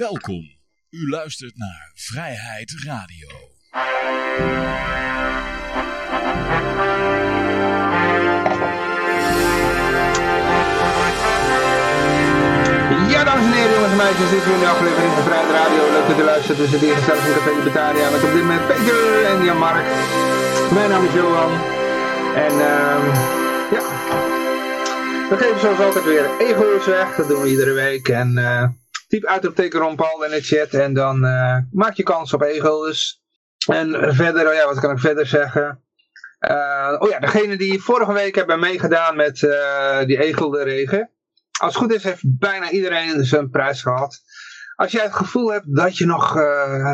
Welkom. U luistert naar Vrijheid Radio. Ja, dames en heren, jongens en meisjes, dit is weer een aflevering van Vrijheid Radio. Leuk dat u luistert. We zitten hier gezellig in Café Libertaria met op dit moment Peter en Jan-Mark. Mijn naam is Johan. En ehm ja, we geven zoals altijd weer ego's weg. Dat doen we iedere week. En eh typ uit op teken Ron Paul in de chat en dan eh, maak je kans op ego's. En verder, oh ja, wat kan ik verder zeggen? Eh, oh ja, degene die vorige week hebben meegedaan met eh, die egelde regen. Als het goed is, heeft bijna iedereen zijn prijs gehad. Als jij het gevoel hebt dat je nog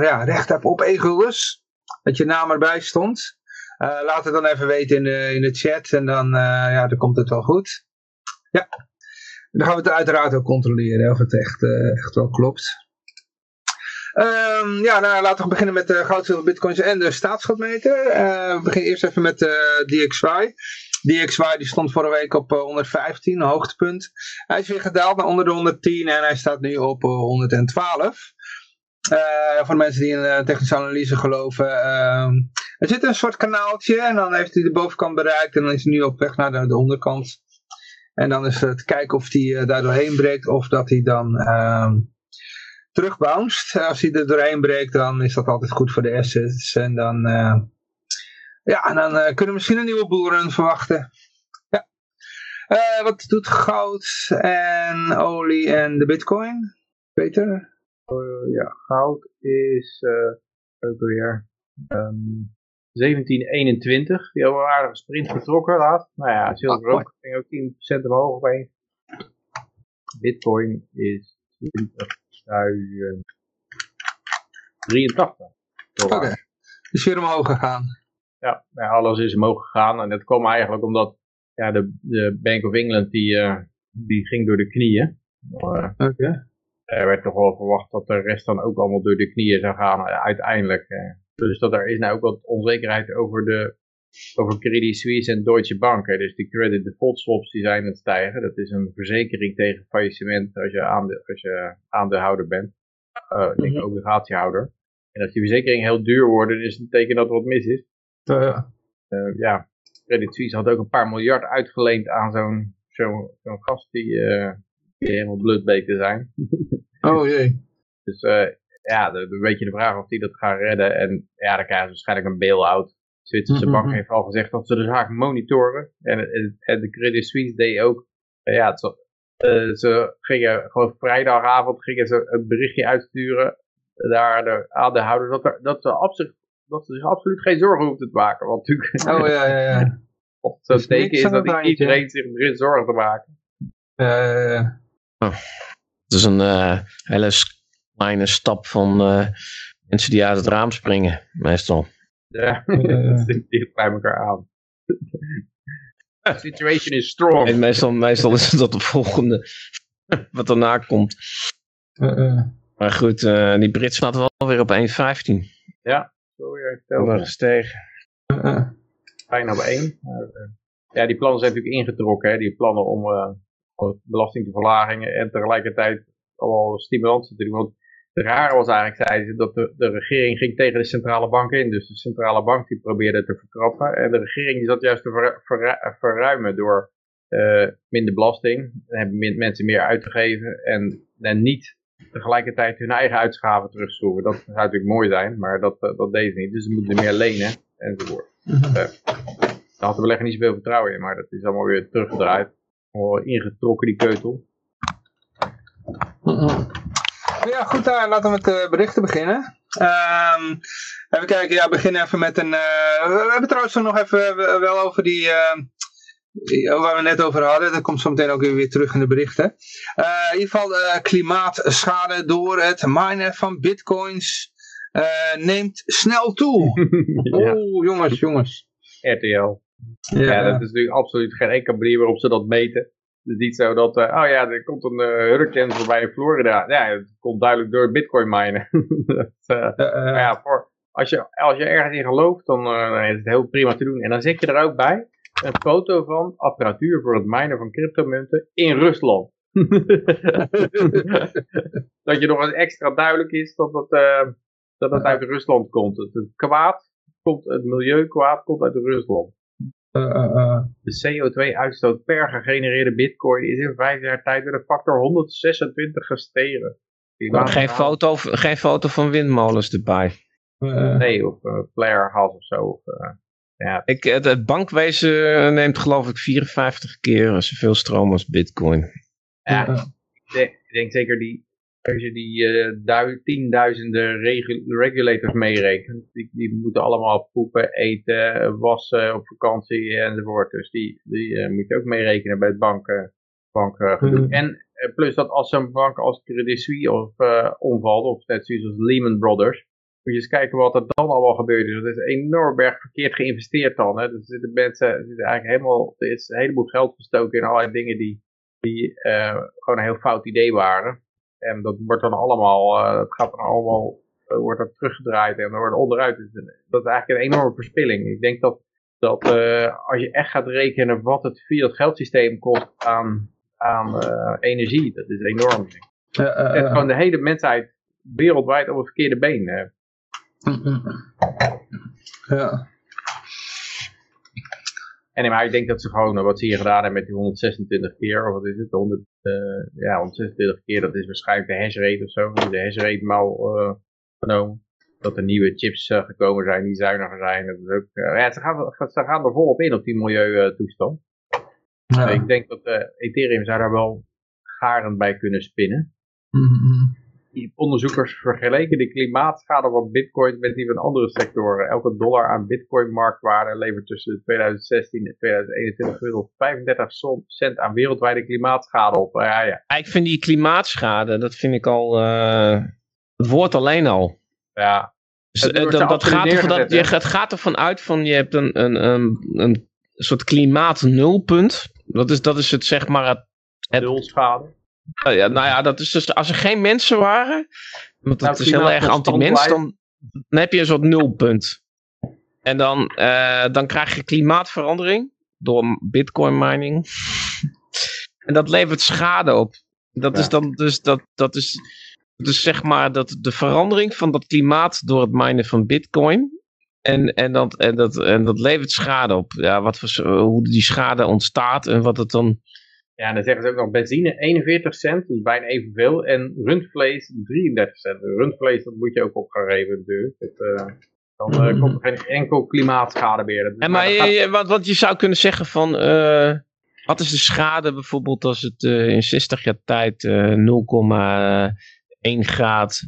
ja, recht hebt op ego's, dat je naam erbij stond, laat het dan even weten in de, in de chat en dan, ja, dan komt het wel goed. Ja, dan gaan we het uiteraard ook controleren of het echt, eh, echt wel klopt. Ehm, ja, nou, laten we beginnen met de goud, zilver, bitcoins en de staatsschuldmeter. Eh, we beginnen eerst even met de DXY. DXY die stond vorige week op eh, 115, een hoogtepunt. Hij is weer gedaald naar onder de 110 en hij staat nu op eh, 112. Eh, voor de mensen die in eh, technische analyse geloven. ehm, er zit een soort kanaaltje en dan heeft hij de bovenkant bereikt en dan is hij nu op weg naar de onderkant. En dan is het kijken of hij eh, daar doorheen breekt of dat hij dan ehm terugbounced. Als hij er doorheen breekt dan is dat altijd goed voor de assets. En dan, eh, ja, dan eh, kunnen we misschien een nieuwe boeren verwachten. Ja. Wat doet goud en olie en de bitcoin? Peter? Ja, goud is ook weer ehm 1721. Die hebben een aardige sprint getrokken laat. Nou ja, zilver ook. Ging ook 10% omhoog opeens. Bitcoin is 20.083. Oké. Is weer omhoog gegaan. Ja, ja, alles is omhoog gegaan. En dat kwam eigenlijk omdat ja, de, de Bank of England die, eh, die ging door de knieën. Eh, Oké. er werd toch wel verwacht dat de rest dan ook allemaal door de knieën zou gaan eh, uiteindelijk. Dus dat er is nou ook wat onzekerheid over de over Credit Suisse en Deutsche Bank. hè. Dus die credit default swaps die zijn aan het stijgen. Dat is een verzekering tegen faillissement als je, aande, als je aandeelhouder bent. Mhm. obligatiehouder. En als die verzekeringen heel duur worden, is het een teken dat er wat mis is. Eh, ja, Credit Suisse had ook een paar miljard uitgeleend aan zo'n gast die, eh, die helemaal blut bleek te zijn. oh jee. Dus ja, dan weet je de vraag of die dat gaan redden. En ja, dan krijgen ze waarschijnlijk een bail-out. De Zwitserse Mhm. bank heeft al gezegd dat ze de zaak monitoren. En, en, en de Credit Suisse deed ook. eh, ja, het, eh, ze gingen gewoon vrijdagavond gingen ze een berichtje uitsturen naar de aandeelhouders dat, er, dat, ze absoluut, dat ze zich absoluut geen zorgen hoefden te maken. Want natuurlijk, Oh ja, ja, ja. of zo'n is teken is dat iedereen zich begint zorgen te maken. Eh, Het is een eh, hele kleine stap van eh, mensen die uit het raam springen, meestal. Ja, dat zit dicht bij elkaar aan. The situation is strong. En meestal, meestal is het dat de volgende wat daarna komt. eh, eh. Maar goed, eh, die Brit staat wel weer op 1,15. Ja, zo weer telkens gestegen. eh. bijna op één. Maar, eh, ja, die plannen zijn natuurlijk ingetrokken. Hè? Die plannen om eh, om belasting te verlagen en tegelijkertijd allemaal stimulansen te doen. Want het rare was eigenlijk, zeiden ze, dat de, de regering ging tegen de centrale bank in. Dus de centrale bank die probeerde te verkrappen. En de regering die zat juist te ver- verru- verruimen door eh, minder belasting. Dan hebben min- mensen meer uit te geven. En, en niet tegelijkertijd hun eigen uitgaven terugschroeven. Dat zou natuurlijk mooi zijn, maar dat, eh, dat deden ze niet. Dus ze moeten meer lenen enzovoort. Mhm. Daar had de belegger niet zoveel vertrouwen in, maar dat is allemaal weer teruggedraaid. Allemaal ingetrokken, die keutel. Mhm. Ja, goed, uh, laten we met de berichten beginnen. Ehm, even kijken, ja, we beginnen even met een... eh, we hebben trouwens nog even eh, wel over die... eh, die- waar we net over hadden, dat komt zo meteen ook weer terug in de berichten. Eh, in ieder geval eh, klimaatschade door het minen van bitcoins eh, neemt snel toe. ja, Oeh, jongens, jongens. RTL. Ja, dat is natuurlijk absoluut geen enkele manier waarop ze dat meten. Het is niet zo dat, eh, oh ja, er komt een eh, hurricane voorbij in Florida. Ja, het komt duidelijk door bitcoin minen. dat, eh, ja, voor, als, je, als je ergens in gelooft, dan, is het heel prima te doen. En dan zet je er ook bij een foto van apparatuur voor het minen van cryptomunten in Rusland. dat je nog eens extra duidelijk is dat het, uh, dat het uit Rusland komt. Het kwaad komt, het milieukwaad komt uit Rusland. Uh, de CO2-uitstoot per gegenereerde bitcoin is in vijf jaar tijd met een factor 126 gestegen. Maar geen foto, geen foto van windmolens erbij. nee, of uh, flaregas of zo. Of, ja. Ik, het, het, bankwezen neemt geloof ik 54 keer zoveel stroom als bitcoin. Ja, ik denk, ik denk zeker die, als je die uh, tienduizenden regulators meerekent, die, die moeten allemaal poepen, eten, wassen op vakantie enzovoort. Dus die, die uh, moet je ook meerekenen bij het banken, bankgedoe. Mm. En uh, plus dat als zo'n bank als Credit Suisse of omvalt, of net zoals Lehman Brothers, moet je eens kijken wat er dan allemaal gebeurt. Dus er is enorm berg verkeerd geïnvesteerd dan. Hè. Dus de mensen, er, is eigenlijk helemaal, er is een heleboel geld gestoken in allerlei dingen die, die gewoon een heel fout idee waren. En dat wordt dan allemaal, uh, dat gaat dan allemaal, uh, wordt dat teruggedraaid en dan wordt onderuit. Dus, dat is eigenlijk een enorme verspilling. Ik denk dat, dat als je echt gaat rekenen wat het via het geldsysteem kost aan, aan energie, dat is enorm. Het gewoon de hele mensheid wereldwijd op het verkeerde been. Ja. En maar ik denk dat ze gewoon, wat ze hier gedaan hebben met die 126 keer, of wat is het, 100, uh, ja, 126 keer, dat is waarschijnlijk de hashrate of zo, de hashrate mal uh, genomen. Dat er nieuwe chips uh, gekomen zijn die zuiniger zijn. Dat is ook, ja, ze, gaan, ze gaan er volop in op die milieutoestand. Ja. ik denk dat Ethereum zou daar wel garen bij kunnen spinnen. Mm -hmm onderzoekers vergeleken de klimaatschade van bitcoin met die van andere sectoren. Elke dollar aan bitcoin marktwaarde levert tussen 2016 en 2021 gemiddeld 35 cent aan wereldwijde klimaatschade op. Ja, ja. Ik vind die klimaatschade, dat vind ik al, uh, het woord alleen al. Ja. Dus, dat, dat gaat ervan, dat, je, het gaat ervan uit van je hebt een, een, een, een soort klimaatnulpunt. Dat is, dat is het zeg maar het, het Nulschade. Uh, ja, nou ja, dat is dus, als er geen mensen waren, want dat nou, is heel erg anti-mens, dan, dan heb je een soort nulpunt. En dan, uh, dan krijg je klimaatverandering door bitcoin mining. en dat levert schade op. Dat ja. is dan dus, dat, dat is, dus zeg maar dat de verandering van dat klimaat door het minen van bitcoin. En, en, dat, en, dat, en dat levert schade op. Ja, wat voor, hoe die schade ontstaat en wat het dan ja, dan zeggen ze ook nog benzine 41 cent, dus bijna evenveel. En rundvlees 33 cent. Rundvlees, dat moet je ook op gaan geven natuurlijk. Het, uh, dan uh, komt er geen enkel klimaatschade meer. Dus en maar, wat, wat je zou kunnen zeggen van... Uh, wat is de schade bijvoorbeeld als het in 60 jaar tijd 0,1 graad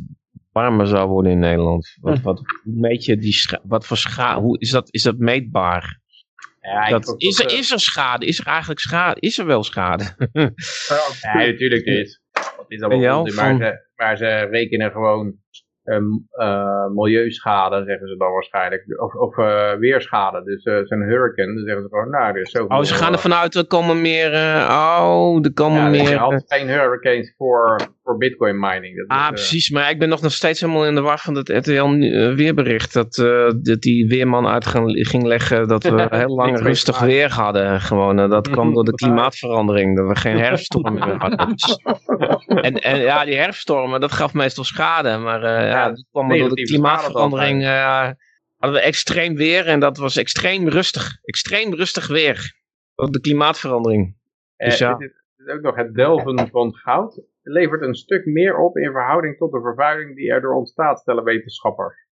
warmer zou worden in Nederland? Wat, wat, meet je die wat voor schade, hoe is dat, is dat meetbaar? Ja, dat, is, er, eh, is er schade? Is er eigenlijk schade? Is er wel schade? nee, natuurlijk niet. Dat is allemaal maar, ze, maar ze rekenen gewoon um, uh, milieuschade, zeggen ze dan waarschijnlijk. Of, of uh, weerschade. Dus uh, zo'n hurricane, dan zeggen ze gewoon, nou, er is zoveel... Oh, ze gaan ervan uit, er komen meer... oh, er komen ja, meer... Je had geen hurricanes voor, voor bitcoin mining. Dat ah, is, precies. Maar ik ben nog steeds helemaal in de war van het RTL weerbericht. Dat, dat die weerman uit ging leggen dat we heel lang rustig weer hadden. Gewoon, dat kwam door de klimaatverandering. Dat we geen herfststormen meer hadden. Dus. en, en ja, die herfststormen, dat gaf meestal schade. Maar ja, dat kwam door de klimaatverandering. Uh, hadden we extreem weer en dat was extreem rustig. Extreem rustig weer. Door de klimaatverandering. Dus ja. Dit is ook nog het delven van goud. Levert een stuk meer op in verhouding tot de vervuiling die erdoor ontstaat, stellen wetenschappers.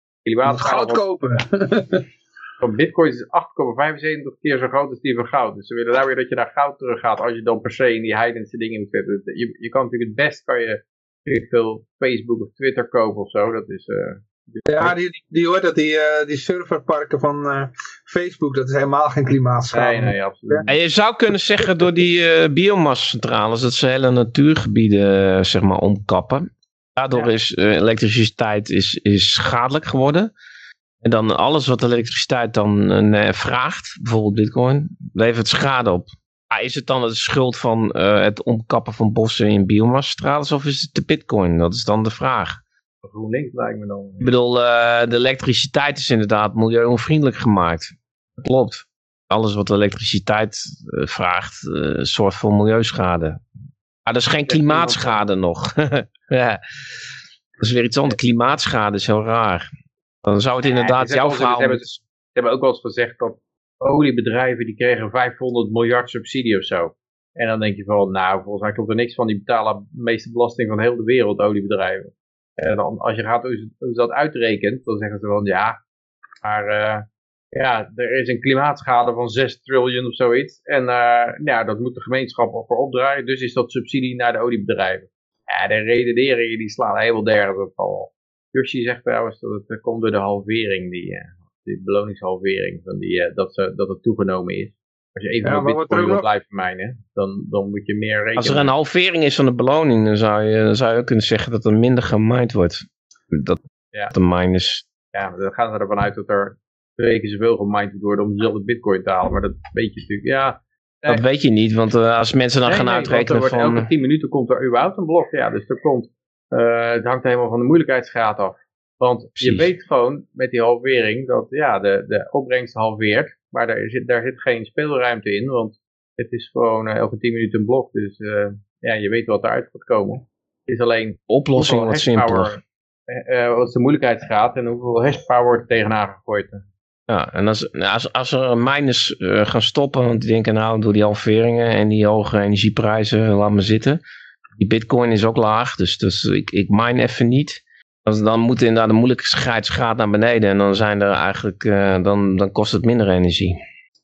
Goud kopen. van bitcoin is 8,75 keer zo groot als die van goud. Dus ze willen daar weer dat je naar goud terug gaat als je dan per se in die heidense dingen moet zetten. Je, je kan natuurlijk het best kan je veel Facebook of Twitter kopen of zo. Dat is... Uh, ja, die, die hoort dat die, uh, die serverparken van uh, Facebook, dat is helemaal geen klimaatschade. Nee, nee, absoluut. En je zou kunnen zeggen door die uh, biomassacentrales dat ze hele natuurgebieden zeg maar omkappen. Daardoor ja. is elektriciteit is, is schadelijk geworden. En dan alles wat elektriciteit dan vraagt, bijvoorbeeld bitcoin, levert schade op. Ah, is het dan de schuld van uh, het omkappen van bossen in biomassacentrales of is het de bitcoin? Dat is dan de vraag. GroenLinks lijkt me dan. Ik bedoel, uh, de elektriciteit is inderdaad milieuonvriendelijk gemaakt. Klopt. Alles wat elektriciteit uh, vraagt, zorgt voor milieuschade. Ah, dat is geen klimaatschade nog. ja. Dat is weer iets anders. Klimaatschade is heel raar. Dan zou het inderdaad jouw verhaal... Ze hebben, hebben ook wel eens gezegd dat oliebedrijven die kregen 500 miljard subsidie of zo. En dan denk je van, nou, volgens mij klopt er niks van. Die betalen de meeste belasting van heel de wereld, oliebedrijven. En dan, als je gaat hoe ze, dat uitrekent, dan zeggen ze van, ja, maar uh, ja, er is een klimaatschade van 6 triljoen of zoiets. En uh, ja, dat moet de gemeenschap voor opdraaien. Dus is dat subsidie naar de oliebedrijven. Ja, de redeneringen die slaan helemaal dergelijke op al. Zegt trouwens dat het komt door de halvering, die, die beloningshalvering, van die, dat, ze, dat het toegenomen is. Als je even ja, bitcoin wil blijven mijnen, dan, dan moet je meer rekenen. Als er een halvering is van de beloning, dan zou je, dan zou je ook kunnen zeggen dat er minder gemined wordt. Dat ja. de miners... Ja, dan gaan ze ervan uit dat er twee keer zoveel gemined wordt worden om dezelfde bitcoin te halen. Maar dat weet je natuurlijk, ja... Dat weet je niet, want uh, als mensen dan gaan nee, uitrekenen van... Elke 10 minuten komt er überhaupt een blok, ja. Dus er komt, uh, het hangt helemaal van de moeilijkheidsgraad af. Want Precies. je weet gewoon met die halvering dat ja, de, de opbrengst halveert. Maar daar zit, daar zit geen speelruimte in, want het is gewoon uh, elke 10 minuten een blok. Dus uh, ja, je weet wat eruit gaat komen. Het is alleen oplossing wat simpeler. Wat de moeilijkheidsgraad en hoeveel hashpower wordt er tegenaan gegooid. Ja, en als, als, als er miners gaan stoppen, want die denken nou door die halveringen en die hoge energieprijzen, laat me zitten. Die bitcoin is ook laag, dus, dus ik, ik mine even niet. Als, dan moet inderdaad de moeilijkheidsgraad naar beneden. En dan, zijn er eigenlijk, uh, dan, dan kost het minder energie.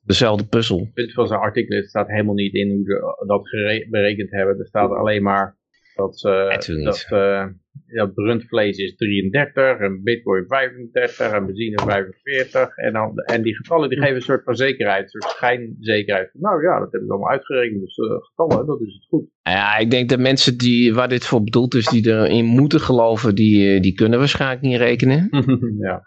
Dezelfde puzzel. Het punt van zijn artikel staat helemaal niet in hoe ze dat berekend hebben. Er staat alleen maar dat, uh, dat, uh, dat rundvlees is 33, en bitcoin 35, en benzine 45. En, dan, en die getallen die geven een soort van zekerheid, een soort schijnzekerheid. Nou ja, dat hebben ze allemaal uitgerekend, dus uh, getallen, dat is het goed. Ja, ik denk dat mensen die, waar dit voor bedoeld is, die erin moeten geloven, die, die kunnen waarschijnlijk niet rekenen. ja.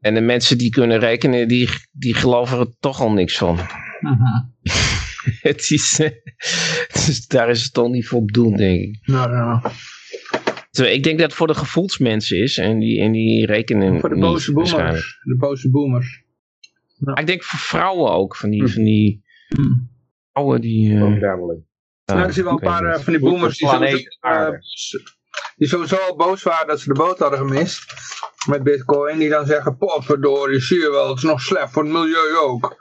En de mensen die kunnen rekenen, die, die geloven er toch al niks van. het is, dus daar is het toch niet voor bedoeld, denk ik. Nou, ja. Ik denk dat het voor de gevoelsmensen is en die, en die rekenen Voor de boze boomers. De boze boomers. Ja. Ik denk voor vrouwen ook, van die, hm. van die hm. vrouwen die... Uh, in. Nou, ik zie wel een paar uh, van die boomers die sowieso, uh, die sowieso al boos waren dat ze de boot hadden gemist met bitcoin. Die dan zeggen, je zie je wel, het is nog slecht voor het milieu ook.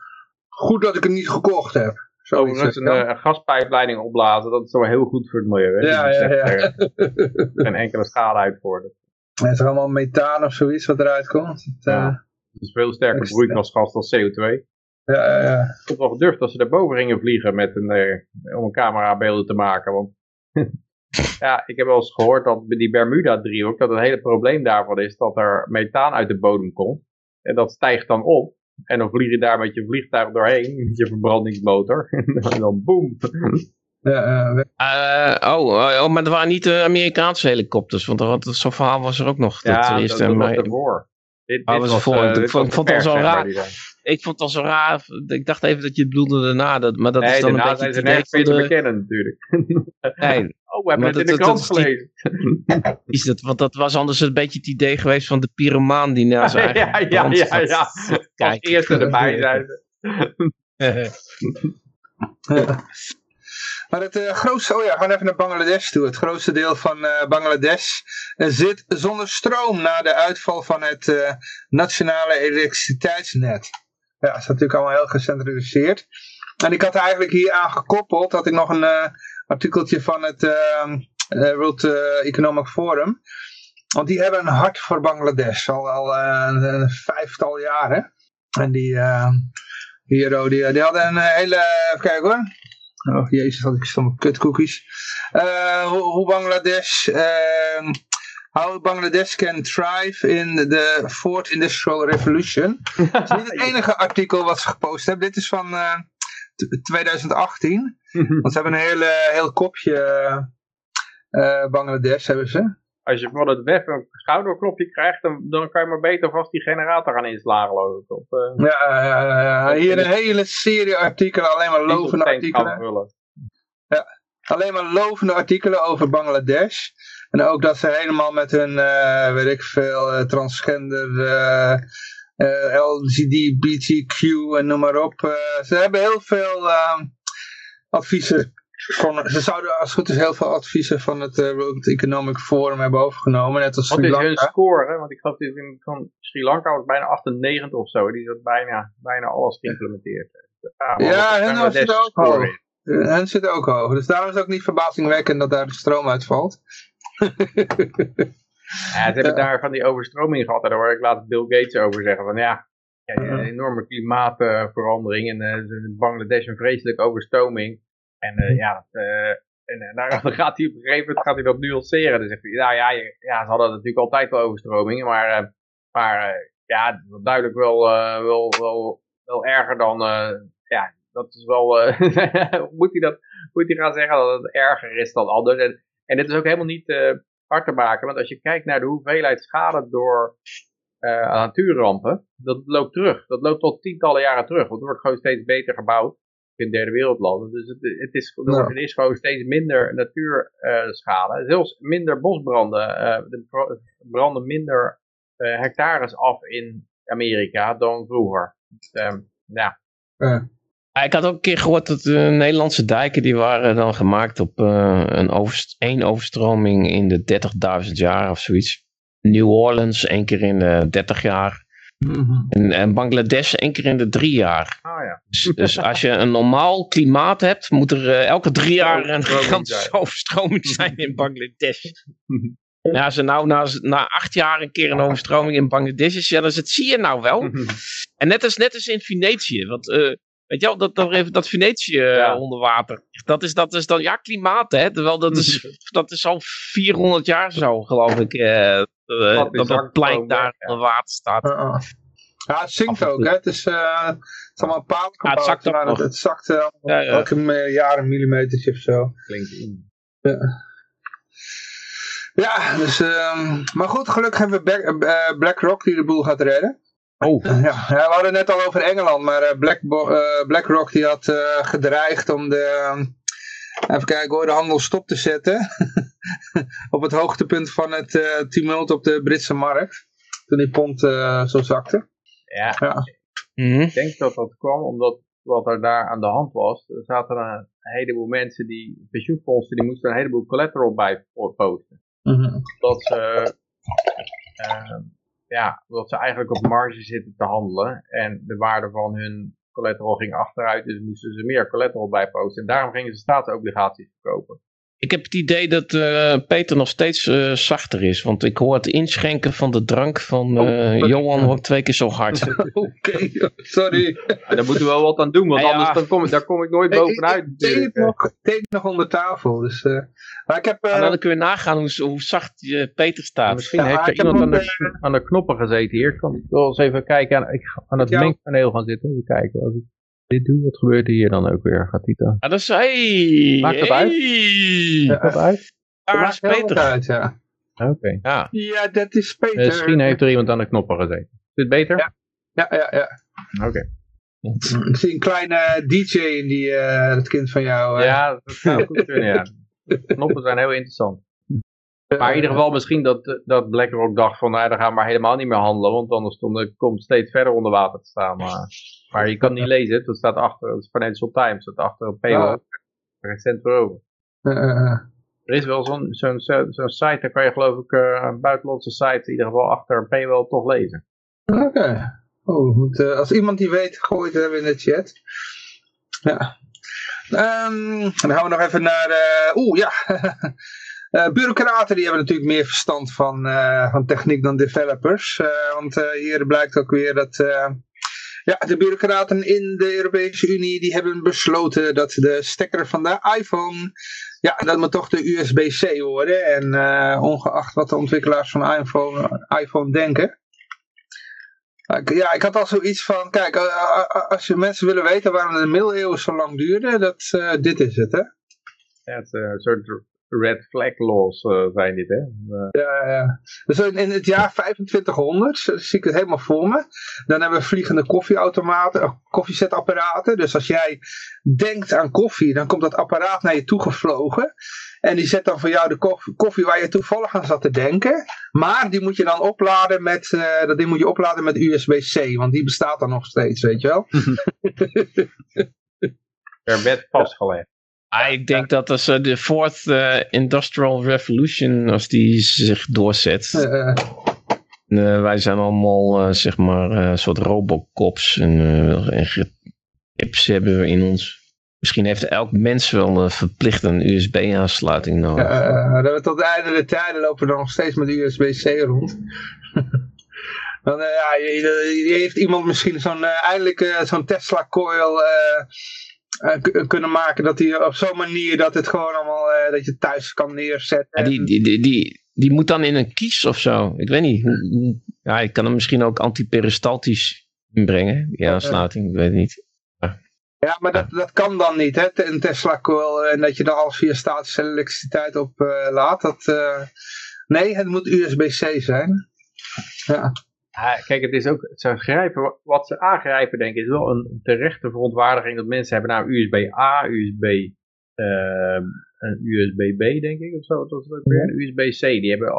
Goed dat ik het niet gekocht heb. Overigens een, uh, een gaspijpleiding opblazen, dat is zo heel goed voor het milieu. Hè? Ja, ja, ja. geen enkele schade uitvoeren. Het is allemaal methaan of zoiets wat eruit komt. Het, ja. uh, het is veel sterker broeikasgas dan CO2. Ja, ja, ja. Ik heb wel gedurfd dat ze daar boven gingen vliegen met een, uh, om een camerabeelden te maken. Want ja, ik heb wel eens gehoord dat bij die Bermuda-driehoek, dat het hele probleem daarvan is dat er methaan uit de bodem komt. En dat stijgt dan op. En dan vlieg je daar met je vliegtuig doorheen, met je verbrandingsmotor. en dan boem. Ja, uh, oh, oh, maar er waren niet de Amerikaanse helikopters, want zo'n verhaal was er ook nog. Ja, dat, is dat, was ervoor. Dit, dit was ervoor. Uh, ik vond, vond het al zo raar. Ik vond het al zo raar. Ik dacht even dat je het bedoelde daarna. Dat, maar dat nee, is dan een beetje zijn ze nergens de... te bekennen natuurlijk. nee. Oh, we hebben het in de krant gelezen. is dat, want dat was anders een beetje het idee geweest van de pyromaan die na zijn eigen Ja, ja, ja. ja. Als eerste erbij zijn. Maar het uh, grootste, oh ja, we gaan even naar Bangladesh toe. Het grootste deel van uh, Bangladesh uh, zit zonder stroom na de uitval van het nationale elektriciteitsnet. Ja, dat is natuurlijk allemaal heel gecentraliseerd. En ik had eigenlijk hier aan gekoppeld dat ik nog een artikeltje van het ehm, World Economic Forum. Want die hebben een hart voor Bangladesh al, al een vijftal jaren. En die, hier, oh, die, die hadden een hele, even kijken hoor. Oh jezus, had ik zo'n kutcookies. Uh, hoe Bangladesh... Uh, how Bangladesh can thrive in the fourth industrial revolution. Het is niet het enige artikel wat ze gepost hebben. Dit is van uh, eh, 2018. Want ze hebben een hele, heel kopje uh, Bangladesh hebben ze als je van het web een schouderklopje krijgt, dan, dan kan je maar beter vast die generator gaan inslagen. Of, uh, ja, hier een hele serie artikelen, alleen maar lovende artikelen. Ja, alleen maar lovende artikelen over Bangladesh. En ook dat ze helemaal met hun, uh, weet ik veel, uh, transgender, uh, LGBTQ en noem maar op. ze hebben heel veel adviezen van, ze zouden als het goed is heel veel adviezen van het uh, World Economic Forum hebben overgenomen. Net als Wat Sri is Lanka. hun score? Hè? Want ik geloof dat van Sri Lanka was bijna 98 of zo. Die had bijna, bijna alles geïmplementeerd. Ja, ja hun was het ook hoog. Uh, hen zit ook hoog. Dus daarom is het ook niet verbazingwekkend dat daar de stroom uitvalt. ja, ze hebben daar van die overstroming gehad. Daar hoor ik laatst Bill Gates over zeggen. Van ja, een enorme klimaatverandering. En uh, Bangladesh een vreselijke overstroming. En uh, ja, dat, uh, en dan gaat hij op een gegeven moment gaat hij dat nuanceren. Dan zegt hij, nou ja, je, ja ze hadden natuurlijk altijd wel overstromingen. Maar, maar ja, duidelijk wel, wel, wel, wel erger dan, ja, dat is wel, moet, hij dat, moet hij gaan zeggen dat het erger is dan anders. En, en dit is ook helemaal niet hard te maken. Want als je kijkt naar de hoeveelheid schade door natuurrampen, dat loopt terug. Dat loopt tot tientallen jaren terug. Want er wordt gewoon steeds beter gebouwd in derde wereldlanden. Dus het, het is, er nou. is gewoon steeds minder natuurschade. Uh, Zelfs minder bosbranden. Uh, de branden minder uh, hectares af in Amerika dan vroeger. Dus, um, ja. Ik had ook een keer gehoord dat de Nederlandse dijken die waren dan gemaakt op een overst één overstroming in de 30.000 jaar of zoiets. New Orleans één keer in de 30 jaar. Mm -hmm. en, en, Bangladesh één keer in de drie jaar. Oh, ja. dus, dus, als je een normaal klimaat hebt, moet er uh, elke drie jaar een gigantische overstroming zijn in Bangladesh. ja, als er nou na, na acht jaar een keer een overstroming in Bangladesh is, ja, dan het, zie je nou wel. en net als, net als in Venetië, want uh, weet je wel, dat, dat, dat Venetië ja. onder water, dat is, dat is dan, ja, klimaat hè, terwijl dat is, dat is al 400 jaar zo, geloof ik. Uh, dat dat, dat plein daar ja. onder water staat. Uh -uh. Ja, het zinkt ook, hè. Het is, uh, het is allemaal paal ja, het zakt, maar het, het zakt uh, ja, ja. elke jaar een millimeter of zo. Klinkt in. Ja. Ja, dus, um, maar goed, gelukkig hebben we Black, BlackRock die de boel gaat redden. Oh. Ja, we hadden het net al over Engeland, maar Black, BlackRock die had gedreigd om de, even kijken hoor, de handel stop te zetten. op het hoogtepunt van het uh, tumult op de Britse markt. Toen die pond uh, zo zakte. Ja, ja. Mm -hmm. ik denk dat dat kwam omdat wat er daar aan de hand was. Er zaten een heleboel mensen die, pensioenfondsen, die moesten een heleboel collateral bij posten. Mm -hmm. Dat ze, uh, ja, dat ze eigenlijk op marge zitten te handelen. En de waarde van hun collateral ging achteruit, dus moesten ze meer collateral bijposten. En daarom gingen ze staatsobligaties verkopen. Ik heb het idee dat uh, Peter nog steeds uh, zachter is. Want ik hoor het inschenken van de drank van uh, oh, Johan wordt twee keer zo hard. Oké, okay, sorry. Ja, daar moeten we wel wat aan doen, want ja, anders dan kom, daar kom ik nooit bovenuit. Ik, ik, ik nog, nog onder tafel. Dus, maar ik heb, en dan kun je nagaan hoe, hoe zacht Peter staat. misschien ja, heeft er iemand aan de, aan de knoppen gezeten hier. Kan ik wel eens even kijken. Aan, ik ga aan het mengpaneel gaan zitten. Even kijken. Als ik dit doe, wat gebeurt er hier dan ook weer? Gaat dan? Ah, dat is hij. Maakt dat hey. uit? Maakt dat uit? Daar is Peter. Uit, ja. Oké. Okay. Ja. ja, dat is Peter. Misschien heeft er iemand aan de knoppen gezeten. Is dit beter? Ja, ja, ja. ja. Oké. Okay. Ik zie een kleine DJ in die, uh, het kind van jou. Uh. Ja, dat zou goed kunnen, ja. De knoppen zijn heel interessant. Maar in ieder geval misschien dat, dat BlackRock dacht van, nou, dan gaan we maar helemaal niet meer handelen, want anders komt het steeds verder onder water te staan. Maar, maar je kan het niet lezen, het staat achter, het Financial Times, staat achter een paywall, oh. recent erover. Uh. Er is wel zo'n zo'n zo'n site, daar kan je geloof ik, uh, een buitenlandse site in ieder geval achter een paywall toch lezen. Oké. Okay. Oh, moet, uh, als iemand die weet, gooi het even in de chat. Ja. Um, dan gaan we nog even naar, oeh ja... Uh, bureaucraten die hebben natuurlijk meer verstand van, uh, van techniek dan developers. Uh, want hier blijkt ook weer dat ja, de bureaucraten in de Europese Unie die hebben besloten dat de stekker van de iPhone, ja, dat moet toch de USB-C worden. En ongeacht wat de ontwikkelaars van iPhone, iPhone denken. Ja, ik had al zoiets van, kijk, als je mensen willen weten waarom de middeleeuwen zo lang duurde, dat, dit is het, hè? Ja, het een soort red flag laws uh, zijn dit, hè? Uh. Ja, ja. Dus in, in, het jaar 2500 zie ik het helemaal voor me. Dan hebben we vliegende koffieautomaten, uh, koffiezetapparaten. Dus als jij denkt aan koffie, dan komt dat apparaat naar je toe gevlogen. En die zet dan voor jou de koffie, koffie waar je toevallig aan zat te denken. Maar die moet je dan opladen met, dat ding moet je opladen met USB-C. Want die bestaat dan nog steeds, weet je wel. per wet vastgelegd. Ah, ik denk dat als uh, de Fourth uh, Industrial Revolution, als die zich doorzet. Uh, wij zijn allemaal, zeg maar, een soort robocops en, en chips hebben we in ons. Misschien heeft elk mens wel verplicht een USB-aansluiting nodig. Ja, tot het einde der tijden lopen we dan nog steeds met USB-C rond. Dan, ja, je, je, heeft iemand misschien zo'n eindelijk zo'n Tesla coil uh, kunnen maken dat die op zo'n manier dat het gewoon allemaal, uh, dat je thuis kan neerzetten. Ja, die, die, die, die, die moet dan in een kies of zo. Ik weet niet. Ja, ik kan hem misschien ook antiperistaltisch inbrengen, die aansluiting. Ik weet niet. Ja, maar dat, dat kan dan niet, hè? Een Tesla coil en dat je dan alles via statische elektriciteit op uh, laat. Dat, nee, het moet USB-C zijn. Ja kijk, het is ook, ze grijpen, wat ze aangrijpen denk ik, is wel een terechte verontwaardiging dat mensen hebben nou USB-A, USB, uh, USB-B denk ik of zo, dat is weer USB-C. Die hebben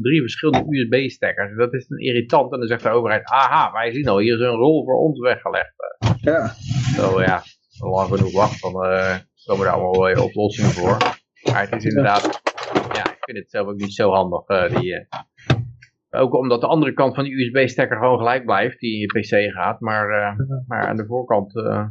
drie verschillende USB-stekkers. Dat is een irritant en dan zegt de overheid, aha, wij zien al, hier is een rol voor ons weggelegd. Ja. Zo ja, lang genoeg wachten, dan uh, komen er allemaal wel oplossingen voor. Maar het is inderdaad, ja, ik vind het zelf ook niet zo handig, uh, die... Ook omdat de andere kant van die USB-stekker gewoon gelijk blijft, die in je PC gaat. Maar, uh, maar aan de voorkant uh,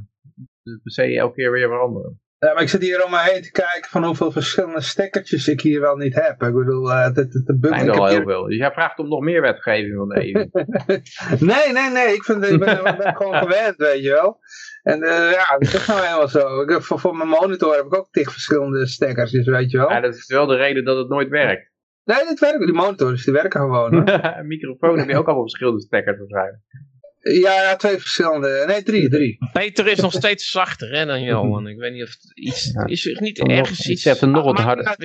de PC elke keer weer veranderen. Ja, maar ik zit hier om mij heen te kijken van hoeveel verschillende stekkertjes ik hier wel niet heb. Ik bedoel, uh, de, de, de Zijn er al heel veel. Dus jij vraagt om nog meer wetgeving van de EU. nee, nee, nee. Ik, vind, ik ben, ben gewoon gewend, weet je wel. En uh, ja, dat is nou helemaal zo. Ik voor, voor mijn monitor heb ik ook tig verschillende stekkers, dus weet je wel. Ja, dat is wel de reden dat het nooit werkt. Nee, dit werkt. Die monitors, die werken gewoon. Hoor. microfoon heb je ook allemaal verschillende stekkers waarschijnlijk. Ja, ja, twee verschillende. Nee, drie, drie. Peter is nog steeds zachter hè, dan Johan. Ik weet niet of het iets... Is er niet ergens iets... Je hebt nog wat harder.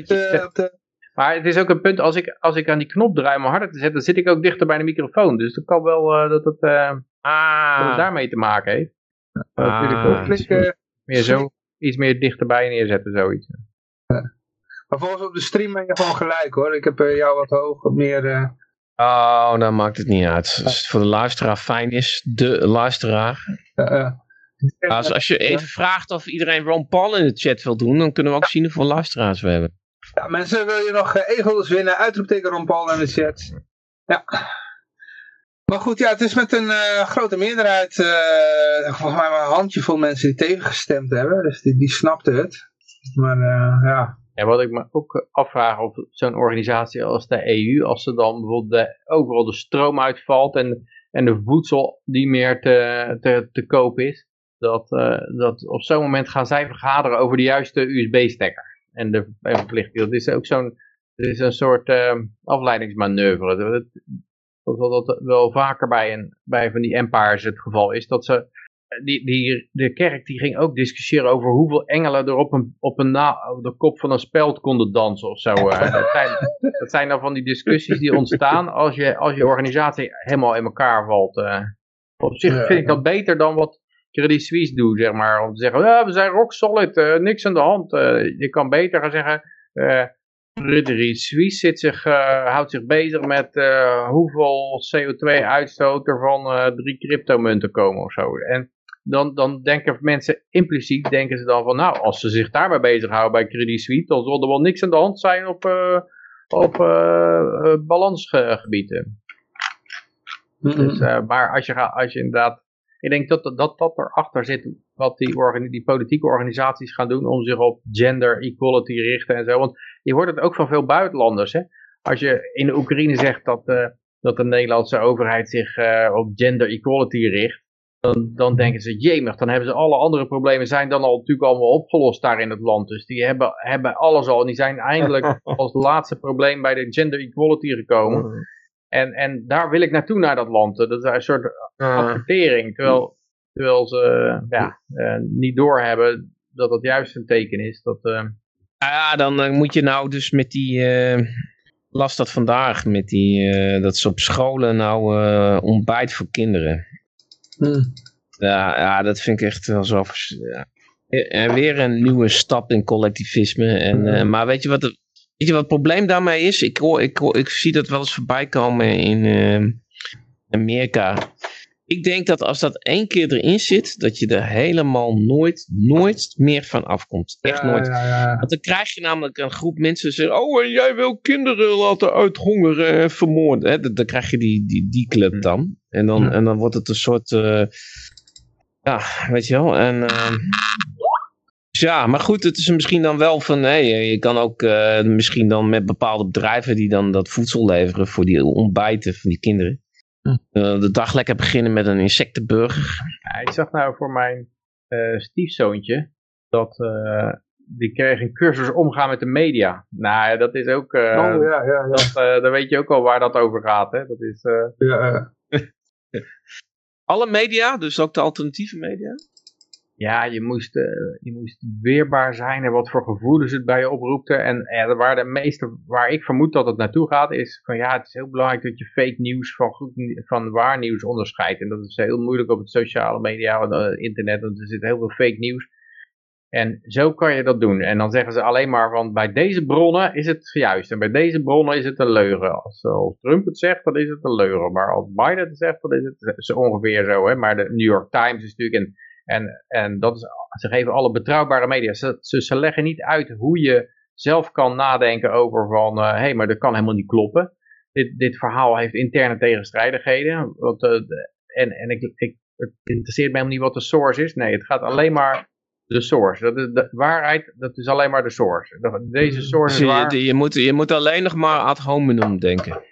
Maar het is ook een punt, als ik, als ik aan die knop draai om harder te zetten, dan zit ik ook dichter bij de microfoon. Dus dat kan wel uh, dat, het, uh, ah. dat het daarmee te maken heeft. Ah. natuurlijk ook meer zo, iets meer dichterbij neerzetten, zoiets. Maar volgens op de stream ben je gewoon gelijk hoor. Ik heb uh, jou wat hoger, meer... Uh... Oh, dan maakt het niet uit. Als het voor de luisteraar fijn is, de luisteraar. Uh, als, als je even vraagt of iedereen Ron Paul in de chat wil doen, dan kunnen we ook zien hoeveel luisteraars we hebben. Ja, mensen, wil je nog egels winnen? Uitroepteken Ron Paul in de chat. Ja. Maar goed, ja, het is met een uh, grote meerderheid, uh, volgens mij maar een handjevol mensen die tegengestemd hebben. Dus die, die snapten het. Maar uh, ja, en wat ik me ook afvraag of zo'n organisatie als de EU, als er dan bijvoorbeeld de, overal de stroom uitvalt en, en de voedsel die meer te, te, te koop is, dat, uh, dat op zo'n moment gaan zij vergaderen over de juiste USB-stekker en de verplichting. Dat is ook zo'n is een soort uh, afleidingsmanoeuvre. Dat, dat, dat wel vaker bij, een, bij van die empires het geval is, dat ze die, die, de kerk die ging ook discussiëren over hoeveel engelen er op, een, op, een na, op de kop van een speld konden dansen of zo. Eh. dat, zijn, dat zijn dan van die discussies die ontstaan als je, als je organisatie helemaal in elkaar valt. Uh. Op zich vind ik dat beter dan wat Credit Suisse doet, zeg maar. Om te zeggen, ja, we zijn rock solid, uh, niks aan de hand. je kan beter gaan zeggen, Credit Suisse zit zich, houdt zich bezig met hoeveel CO2-uitstoot er van drie cryptomunten komen of zo. En dan, dan denken mensen impliciet, denken ze dan van, nou, als ze zich daarmee bezighouden bij Credit Suisse, dan zal er wel niks aan de hand zijn op, uh, op uh, balansgebieden. dus, maar als je, als je inderdaad, ik denk dat dat, dat erachter zit, wat die, die politieke organisaties gaan doen om zich op gender equality richten en zo. Want je hoort het ook van veel buitenlanders. Hè? Als je in de Oekraïne zegt dat, dat de Nederlandse overheid zich op gender equality richt, dan, dan denken ze, jemig, dan hebben ze alle andere problemen zijn dan al natuurlijk allemaal opgelost daar in het land. Dus die hebben, hebben alles al en die zijn eindelijk als laatste probleem bij de gender equality gekomen. Mm. En, en daar wil ik naartoe naar dat land. Dat is een soort advertering, terwijl, terwijl ze ja, uh, niet doorhebben dat dat juist een teken is. Dat, uh... Ja, dan uh, moet je nou dus met die las dat vandaag met die, dat ze op scholen nou ontbijt voor kinderen. Hmm. Ja, ja, dat vind ik echt wel zo... Ja. En weer een nieuwe stap in collectivisme. En, hmm. uh, maar weet je wat, weet je wat het probleem daarmee is? Ik, hoor, ik, hoor, ik zie dat wel eens voorbij komen in uh, Amerika. Ik denk dat als dat één keer erin zit, dat je er helemaal nooit, nooit meer van afkomt. Echt nooit. Want dan krijg je namelijk een groep mensen die zeggen, oh en jij wil kinderen laten uithongeren en vermoorden. Hè? Dan, krijg je die, die, die club hm. dan. En dan, en dan wordt het een soort, uh, ja, weet je wel. En, uh, ja, maar goed, het is misschien dan wel van, hey, je kan ook uh, misschien dan met bepaalde bedrijven die dan dat voedsel leveren voor die ontbijten van die kinderen. Uh, de dag lekker beginnen met een insectenburger. Ja, ik zag nou voor mijn uh, stiefzoontje dat die kreeg een cursus omgaan met de media. Nou, dat is ook, oh, ja, ja, ja. Dat, dan weet je ook al waar dat over gaat. Hè? Dat is, ja, Alle media, dus ook de alternatieve media? Ja, je moest, uh, je moest weerbaar zijn en wat voor gevoelens het bij je oproepte. En uh, waar de meeste, waar ik vermoed dat het naartoe gaat, is van ja, het is heel belangrijk dat je fake nieuws van, van waar nieuws onderscheidt. En dat is heel moeilijk op het sociale media en uh, internet, want er zit heel veel fake nieuws. En zo kan je dat doen. En dan zeggen ze alleen maar van bij deze bronnen is het juist. En bij deze bronnen is het een leugen. Als, als Trump het zegt, dan is het een leugen. Maar als Biden het zegt, dan is het ongeveer zo. Hè? Maar de New York Times is natuurlijk... en, en dat is, ze geven alle betrouwbare media. Ze, ze, leggen niet uit hoe je zelf kan nadenken over van, hé, uh, hey, maar dat kan helemaal niet kloppen. Dit, dit verhaal heeft interne tegenstrijdigheden. Wat, uh, en en ik, ik, het interesseert mij helemaal niet wat de source is. Nee, het gaat alleen maar de source. Dat is de waarheid, dat is alleen maar de source. Deze mm. source is waar. Je, je, moet, je moet alleen nog maar ad hominem denken.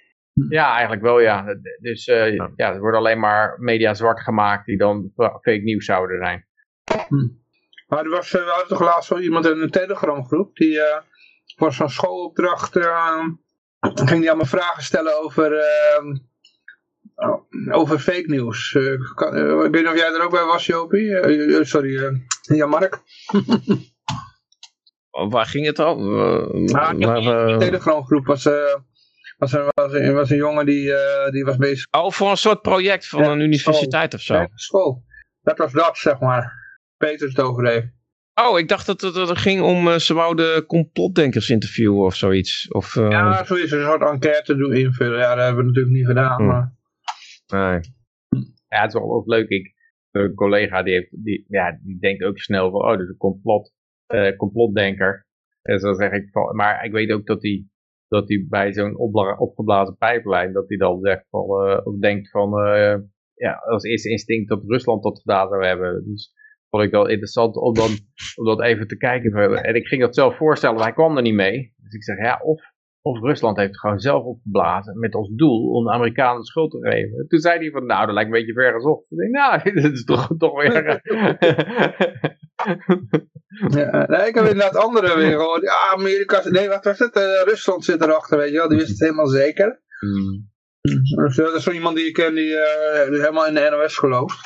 Ja, eigenlijk wel ja. Dus uh, ja. ja, er wordt alleen maar media zwart gemaakt die dan fake nieuws zouden zijn. Hm. Maar er was, uh, we hadden toch laatst wel iemand in een telegram groep, die uh, was van schoolopdracht, ging die allemaal vragen stellen over, ehm, oh, over fake nieuws. Kan, ik weet niet of jij er ook bij was, Jopie? sorry, Jan Mark. Waar ging het over? Nou, de telegramgroep was was een, was een, was een jongen die, uh, die was bezig. Oh, voor een soort project van een universiteit of zo? Ja, school. Dat was dat, zeg maar. Peter het. Oh, ik dacht dat het, dat het ging om, uh, ze wouden complotdenkers interviewen of zoiets. Of, uh... Ja, zoiets, een soort enquête doen invullen. Ja, dat hebben we natuurlijk niet gedaan. Hmm. Maar... Nee. Ja, het is wel ook leuk. Ik, een collega die, heeft, die, ja, die denkt ook snel van, oh, dat is een complot, uh, complotdenker. En zo zeg ik, van, maar ik weet ook dat hij dat hij bij zo'n opgeblazen pijplijn, dat hij dan zegt van, uh, of denkt van, uh, ja, als eerste instinct dat Rusland dat gedaan zou hebben. Dus vond ik wel interessant om, dan, om dat even te kijken. En ik ging dat zelf voorstellen, maar hij kwam er niet mee. Dus ik zeg, ja, of, of Rusland heeft het gewoon zelf opgeblazen met als doel om de Amerikanen de schuld te geven. Toen zei hij van, nou, dat lijkt een beetje ver gezocht. Ik denk, nou, dat is toch, toch weer... Ja, nee, ik heb inderdaad andere weer gehoord. Ja, Amerika, nee, wat was het? Uh, Rusland zit erachter, weet je wel. Die wist het helemaal zeker. Hmm. Dus, dat is zo iemand die ik ken die, uh, die helemaal in de NOS gelooft.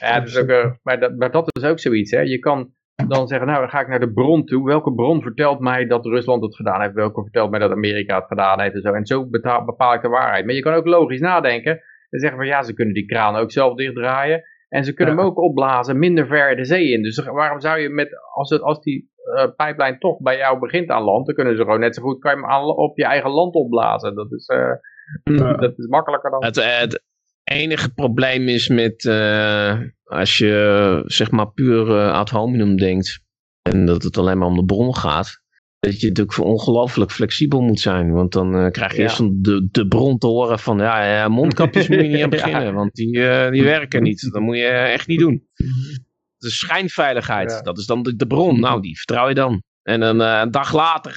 Ja, dus ook, uh, maar, dat, maar dat is ook zoiets. Hè. Je kan dan zeggen, nou dan ga ik naar de bron toe. Welke bron vertelt mij dat Rusland het gedaan heeft? Welke vertelt mij dat Amerika het gedaan heeft? En zo, en zo bepaal ik de waarheid. Maar je kan ook logisch nadenken. En zeggen van ja, ze kunnen die kraan ook zelf dichtdraaien. En ze kunnen hem ook opblazen minder ver de zee in. Dus waarom zou je met, als, het, als die uh, pijplijn toch bij jou begint aan land, dan kunnen ze gewoon net zo goed kan je hem op je eigen land opblazen. Dat is, uh, dat is makkelijker dan. Het, eh, het enige probleem is met, uh, als je zeg maar puur ad hominem denkt, en dat het alleen maar om de bron gaat, dat je natuurlijk ongelooflijk flexibel moet zijn. Want dan uh, krijg je eerst de, de bron te horen van ja, ja mondkapjes moet je niet aan beginnen. Want die, uh, die werken niet. Dat moet je echt niet doen. De schijnveiligheid, dat is dan de, de, bron. Nou, die vertrouw je dan. En dan uh, een dag later,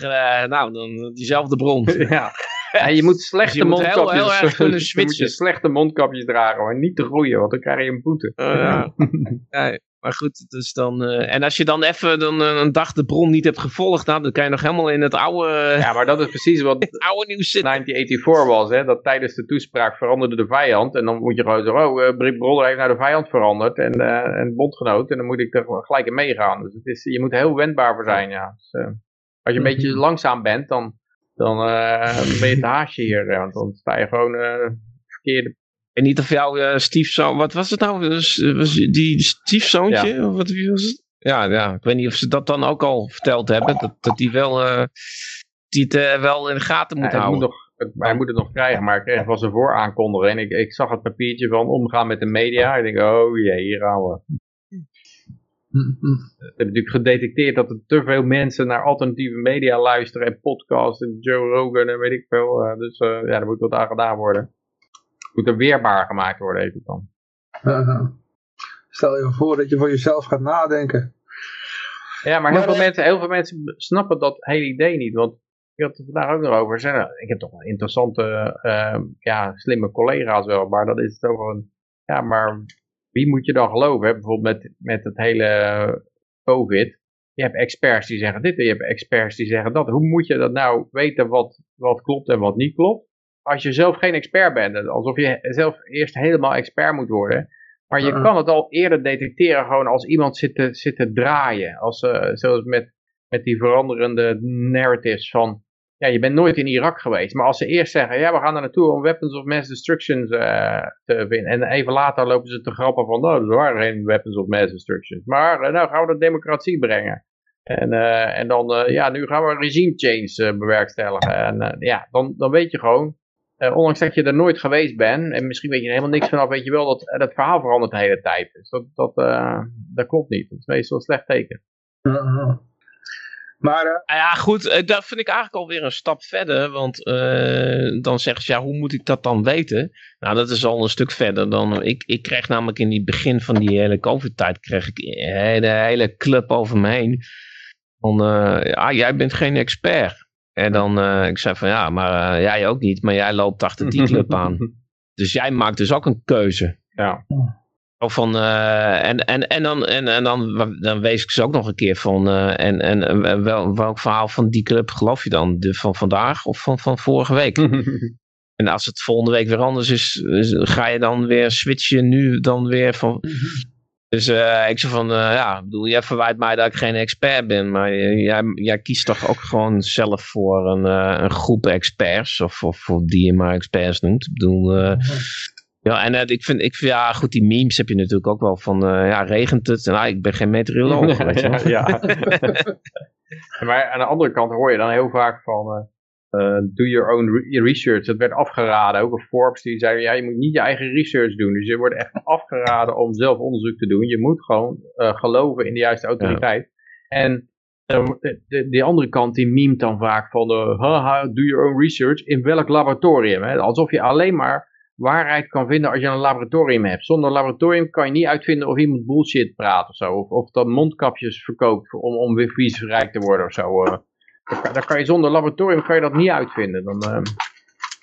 nou, dan diezelfde bron. Ja. Ja, je moet slechte dus je mondkapjes, moet heel, heel erg kunnen switchen. je slechte mondkapjes dragen, maar niet te groeien, want dan krijg je een boete. ja. ja. Maar goed, dus dan, uh, en als je dan even dan, uh, een dag de bron niet hebt gevolgd, nou, dan kan je nog helemaal in het oude... ja, maar dat is precies wat het oude nieuws zit. 1984 was, hè, dat tijdens de toespraak veranderde de vijand. En dan moet je gewoon zeggen, oh, uh, Brit Brodder heeft naar de vijand veranderd en, en bondgenoot. En dan moet ik er gelijk in meegaan. Dus het is, je moet er heel wendbaar voor zijn, ja. Dus, als je een beetje mhm. langzaam bent, dan, dan ben je het haasje hier. Want dan sta je gewoon verkeerde en niet of jouw uh, stiefzoon, wat was het nou? Was, was die stiefzoontje? Ja. Of wat was het? Ja, ja, ik weet niet of ze dat dan ook al verteld hebben. Dat, dat die wel, uh, die het uh, wel in de gaten moet ja, houden. Moet nog, hij moet het nog krijgen, maar ik kreeg van zijn vooraankondiging. En ik, ik zag het papiertje van omgaan met de media. Ik denk, oh jee, hier gaan we. We hebben natuurlijk gedetecteerd dat er te veel mensen naar alternatieve media luisteren en podcasts en Joe Rogan en weet ik veel. Uh, dus uh, ja, daar moet wat aan gedaan worden. Moet er weerbaar gemaakt worden, even dan. Uh, stel je voor dat je voor jezelf gaat nadenken. Ja, maar, heel, veel mensen, heel veel mensen snappen dat hele idee niet. Want ik had het vandaag ook nog over. Ik heb toch wel interessante, uh, ja, slimme collega's wel. Maar dat is toch een, ja, maar wie moet je dan geloven? Bijvoorbeeld met, met het hele COVID. Je hebt experts die zeggen dit en je hebt experts die zeggen dat. Hoe moet je dat nou weten wat, wat klopt en wat niet klopt? Als je zelf geen expert bent. Alsof je zelf eerst helemaal expert moet worden. Maar je kan het al eerder detecteren gewoon als iemand zit te, zit te draaien. Als, uh, zoals met, met die veranderende narratives van ja, je bent nooit in Irak geweest. Maar als ze eerst zeggen, ja, we gaan er naartoe om weapons of mass destruction uh, te vinden. En even later lopen ze te grappen van, nou, er waren geen weapons of mass destruction. Maar uh, nou gaan we de democratie brengen. En, uh, en dan, ja, nu gaan we regime change bewerkstelligen. En ja, dan, dan weet je gewoon, ondanks dat je er nooit geweest bent, en misschien weet je er helemaal niks vanaf, weet je wel dat dat verhaal verandert de hele tijd. Dus dat, dat, dat klopt niet. Dat is meestal een slecht teken. Maar, uh... Ja, goed, uh, dat vind ik eigenlijk alweer een stap verder. Want uh, dan zeggen ze, ja, hoe moet ik dat dan weten? Nou, dat is al een stuk verder dan... Ik, ik kreeg namelijk in het begin van die hele COVID-tijd... kreeg ik de hele club over me heen. Van, ja, jij bent geen expert. En dan, ik zei van, ja, maar jij ook niet. Maar jij loopt achter die club aan. Dus jij maakt dus ook een keuze. Ja. Of van, uh, en, en, en, dan, en, en dan, dan wees ik ze ook nog een keer van, uh, en, en wel, welk verhaal van die club geloof je dan? De, van vandaag of van, van vorige week? en als het volgende week weer anders is, ga je dan weer switchen nu dan weer van... Dus uh, ik zeg van, ja, bedoel, jij verwijt mij dat ik geen expert ben, maar jij, jij kiest toch ook gewoon zelf voor een, een groep experts, of, of, of die je maar experts noemt. Ik bedoel, ja, en uh, ik, vind, ik vind, ja, goed, die memes heb je natuurlijk ook wel van, uh, ja, regent het? Nou, ik ben geen meteoroloog, weet je ja, ja. maar aan de andere kant hoor je dan heel vaak van, uh, do your own re research. Dat werd afgeraden, ook een Forbes die zei, ja, je moet niet je eigen research doen. Dus je wordt echt afgeraden om zelf onderzoek te doen. Je moet gewoon geloven in de juiste autoriteit. Ja. En de, de, andere kant die memt dan vaak van, haha, do your own research. In welk laboratorium? Hè? Alsof je alleen maar waarheid kan vinden als je een laboratorium hebt. Zonder laboratorium kan je niet uitvinden of iemand bullshit praat of zo. Of, of dat mondkapjes verkoopt om, om weer rijk te worden of zo. Uh, daar, kan je zonder laboratorium kan je dat niet uitvinden. Dan, uh...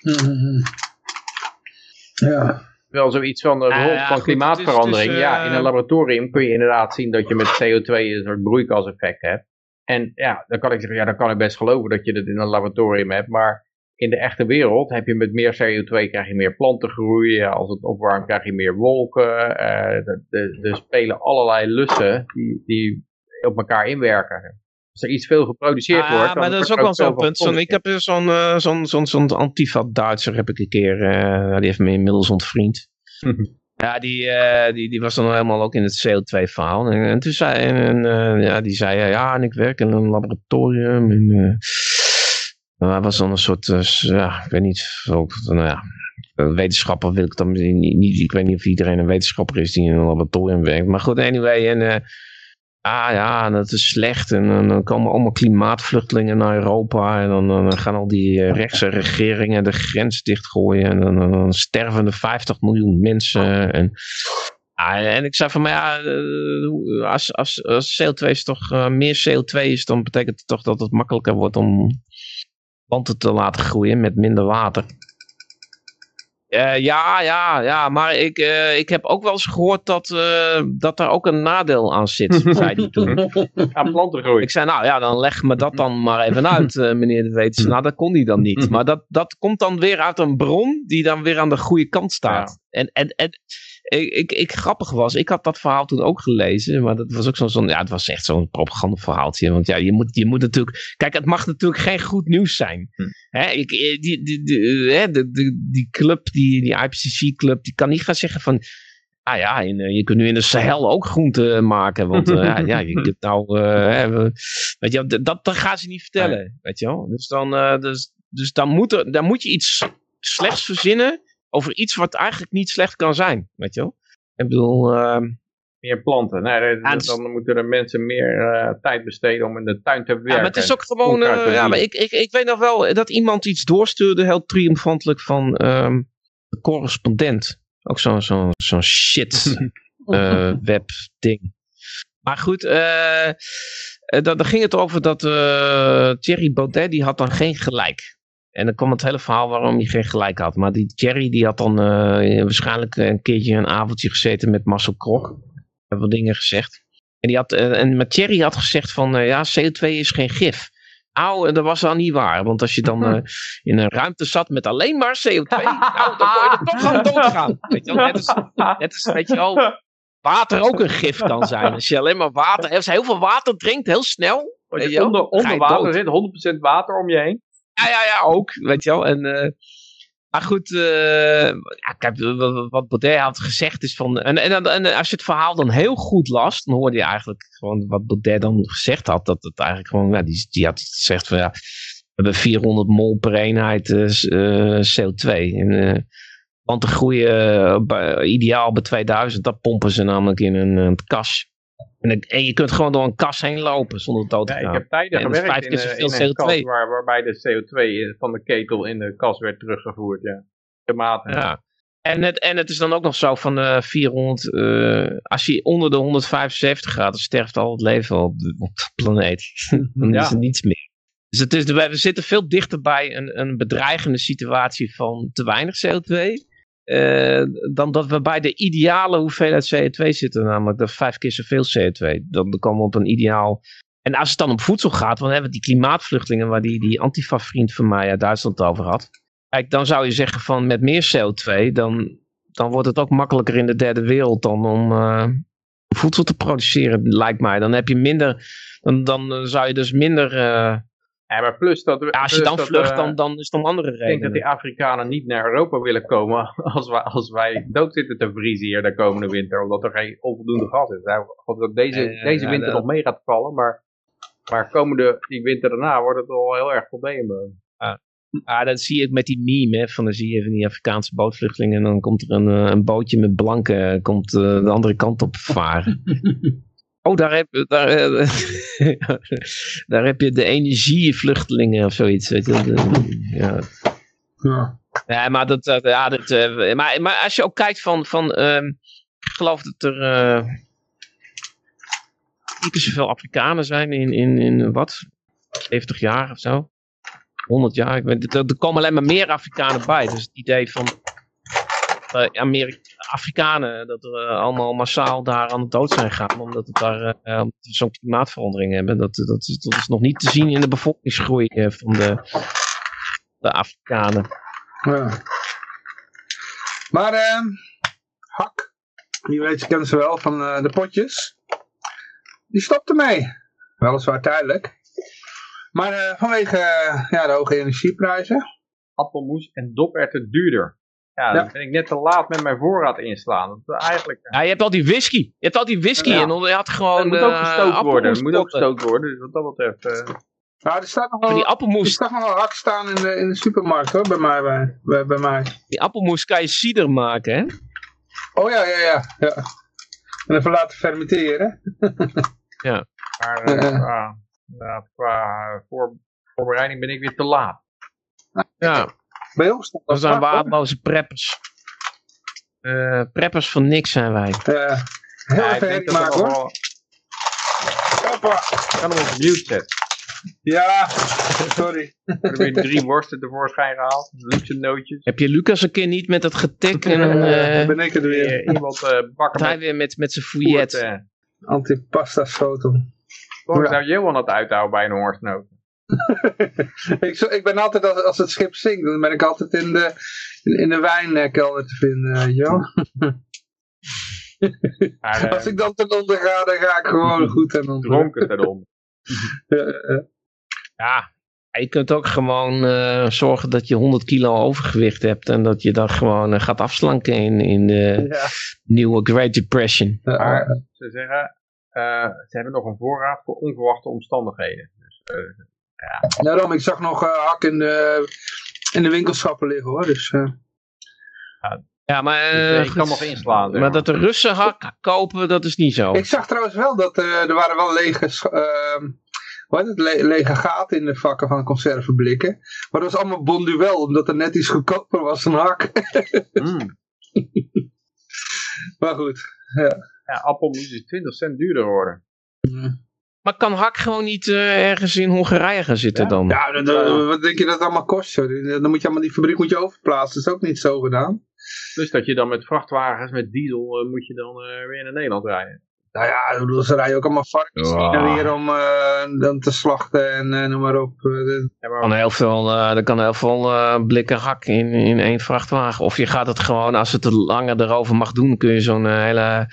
Ja. Wel zoiets van, uh, ja, ja, van goed, klimaatverandering. Dus, ja, in een laboratorium kun je inderdaad zien dat je met CO2 een soort broeikaseffect hebt. En ja, dan kan ik zeggen, ja, dan kan ik best geloven dat je dat in een laboratorium hebt. Maar in de echte wereld heb je met meer CO2 krijg je meer plantengroei. Als het opwarmt krijg je meer wolken. Er spelen allerlei lussen die, die op elkaar inwerken. Als er iets veel geproduceerd ah, wordt... maar dat is ook wel zo'n punt. Zo ik heb zo'n uh, zo'n zo'n zo'n Antifa-Duitser heb ik een keer... Uh, die heeft me inmiddels ontvriend. ja, die, uh, die, die was dan helemaal ook in het CO2-verhaal. En, en, toen zei... En, ja, die zei, ja, en ik werk in een laboratorium en... Maar hij was dan een soort, uh, ja, ik weet niet, nou ja, wetenschapper wil ik dan niet, ik weet niet of iedereen een wetenschapper is die in een laboratorium werkt. Maar goed, anyway, en uh, ah ja, dat is slecht. En, dan komen allemaal klimaatvluchtelingen naar Europa. En dan, dan gaan al die uh, rechtse regeringen de grens dichtgooien. En dan, dan sterven er 50 miljoen mensen. En, ah, en ik zei van, maar ja, als, als, als CO2 is toch, meer CO2 is, dan betekent het toch dat het makkelijker wordt om planten te laten groeien met minder water. Uh, ja, ja, ja, maar ik, uh, ik heb ook wel eens gehoord dat, uh, dat er ook een nadeel aan zit, zei hij toen. Aan plantengroei. Ik zei, nou ja, dan leg me dat dan maar even uit, meneer de wetenschap. Nou, dat kon hij dan niet. Maar dat, dat komt dan weer uit een bron die dan weer aan de goede kant staat. Ja. En, en, en ik, ik, ik, grappig was, ik had dat verhaal toen ook gelezen, maar dat was ook zo'n, zo ja, het was echt zo'n propagandaverhaaltje. Want ja, je moet, je moet natuurlijk, kijk, het mag natuurlijk geen goed nieuws zijn. Hm. Hè, ik, eh, die, die, die, hè, de, de, die club, die, die IPCC-club, die kan niet gaan zeggen van, ah ja, in, eh, je kunt nu in de Sahel ook groente maken, want uh, ja, ja, je kunt nou, uh, hè, weet je, dat, dat gaan ze niet vertellen, weet je wel. Dus dan, uh, dus Dus dan moet, er, dan moet je iets slechts verzinnen over iets wat eigenlijk niet slecht kan zijn. Weet je wel? Ik bedoel... Uh, meer planten. Nee, dan moeten er mensen meer uh, tijd besteden om in de tuin te werken. Ja, maar het is ook gewoon... Uh, ja, maar ik, ik, ik weet nog wel dat iemand iets doorstuurde, heel triomfantelijk, van um, de correspondent. Ook zo'n zo, zo shit uh, web ding. Maar goed, uh, dan, dan ging het over dat uh, Thierry Baudet, die had dan geen gelijk. En dan kwam het hele verhaal waarom hij geen gelijk had. Maar die Thierry, die had dan waarschijnlijk een keertje een avondje gezeten met Marcel Krok. Hebben wat dingen gezegd. En, die had, en maar Thierry had gezegd van, ja, CO2 is geen gif. Nou, dat was al niet waar. Want als je dan uh, in een ruimte zat met alleen maar CO2, nou, dan kon je er toch gewoon doodgaan. Weet je wel? Net, is, net is, weet je wel, water ook een gif kan zijn. Als je alleen maar water, als je heel veel water drinkt, heel snel. Weet je, onder, onder water zit 100% water om je heen. Ja, ja, ja, ook. Weet je wel. En, uh, maar goed, uh, ja, kijk, wat Baudet had gezegd is van... En, en, als je het verhaal dan heel goed las, dan hoorde je eigenlijk gewoon wat Baudet dan gezegd had. Dat het eigenlijk gewoon, ja, die, die had gezegd van ja, we hebben 400 mol per eenheid uh, CO2. En, want de groeien ideaal bij 2000, dat pompen ze namelijk in een, een kas. En, en, je kunt gewoon door een kas heen lopen zonder dood te gaan. Ja, ik heb tijden en gewerkt in, in, in, een kas waar, waarbij de CO2 van de ketel in de kas werd teruggevoerd. Ja. De maten. Ja. En het, en het is dan ook nog zo van uh, 400, uh, als je onder de 175 gaat, dan sterft al het leven op de, op de planeet. dan is er niets meer. Dus het is, we zitten veel dichter bij een, een bedreigende situatie van te weinig CO2 uh, dan dat we bij de ideale hoeveelheid CO2 zitten, namelijk de vijf keer zoveel CO2. Dan, komen we op een ideaal. En als het dan om voedsel gaat, dan hebben we die klimaatvluchtelingen waar die, die Antifa-vriend van mij uit Duitsland over had. Kijk, dan zou je zeggen van met meer CO2, dan, dan wordt het ook makkelijker in de derde wereld dan om uh, voedsel te produceren, lijkt mij. Dan heb je minder, dan, dan zou je dus minder. Uh, ja, maar plus dat... als je dan vlucht, uh, dan, dan is het om andere redenen. Ik denk dat die Afrikanen niet naar Europa willen komen als wij, als wij dood zitten te vriezen hier de komende winter, omdat er geen onvoldoende gas is. Ik hoop dat deze, uh, deze winter nog mee gaat vallen, maar, maar komende, die winter daarna wordt het wel heel erg problemen. Ah. Ah, dat zie ik met die meme, hè, van dan zie je van die Afrikaanse bootvluchtelingen en dan komt er een, een bootje met blanken, komt de andere kant op varen. Oh, daar heb, daar, eh, daar heb je de energievluchtelingen of zoiets. Weet je. Ja. ja. Ja, maar, dat, ja, dat, uh, maar, maar als je ook kijkt van, van um, ik geloof dat er uh, zoveel Afrikanen zijn in, in, in wat, 70 jaar of zo, 100 jaar. Ik weet, er, er komen alleen maar meer Afrikanen bij. Dus het idee van uh, Amerika Afrikanen, dat er allemaal massaal daar aan de dood zijn gegaan, omdat het daar uh, zo'n klimaatverandering hebben. Dat, dat, is, dat is nog niet te zien in de bevolkingsgroei van de, de Afrikanen. Ja. Maar Hak, wie weet, je kent ze wel van de potjes. Die stopte mee. Weliswaar tijdelijk. Maar vanwege ja, de hoge energieprijzen. Appelmoes en doperwten duurder. Ja, dan ben ik net te laat met mijn voorraad inslaan. Dat eigenlijk, ja, je hebt al die whisky. Je hebt al die whisky en je had gewoon... Het moet ook gestookt worden. Het moet ook gestookt worden. Dus wat dat betreft... Uh... Nou, er staat nog wel, die appelmoes. Er staat nog wel hak staan in de, in de supermarkt hoor, bij mij. Bij, bij, bij mij. Die appelmoes kan je cider maken, hè? Oh ja, ja, ja. ja. En even laten fermenteren. ja. Maar uh, uh, qua voor, voorbereiding ben ik weer te laat. Ja. Bij ons dat We zijn waardeloze preppers. Uh, preppers van niks zijn wij. Uh, heel ja, even maken hoor. Wel... Hoppa. Ik kan hem op mute zetten. Ja, sorry. Er hebben weer drie worsten tevoorschijn gehaald. Luxe nootjes. Heb je Lucas een keer niet met het getik en een... Uh, ben ik er weer. Iemand uh, bakken Hij weer met, met zijn fouillet. Antipasta schotel. Hoe zou Johan het uithouden bij een hongersnood? ik, ik, ben altijd, als, als het schip zinkt, dan ben ik altijd in de, in, in de wijnkelder te vinden, ja. Maar, als ik dan ten onder ga, dan ga ik gewoon goed ten onder. Dronken ten onder. ja, je kunt ook gewoon uh, zorgen dat je 100 kilo overgewicht hebt en dat je dan gewoon uh, gaat afslanken in, in de ja. nieuwe Great Depression. Maar ze zeggen, uh, ze hebben nog een voorraad voor onverwachte omstandigheden. Dus Ja. Daarom, ik zag nog hak in de, in de winkelschappen liggen hoor. Dus, ja. Ja, maar, dus, ik kan nog inslaan. Maar, dat de Russen hak kopen, dat is niet zo. Ik zag trouwens wel dat er waren wel lege wat het, le lege gaten in de vakken van conserveblikken. Maar dat was allemaal bonduel, omdat er net iets goedkoper was dan hak. mm. maar goed, ja. Ja, appel moet dus 20 cent duurder worden. Maar kan hak gewoon niet uh, ergens in Hongarije gaan zitten dan? Ja, dat, wat denk je dat het allemaal kost? Dan moet je allemaal die fabriek moet je overplaatsen. Dat is ook niet zo gedaan. Dus dat je dan met vrachtwagens, met diesel, uh, moet je dan uh, weer naar Nederland rijden. Nou ja, bedoel, ze rijden ook allemaal varkens oh. hier om uh, dan te slachten en uh, noem maar op. Er kan heel veel, uh, er kan heel veel blikken hak in, in één vrachtwagen. Of je gaat het gewoon, als het er langer erover mag doen, kun je zo'n hele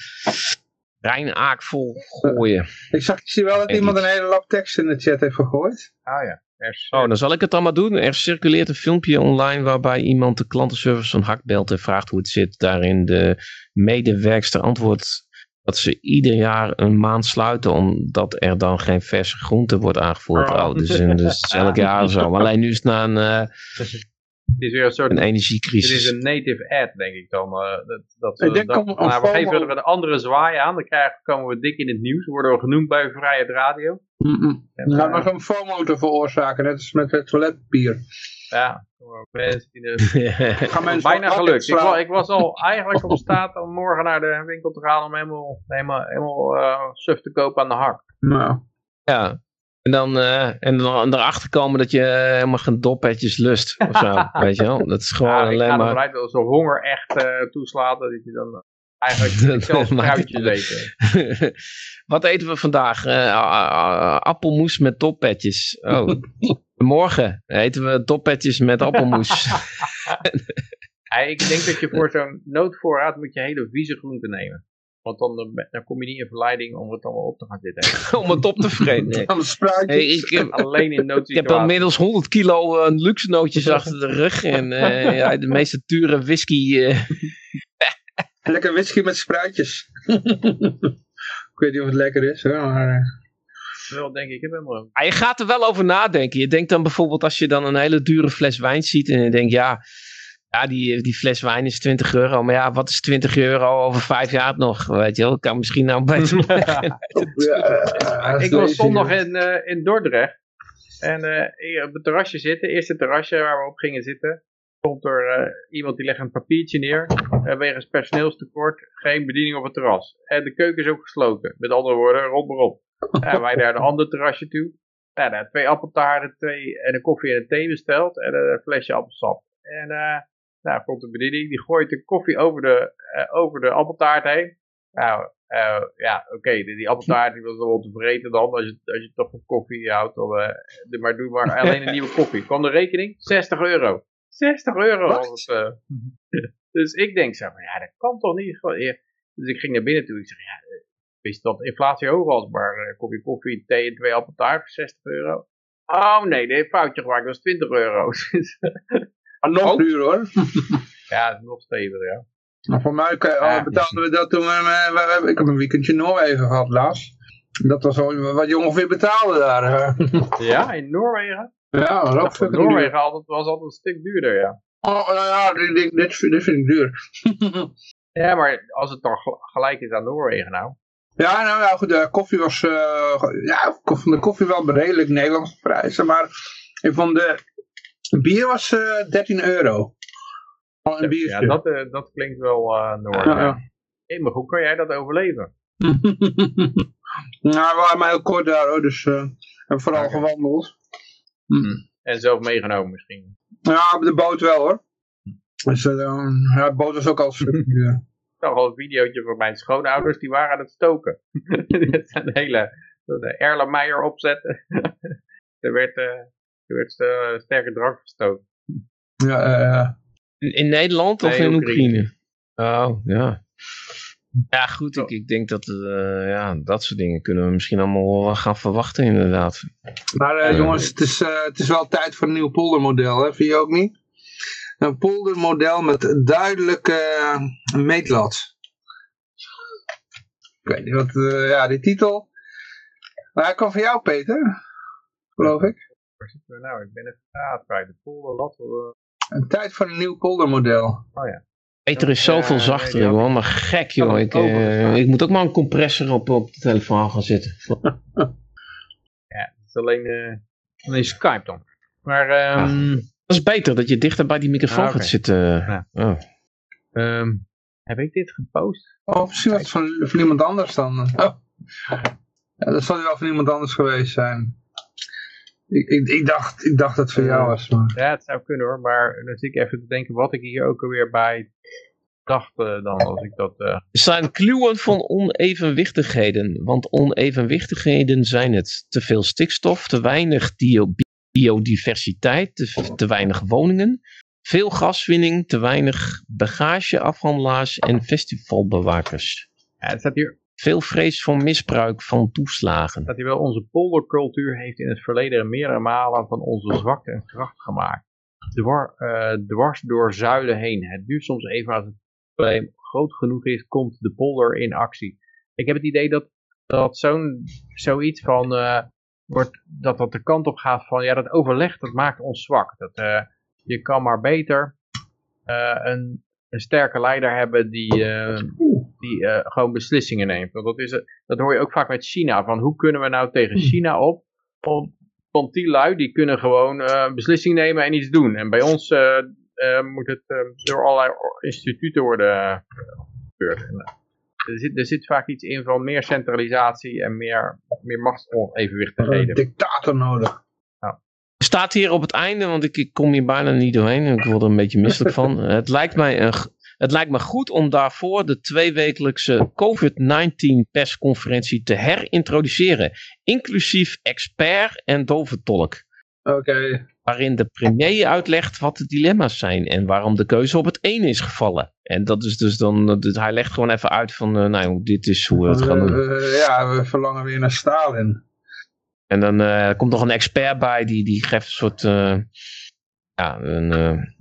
Rijnaak vol gooien. Ik zag, ik zie wel dat iemand een hele lap tekst in de chat heeft gegooid. Ah ja. Oh, dan zal ik het allemaal doen. Er circuleert een filmpje online waarbij iemand de klantenservice van Hak belt en vraagt hoe het zit. Daarin de medewerkster antwoordt dat ze ieder jaar een maand sluiten omdat er dan geen verse groente wordt aangevoerd. Oh, oh dus, dus elk jaar zo. Maar alleen nu is het na een, uh, het is weer een soort een energiecrisis. Het is een native ad, denk ik dan. Uh, dat, dat, ik denk dat, nou, we geven er een andere zwaai aan. Dan krijgen, komen we dik in het nieuws. Worden we genoemd bij Vrijheid Radio. Mm -mm. En, gaan we zo'n FOMO te veroorzaken, net als met het toiletpapier. Ja, mensen die de... bijna gelukt. Ik was, ik was, al eigenlijk op staat om morgen naar de winkel te gaan om helemaal, helemaal, helemaal uh, suf te kopen aan de hak. Nou. Ja, en dan, uh, en dan erachter komen dat je helemaal geen doppetjes lust. Of zo, weet je wel. Dat is gewoon ja, alleen maar... Ik ga als de honger echt uh, toeslaat, dat je dan eigenlijk zelfs fruitjes eten. Wat eten we vandaag? Uh, appelmoes met toppetjes. Oh. Morgen eten we toppetjes met appelmoes. ik denk dat je voor zo'n noodvoorraad moet je hele vieze groenten nemen. Want dan, dan kom je niet in verleiding om het allemaal op te gaan zitten. om het op te vreten. hey, ik heb, Alleen in Ik heb inmiddels 100 kilo uh, luxe nootjes achter de rug. En uh, ja, de meeste dure whisky. Uh... lekker whisky met spruitjes. ik weet niet of het lekker is. Hoor, maar wel denk ik, heb helemaal ah, Je gaat er wel over nadenken. Je denkt dan bijvoorbeeld als je dan een hele dure fles wijn ziet en je denkt ja, ja die, die fles wijn is 20 euro. Maar ja, wat is 20 euro over vijf jaar nog? Weet je wel, kan misschien nou beter ja, Ik was zondag in, uh, in Dordrecht en uh, op het terrasje zitten, eerste terrasje waar we op gingen zitten komt er uh, iemand die legt een papiertje neer. Uh, wegens personeelstekort geen bediening op het terras. En de keuken is ook gesloten. Met andere woorden, rot maar op. Ja, wij naar een ander terrasje toe. Ja, daar twee appeltaarten twee, en een koffie en een thee besteld. En een flesje appelsap. En uh, nou, komt de bediening. Die gooit de koffie over de, uh, over de appeltaart heen. Nou, uh, ja, oké. Okay, die, die, appeltaart die was wel tevreden dan. Als je, als je toch van koffie houdt. Dan, maar doe maar alleen een nieuwe koffie. Kwam de rekening? 60 euro. 60 euro was dus ik denk zo van, ja, dat kan toch niet. Dus ik ging naar binnen toe. Ik zeg, ja, wist dat inflatie hoog was, maar een kopje koffie, thee en twee appeltaart voor 60 euro. Oh nee, nee, foutje gemaakt, dat was 20 euro. maar nog duur hoor. ja, het is nog stevig, ja. Maar voor mij uh, betaalden we dat toen, we, ik heb een weekendje Noorwegen gehad laatst. Dat was al wat je ongeveer betaalde daar. ja, in Noorwegen? Ja, dat was ook Noorwegen altijd, was altijd een stuk duurder, ja. Oh, nou ja, dit, dit, dit vind ik duur. ja, maar als het dan gelijk is aan Noorwegen nou. Ja, nou ja, goed, de koffie was, uh, ja, de koffie wel redelijk Nederlandse prijzen, maar ik vond de bier was uh, eh, 13 euro. Een ja, dat, uh, dat klinkt wel uh, Noord. Ja, ja. Hey, maar hoe kan jij dat overleven? nou, we waren maar heel kort daar, hoor, dus we hebben vooral okay. gewandeld. Hm. En zelf meegenomen misschien? Ja, op de boot wel hoor. Dus, ja, de boot was ook al stuk. zag al een videootje van mijn schoonouders, die waren aan het stoken. dat zijn de hele de Erlenmeyer opzetten. er werd, uh, er werd uh, sterke drank gestoken. Ja, uh, in, in, Nederland of in Oekraïne? Oh, ja. Ja, goed, ik, ik denk dat uh, ja, dat soort dingen kunnen we misschien allemaal gaan verwachten inderdaad. Maar jongens, het is, het is wel tijd voor een nieuw poldermodel, hè? vind je ook niet? Een poldermodel met duidelijke uh, meetlat. Ik weet niet wat, uh, ja, die titel. Maar hij kwam van jou, Peter. Geloof ik. Waar zitten we nou? Ik ben even raad kwijt. De polder, wat? Een tijd voor een nieuw poldermodel. Oh ja. Peter is zoveel uh, zachter, man. Maar gek, joh. Ik, uh, ik moet ook maar een compressor op, op de telefoon gaan zitten. ja, het is alleen, uh, alleen Skype dan. Maar, um... dat is beter, dat je dichter bij die microfoon ah, okay. gaat zitten. Ja. Oh. Um, heb ik dit gepost? Oh, misschien was het van, van iemand anders dan. Oh. Ja, dat zal wel van iemand anders geweest zijn. Ik, ik, ik, dacht, ik dacht dat het voor jou was. Maar... Ja, het zou kunnen hoor. Maar dan zit ik even te denken wat ik hier ook alweer bij dacht uh, dan als ik dat... Uh... Er zijn kluwen van onevenwichtigheden. Want onevenwichtigheden zijn het. Te veel stikstof, te weinig biodiversiteit, te, te weinig woningen, veel gaswinning, te weinig bagageafhandelaars en festivalbewakers. Ja, het staat hier veel vrees voor misbruik van toeslagen. Dat hij wel onze poldercultuur heeft in het verleden meerdere malen van onze zwakte en kracht gemaakt. Dwar, uh, dwars door zuiden heen. Het duurt soms even als het probleem groot genoeg is, komt de polder in actie. Ik heb het idee dat, dat zo'n zoiets van, uh, wordt, dat dat de kant op gaat van, ja dat overleg dat maakt ons zwak. Dat, uh, je kan maar beter een, een sterke leider hebben die, die uh, gewoon beslissingen neemt. Want dat, is, dat hoor je ook vaak met China. Van hoe kunnen we nou tegen hmm. China op? Want die lui die kunnen gewoon uh, beslissing nemen en iets doen. En bij ons uh, moet het door allerlei instituten worden gebeurd. Er zit, er zit vaak iets in van meer centralisatie en meer, meer machtsonevenwichtigheden. Een dictator nodig. Staat hier op het einde, want ik, ik kom hier bijna niet doorheen. Ik word er een beetje misselijk van. Het lijkt mij een, het lijkt me goed om daarvoor de tweewekelijkse COVID-19 persconferentie te herintroduceren. Inclusief expert en doventolk. Oké. Waarin de premier uitlegt wat de dilemma's zijn en waarom de keuze op het ene is gevallen. En dat is dus dan, hij legt gewoon even uit van, uh, nou, dit is hoe we het gaan doen. Ja, we verlangen weer naar Stalin. En dan uh, komt nog een expert bij, die, die geeft een soort, ja, een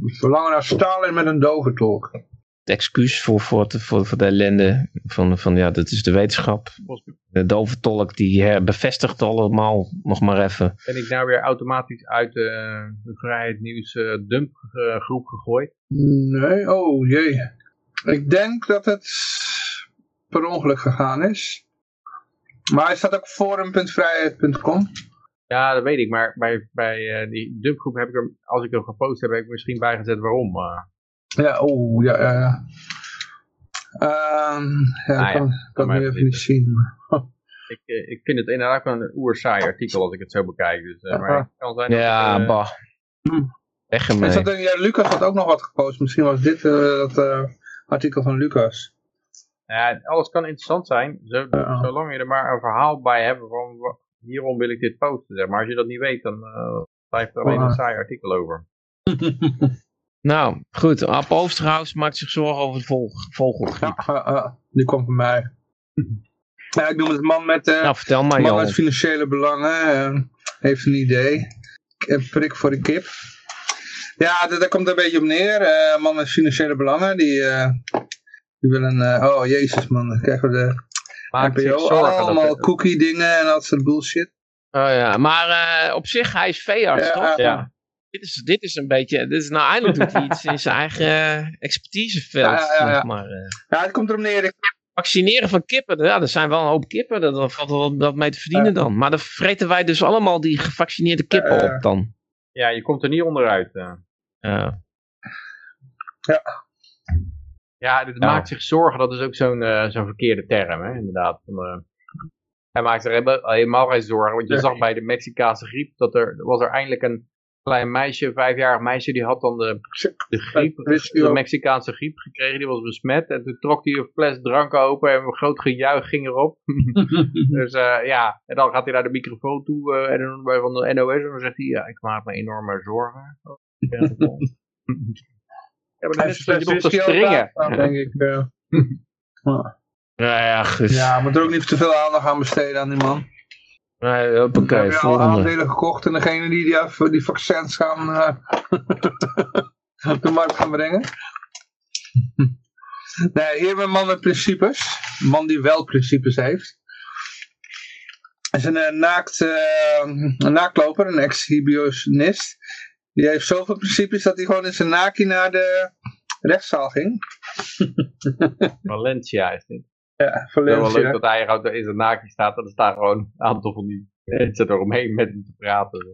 verlangen naar Stalin met een doventolk. Het excuus voor, voor, voor, voor de ellende van, van ja, dat is de wetenschap. De doventolk die bevestigt allemaal nog maar even. Ben ik nou weer automatisch uit de, de Vrijheid Nieuws uh, dumpgroep gegooid? Nee, oh jee. Ik denk dat het per ongeluk gegaan is. Maar hij staat ook forum.vrijheid.com. Ja, dat weet ik. Maar bij, bij uh, die dumpgroep heb ik er, als ik hem gepost heb, heb ik misschien bijgezet waarom. Uh. Ja, oh, ja, ja, ja. Um, ja, ah, kan, ja. kan ik even niet zien. ik, eh, ik vind het inderdaad wel een oerzaai artikel als ik het zo bekijk. Dus, uh, maar het kan zijn ja, dat, bah. Hm. Echt gemeen. ja, Lucas had ook nog wat gepost. Misschien was dit dat artikel van Lucas. Ja, alles kan interessant zijn, zo, zolang je er maar een verhaal bij hebt van hierom wil ik dit posten. Zeg maar als je dat niet weet, dan uh, blijft er alleen een saai artikel over. nou, goed. App Oosterhuis maakt zich zorgen over de vogel vogelgriep. Ja, die komt van mij. Ja, ik noem het man met, uh, nou, vertel maar, man met financiële belangen. Uh, heeft een idee. Een prik voor de kip. Ja, daar komt een beetje op neer. Uh, man met financiële belangen. Die, die wil een... oh, jezus man. Dan krijgen we de Maakt NPO, zorgen allemaal cookie dingen en dat soort bullshit. Oh ja, maar uh, op zich, hij is veearts, ja, toch? Ja. Dit is, dit is een beetje, dit is nou eindelijk doet hij iets in zijn eigen uh, expertiseveld. Ja, ja, ja. maar, uh. ja, het komt erom neer. Vaccineren van kippen, ja, er zijn wel een hoop kippen, daar valt wel wat mee te verdienen dan. Maar dan vreten wij dus allemaal die gevaccineerde kippen op dan. Ja, je komt er niet onderuit. Ja. Ja. Ja, het maakt zich zorgen, dat is ook zo'n uh, zo'n verkeerde term, hè, inderdaad. Van, uh, hij maakt zich helemaal geen zorgen, want je zag bij de Mexicaanse griep, dat er, was er eindelijk een klein meisje, een vijfjarig meisje, die had dan de, de griep, de Mexicaanse griep gekregen, die was besmet. En toen trok hij een fles drank open en een groot gejuich ging erop. dus uh, ja, en dan gaat hij naar de microfoon toe en dan van de NOS en dan zegt hij, ja, ik maak me enorme zorgen. hebben net een beetje op te springen. denk ik. Uh. ja, ja. Ja, moet er ook niet te veel aandacht aan besteden aan die man. Nee, hoppakee. We hebben al aandelen gekocht en degene die die, die vaccins gaan uh, op de markt gaan brengen. nee, hier hebben we een man met principes. Een man die wel principes heeft. is een, naakt, een naaktloper, een exhibitionist. Die heeft zoveel principes dat hij gewoon in zijn naki naar de rechtszaal ging. Valencia is dit. Ja, Valencia. Het is wel leuk dat hij in zijn naki staat. En er staan gewoon een aantal van die mensen eromheen met hem te praten.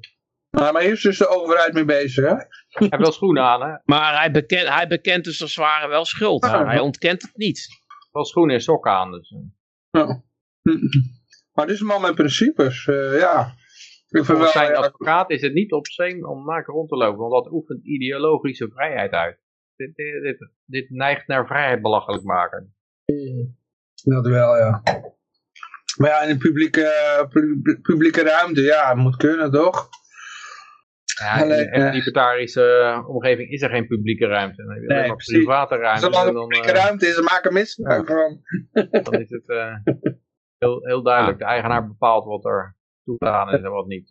Nou, maar hier is dus de overheid mee bezig, hè? Hij heeft wel schoenen aan, hè? Maar hij bekent, hij bekent dus als ware wel schuld. Hij ontkent het niet. Wel schoenen en sokken aan, dus. Ja. Maar dit is een man met principes, uh, ja. Wel, zijn advocaat is het niet op zee om naakt rond te lopen, want dat oefent ideologische vrijheid uit. Dit, dit, dit, dit neigt naar vrijheid belachelijk maken. Dat wel, ja. Maar ja, in de publieke, publieke ruimte, ja, moet kunnen, toch? Ja, in een libertarische omgeving is er geen publieke ruimte. Dan heb je nee, maar private ruimte. Zolang er publieke uh, ruimte is, dan maken misbruik van. Dan is het uh, heel, heel duidelijk. De eigenaar bepaalt wat er toegestaan is en wat niet.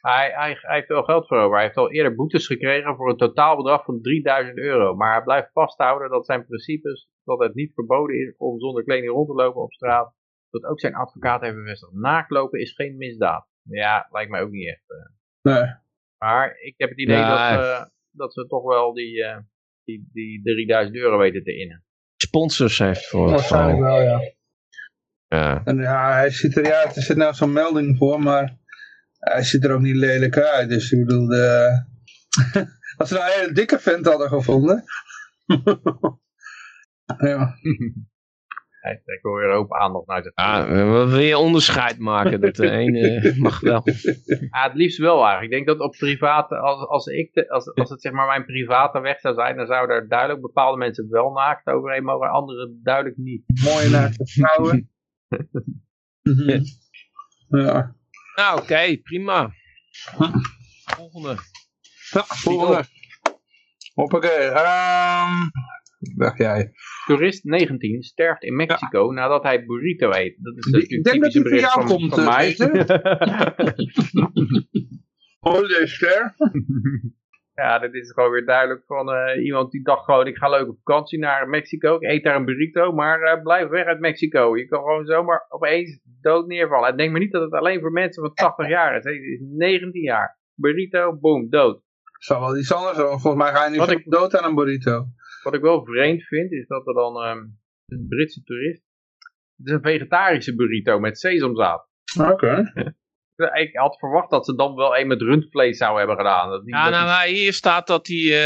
Hij, hij, hij, heeft wel geld voor over. Hij heeft al eerder boetes gekregen voor een totaalbedrag van 3000 euro. Maar hij blijft vasthouden dat zijn principes, dat het niet verboden is om zonder kleding rond te lopen op straat. Dat ook zijn advocaat heeft bevestigd. Naaklopen is geen misdaad. Ja, lijkt mij ook niet echt. Uh. Nee. Maar ik heb het idee dat, uh, dat ze toch wel die, uh, die, die 3000 euro weten te innen. Sponsors heeft voor het Waarschijnlijk wel, ja. Ja. En ja, hij ziet er, ja, er zit nou zo'n melding voor, maar hij ziet er ook niet lelijk uit. Dus ik bedoel, de... als ze nou een hele dikke vent hadden gevonden. ja. Hij trekt weer een hoop aandacht naar zich. Ah, we wil je onderscheid maken? Dat de ene mag wel. Ja, het liefst wel eigenlijk. Ik denk dat op private, als, als, ik als, als het zeg maar mijn private weg zou zijn, dan zouden er duidelijk bepaalde mensen wel naakt overheen mogen, anderen duidelijk niet. Mooie naakte vrouwen. Ja. Nou, oké, prima. Volgende. Ja, volgende. Hoppakee. Um, Dacht jij. Toerist 19 sterft in Mexico nadat hij burrito eet. Dat is natuurlijk Ik denk dat hij voor jou van, komt, van eh, mij. Holiday ster. Ja, dit is gewoon weer duidelijk van uh, iemand die dacht gewoon, ik ga leuk op vakantie naar Mexico. Ik eet daar een burrito, maar uh, blijf weg uit Mexico. Je kan gewoon zomaar opeens dood neervallen. En denk maar niet dat het alleen voor mensen van 80 jaar is. Het is 19 jaar. Burrito, boom, dood. Zal wel iets anders zijn. Volgens mij ga je niet ik... dood aan een burrito. Wat ik wel vreemd vind, is dat er dan um, een Britse toerist... Het is een vegetarische burrito met sesamzaad. Oké. Ik had verwacht dat ze dan wel een met rundvlees zou hebben gedaan. Dat ja, nou, hier staat dat die, uh,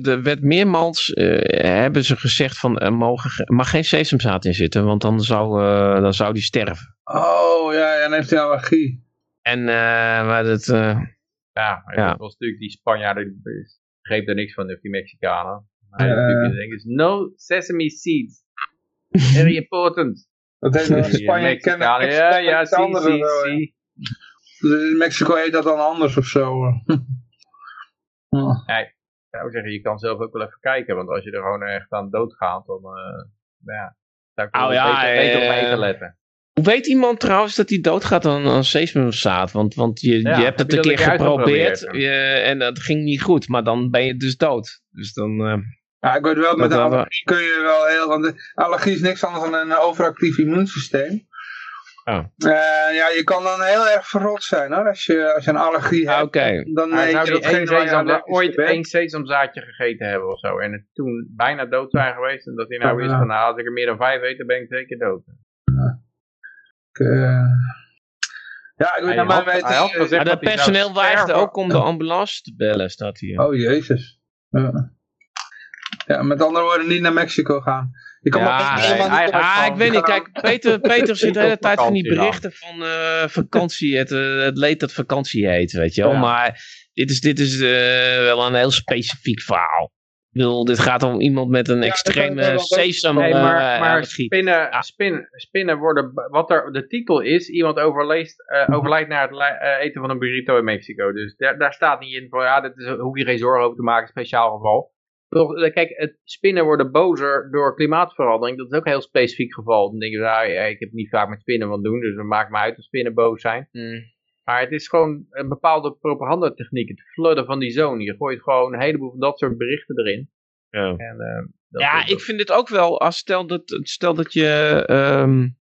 de wet meermans uh, hebben ze gezegd van er mogen, mag geen sesamzaad in zitten, want dan zou, uh, dan zou die sterven. Oh ja, dan heeft hij allergie. En maar dat... ja, ja, dat was natuurlijk die Spanjaarden, die begreep er niks van, of die Mexicanen. Maar uh, is no sesame seeds. Very important. Dat heeft in Spanje kennen. Ja, ja, zie, zie, zie. Dus in Mexico heet dat dan anders of zo. ja. ik zou zeggen, je kan zelf ook wel even kijken. Want als je er gewoon echt aan doodgaat, dan uh, ja, zou ik oh, ja, beter, beter op eten letten. Hoe weet iemand trouwens dat hij doodgaat aan, aan sesamzaad? Want, want je, je hebt het een keer geprobeerd je, en dat ging niet goed. Maar dan ben je dus dood. Dus dan... Uh, ja, ik weet wel, met allergie kun je wel heel... Want allergie is niks anders dan een overactief immuunsysteem. Oh. Uh, ja, je kan dan heel erg verrot zijn hoor, als je, als je een allergie hebt. Okay. Dan uh, zou je sesam, ooit één sesamzaadje gegeten hebben of zo. En het toen bijna dood zijn geweest. En dat hij nou wist van, nou, als ik er meer dan vijf eet, dan ben ik zeker dood. Ja, ik, uh... ja ik weet naar mijn weten... Het personeel weigerde ook om de ambulance te bellen, staat hier. Oh jezus. Ja. ja, met andere woorden, niet naar Mexico gaan. Kan ja, maar ik weet niet. Kijk, Peter, Peter zit de hele tijd van die berichten van uh, vakantie. Het, uh, het leed dat vakantie heet, weet je wel. Maar dit is, dit is uh, wel een heel specifiek verhaal. Ik bedoel, dit gaat om iemand met een ja, extreme sesam nee, maar, maar spinnen, ja. spinnen, spinnen worden, wat er de titel is, iemand overleest, uh, overlijdt naar het eten van een burrito in Mexico. Dus daar, daar staat niet in van, ja, dit is, hoef je geen zorgen over te maken, speciaal geval. Eh, kijk, het spinnen worden bozer door klimaatverandering. Dat is ook een heel specifiek geval. Dan denk je, nou, ik heb niet vaak met spinnen van doen, dus het maakt me uit dat spinnen boos zijn. Hmm. Maar het is gewoon een bepaalde propagandatechniek. Het flooden van die zone. Je gooit gewoon een heleboel van dat soort berichten erin. Ja, en, uh, ja ik vind dit ook wel, als stel dat, stel dat je... Um,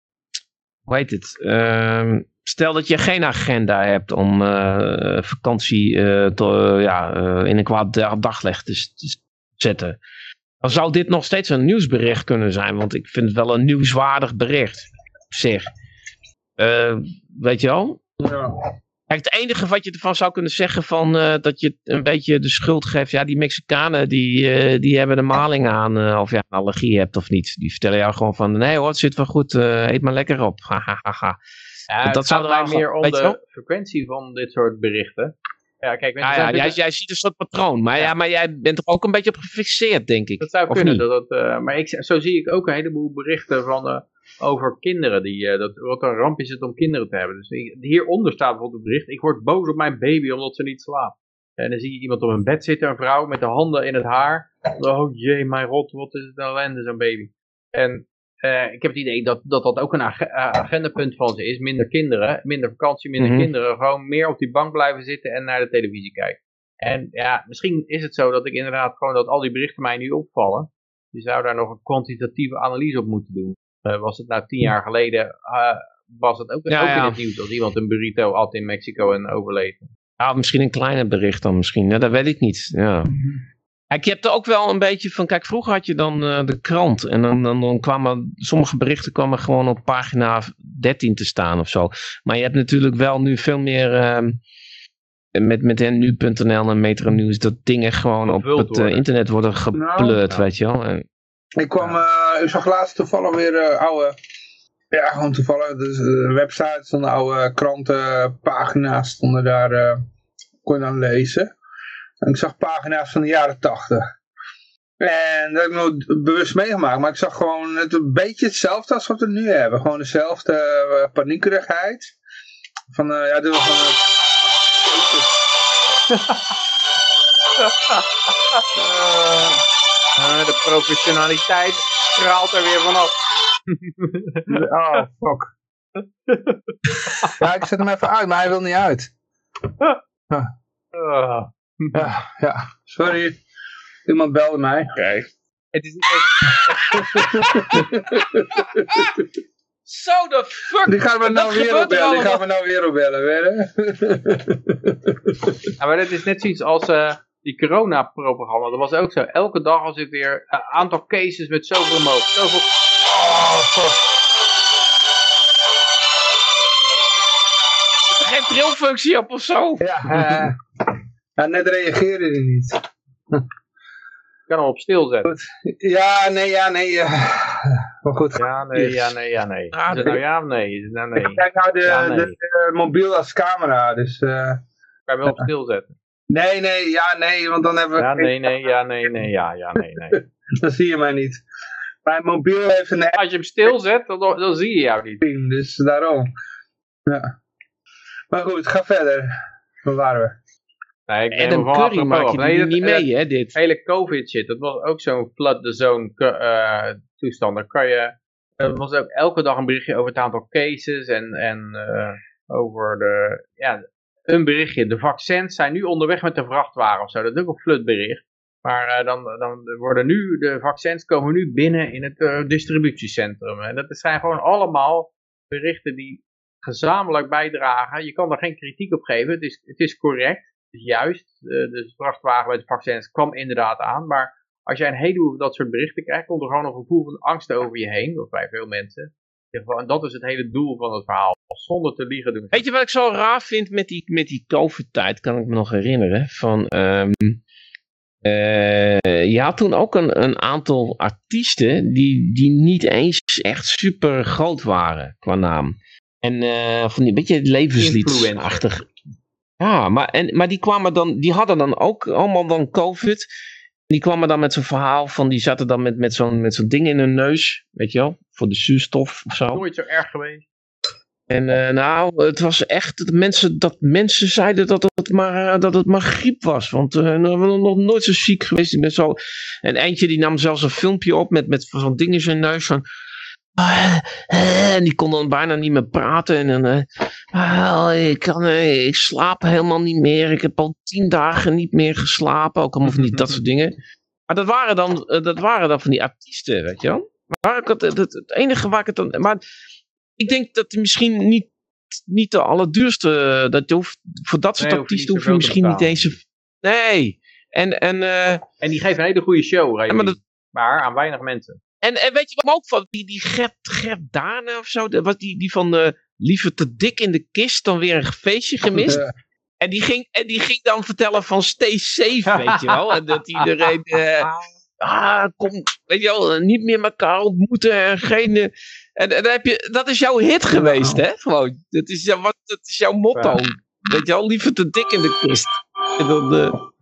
hoe heet het? Ehm, stel dat je geen agenda hebt om uh, vakantie uh, ja, in een kwaad daglicht te, te zetten. Dan zou dit nog steeds een nieuwsbericht kunnen zijn. Want ik vind het wel een nieuwswaardig bericht. Op zich. weet je wel? Ja. Kijk, het enige wat je ervan zou kunnen zeggen van uh, dat je een beetje de schuld geeft. Ja, die Mexicanen die, uh, die hebben de maling aan uh, of je een allergie hebt of niet. Die vertellen jou gewoon van nee hoor, het zit wel goed, eet maar lekker op. ja, dat zou mij meer om de frequentie van dit soort berichten. Ja, kijk, ja, jij, jij, ziet een soort patroon. Maar, ja. maar jij bent er ook een beetje op gefixeerd, denk ik. Dat zou kunnen. Dat, dat, maar ik, zo zie ik ook een heleboel berichten van over kinderen. Die, uh, dat, wat een ramp is het om kinderen te hebben. Dus hieronder staat bijvoorbeeld een bericht. Ik word boos op mijn baby omdat ze niet slaapt. En dan zie je iemand op een bed zitten, een vrouw met de handen in het haar. Oh jee, mijn rot, wat is het ellende, zo'n baby. En uh, ik heb het idee dat, dat dat ook een ag agendapunt van ze is. Minder kinderen, minder vakantie, minder mm -hmm. kinderen. Gewoon meer op die bank blijven zitten en naar de televisie kijken. En ja, misschien is het zo dat ik inderdaad gewoon dat al die berichten mij nu opvallen. Je zou daar nog een kwantitatieve analyse op moeten doen. Uh, was het nou tien jaar geleden, uh, was het ook, ja, ook ja. in het nieuws als iemand een burrito at in Mexico en overleed. Ja, misschien een kleiner bericht dan misschien, ja, dat weet ik niet. Ja. Kijk, je hebt er ook wel een beetje van, kijk, vroeger had je dan uh, de krant en dan, dan, dan, kwamen, sommige berichten kwamen gewoon op pagina 13 te staan of zo. Maar je hebt natuurlijk wel nu veel meer, uh, met, met nu.nl en Metro Nieuws, dat dingen gewoon op het uh, internet worden gepleurd, nou, weet je wel. En, ik kwam, uh, ik zag laatst toevallig weer uh, oude, ja gewoon toevallig, dus de website stonden oude krantenpagina's, stonden daar, uh, kon je dan lezen. En ik zag pagina's van de jaren tachtig. En dat heb ik nog bewust meegemaakt, maar ik zag gewoon het een beetje hetzelfde als wat we nu hebben. Gewoon dezelfde uh, paniekerigheid. Van, uh, ja, dit was van... Uh, Uh, de professionaliteit straalt er weer vanaf. oh, fuck. ja, ik zet hem even uit, maar hij wil niet uit. Uh. Ja, ja, sorry. Iemand belde mij. Oké. Okay. Het is... Zo so de fuck! Die gaan we nou weer opbellen. Die gaan we nou weer opbellen. ja, maar dat is net zoiets als... Uh, die corona-propaganda, dat was ook zo. Elke dag was het weer een aantal cases met zoveel omhoog. Zoveel... Oh, fuck. Geen trilfunctie op of zo? Ja, uh, ja net reageerde hij niet. Ik kan hem op stil zetten. Ja, nee, ja, nee. Uh, maar goed. Ja, nee, ja, nee, ja, nee. Ah, is het nou ja of nee? Is het nou nee? Ik kijk nou de, ja, nee. de, de, mobiel als camera, dus... Uh, kan je hem op stil zetten? Nee, nee, ja, nee, want dan hebben we... Ja, nee, nee, ja, nee, nee, ja, ja, nee, nee. dan zie je mij niet. Mijn mobiel heeft een... Als je hem stilzet, dan, dan zie je jou niet. Dus daarom. Ja. Maar goed, ga verder. Waar waren we? Nee, ik en een curry maak je nee, niet mee, hè, dit. hele covid shit, dat was ook zo'n flood the zone uh, toestand. Dan kan je, er was ook elke dag een berichtje over het aantal cases en, en uh, over de, ja, een berichtje. De vaccins zijn nu onderweg met de vrachtwagen of zo. Dat is ook een flutbericht. Maar uh, dan, dan worden nu, de vaccins komen nu binnen in het distributiecentrum. En dat zijn gewoon allemaal berichten die gezamenlijk bijdragen. Je kan daar geen kritiek op geven. Het is, het is correct. Juist. Uh, de vrachtwagen met de vaccins kwam inderdaad aan. Maar als jij een heleboel dat soort berichten krijgt, komt er gewoon een gevoel van angst over je heen. Of bij veel mensen. En dat is het hele doel van het verhaal. Zonder te liegen doen. Weet je wat ik zo raar vind met die, met die COVID-tijd, kan ik me nog herinneren. Van, um, uh, je had toen ook een, een aantal artiesten die, die niet eens echt super groot waren qua naam. En uh, van die beetje levensliedachtig. Ja, maar, en, maar die kwamen dan, die hadden dan ook allemaal dan COVID. Die kwamen dan met zo'n verhaal van, die zaten dan met, met zo'n zo'n ding in hun neus, weet je wel, voor de zuurstof of zo. Nooit zo erg geweest. En uh, nou, het was echt dat mensen, dat mensen zeiden dat het maar, uh, dat het maar griep was. Want uh, we zijn nog nooit zo ziek geweest. Ik ben zo... En eentje die nam zelfs een filmpje op met, met zo'n ding in zijn neus van... En die kon dan bijna niet meer praten. En dan, uh, ik, kan, uh, ik slaap helemaal niet meer. Ik heb al tien dagen niet meer geslapen. Ook allemaal van die dat soort dingen. Maar dat waren dan, dat waren dan van die artiesten, weet je wel. Maar ik had, het, enige waar ik het dan... Maar ik denk dat hij misschien niet, niet de allerduurste, dat hoeft, voor dat soort Nee, artiesten hoef je je niet misschien niet eens, een- nee. En, en, eh, En die geeft een hele goede show, dat- maar aan weinig mensen. En, en weet je wat ook van die, die Gert, Gert Dane of zo, was die, die van eh, liever te dik in de kist dan weer een feestje gemist. En, die ging, en die ging dan vertellen van stay safe, weet je wel. En dat iedereen, eh, ah, kom, weet je wel, niet meer elkaar ontmoeten en geen... eh, en, en heb je, dat is jouw hit geweest, hè? Gewoon, dat is, jouw- wat, dat is jouw motto. Ja. Weet je wel, liever te dik in de kist. En dan,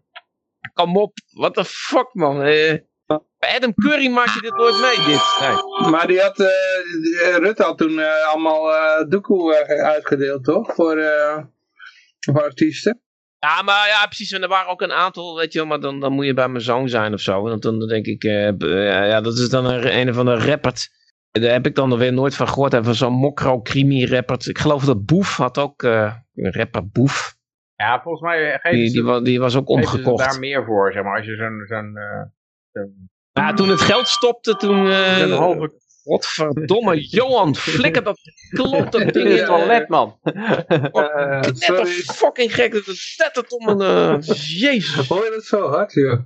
kom op, what the fuck, man. Bij Adam Curry maak je dit nooit mee, dit. Nee. Maar die had, eh, eh, Rutte had toen eh, allemaal eh doekoe eh, uitgedeeld, toch? Voor, eh, voor artiesten. Ja, maar ja, precies. En er waren ook een aantal, weet je wel, maar dan, dan moet je bij mijn zoon zijn of zo. Want dan, dan denk ik, eh, eh, ja, dat is dan een, een of andere rapper. Daar heb ik dan nog weer nooit van gehoord. Even zo'n mokro crimi rapper. Ik geloof dat Boef had ook, eh, een rapper Boef. Ja, volgens mij Die, die, die was ook omgekocht. daar meer voor, zeg maar. Als je zo'n zo'n eh, zo'n- Ja, toen het geld stopte, toen... eh, zo'n halve Godverdomme, Johan, flikker dat klopt dat ding in in het het toilet. man. Eh, Net een fucking gek dat het tettert om een... eh, jezus. Hoor je dat zo hard, joh?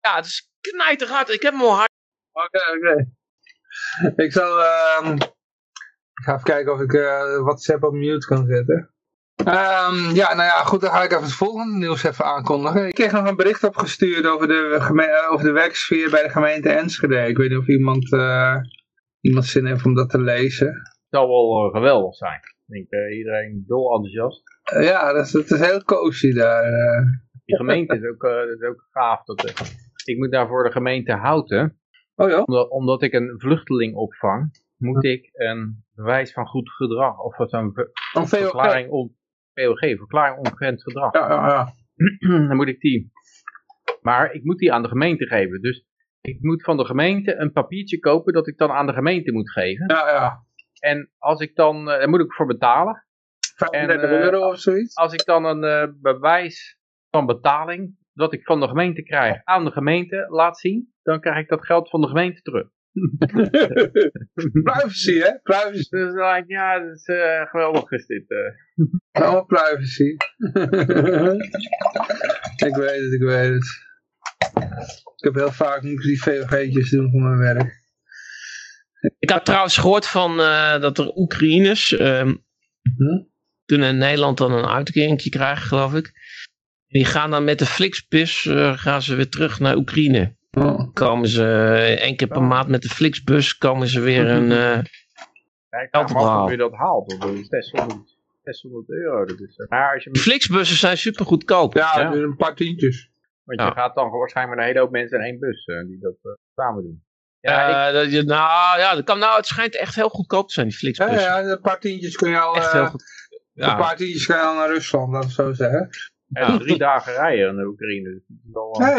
Ja, het is knijterhard. Ik heb hem al hard... Oké, oké. Ik zal... ehm, ik ga even kijken of ik eh, WhatsApp op mute kan zetten. Ehm, ja, nou ja, goed, dan ga ik even het volgende nieuws even aankondigen. Ik kreeg nog een bericht opgestuurd over de, eh, over de werksfeer bij de gemeente Enschede. Ik weet niet of iemand, eh, iemand zin heeft om dat te lezen. Het zal wel eh, geweldig zijn. Ik denk eh, iedereen dol enthousiast. Ja, dat is, dat is heel cozy daar. Die gemeente is ook, dat is ook gaaf. Dat, ik moet daar voor de gemeente houden. Oh ja? Omdat, omdat ik een vluchteling opvang, moet ik een bewijs van goed gedrag, of zo'n verklaring om VOG, verklaring ongegrensd gedrag. Ja, ja, ja. Dan moet ik die. Maar ik moet die aan de gemeente geven. Dus ik moet van de gemeente een papiertje kopen dat ik dan aan de gemeente moet geven. Ja, ja. En als ik dan, eh, daar moet ik voor betalen. 35 En, eh, euro of zoiets? Als ik dan een eh, bewijs van betaling, dat ik van de gemeente krijg, aan de gemeente laat zien, dan krijg ik dat geld van de gemeente terug. privacy, hè? Privacy. Dus ja, dat is eh, geweldig is dit. eh. Allemaal privacy. ik weet het, ik weet het. Ik heb heel vaak moet ik die VOG'tjes doen voor mijn werk. Ik had trouwens gehoord van eh, dat er Oekraïners ehm, Hm? kunnen in Nederland dan een uitkeringje krijgen, geloof ik. Die gaan dan met de Flixbus gaan ze weer terug naar Oekraïne. Oh. Komen ze eh, één keer per maand met de Flixbus komen ze weer een. eh, Kijk, Geld ophalen. dat haalt, want dat is 600, 600 euro. Dat is, eh, maar als je, die Flixbussen zijn super goedkoop. Ja, Ja. een paar tientjes. want Ja. je gaat dan waarschijnlijk met een hele hoop mensen in één bus eh, die dat samen doen. Ja, ik, dat je, nou ja, dat kan, nou, het schijnt echt heel goedkoop te zijn, die Ja, Flixbussen. ja, een paar tientjes kun je al, Echt eh, heel goed. een paar tientjes kun je al naar Rusland, ik zo zeggen. en drie dagen rijden in de Oekraïne. Dus dat wel, Ja,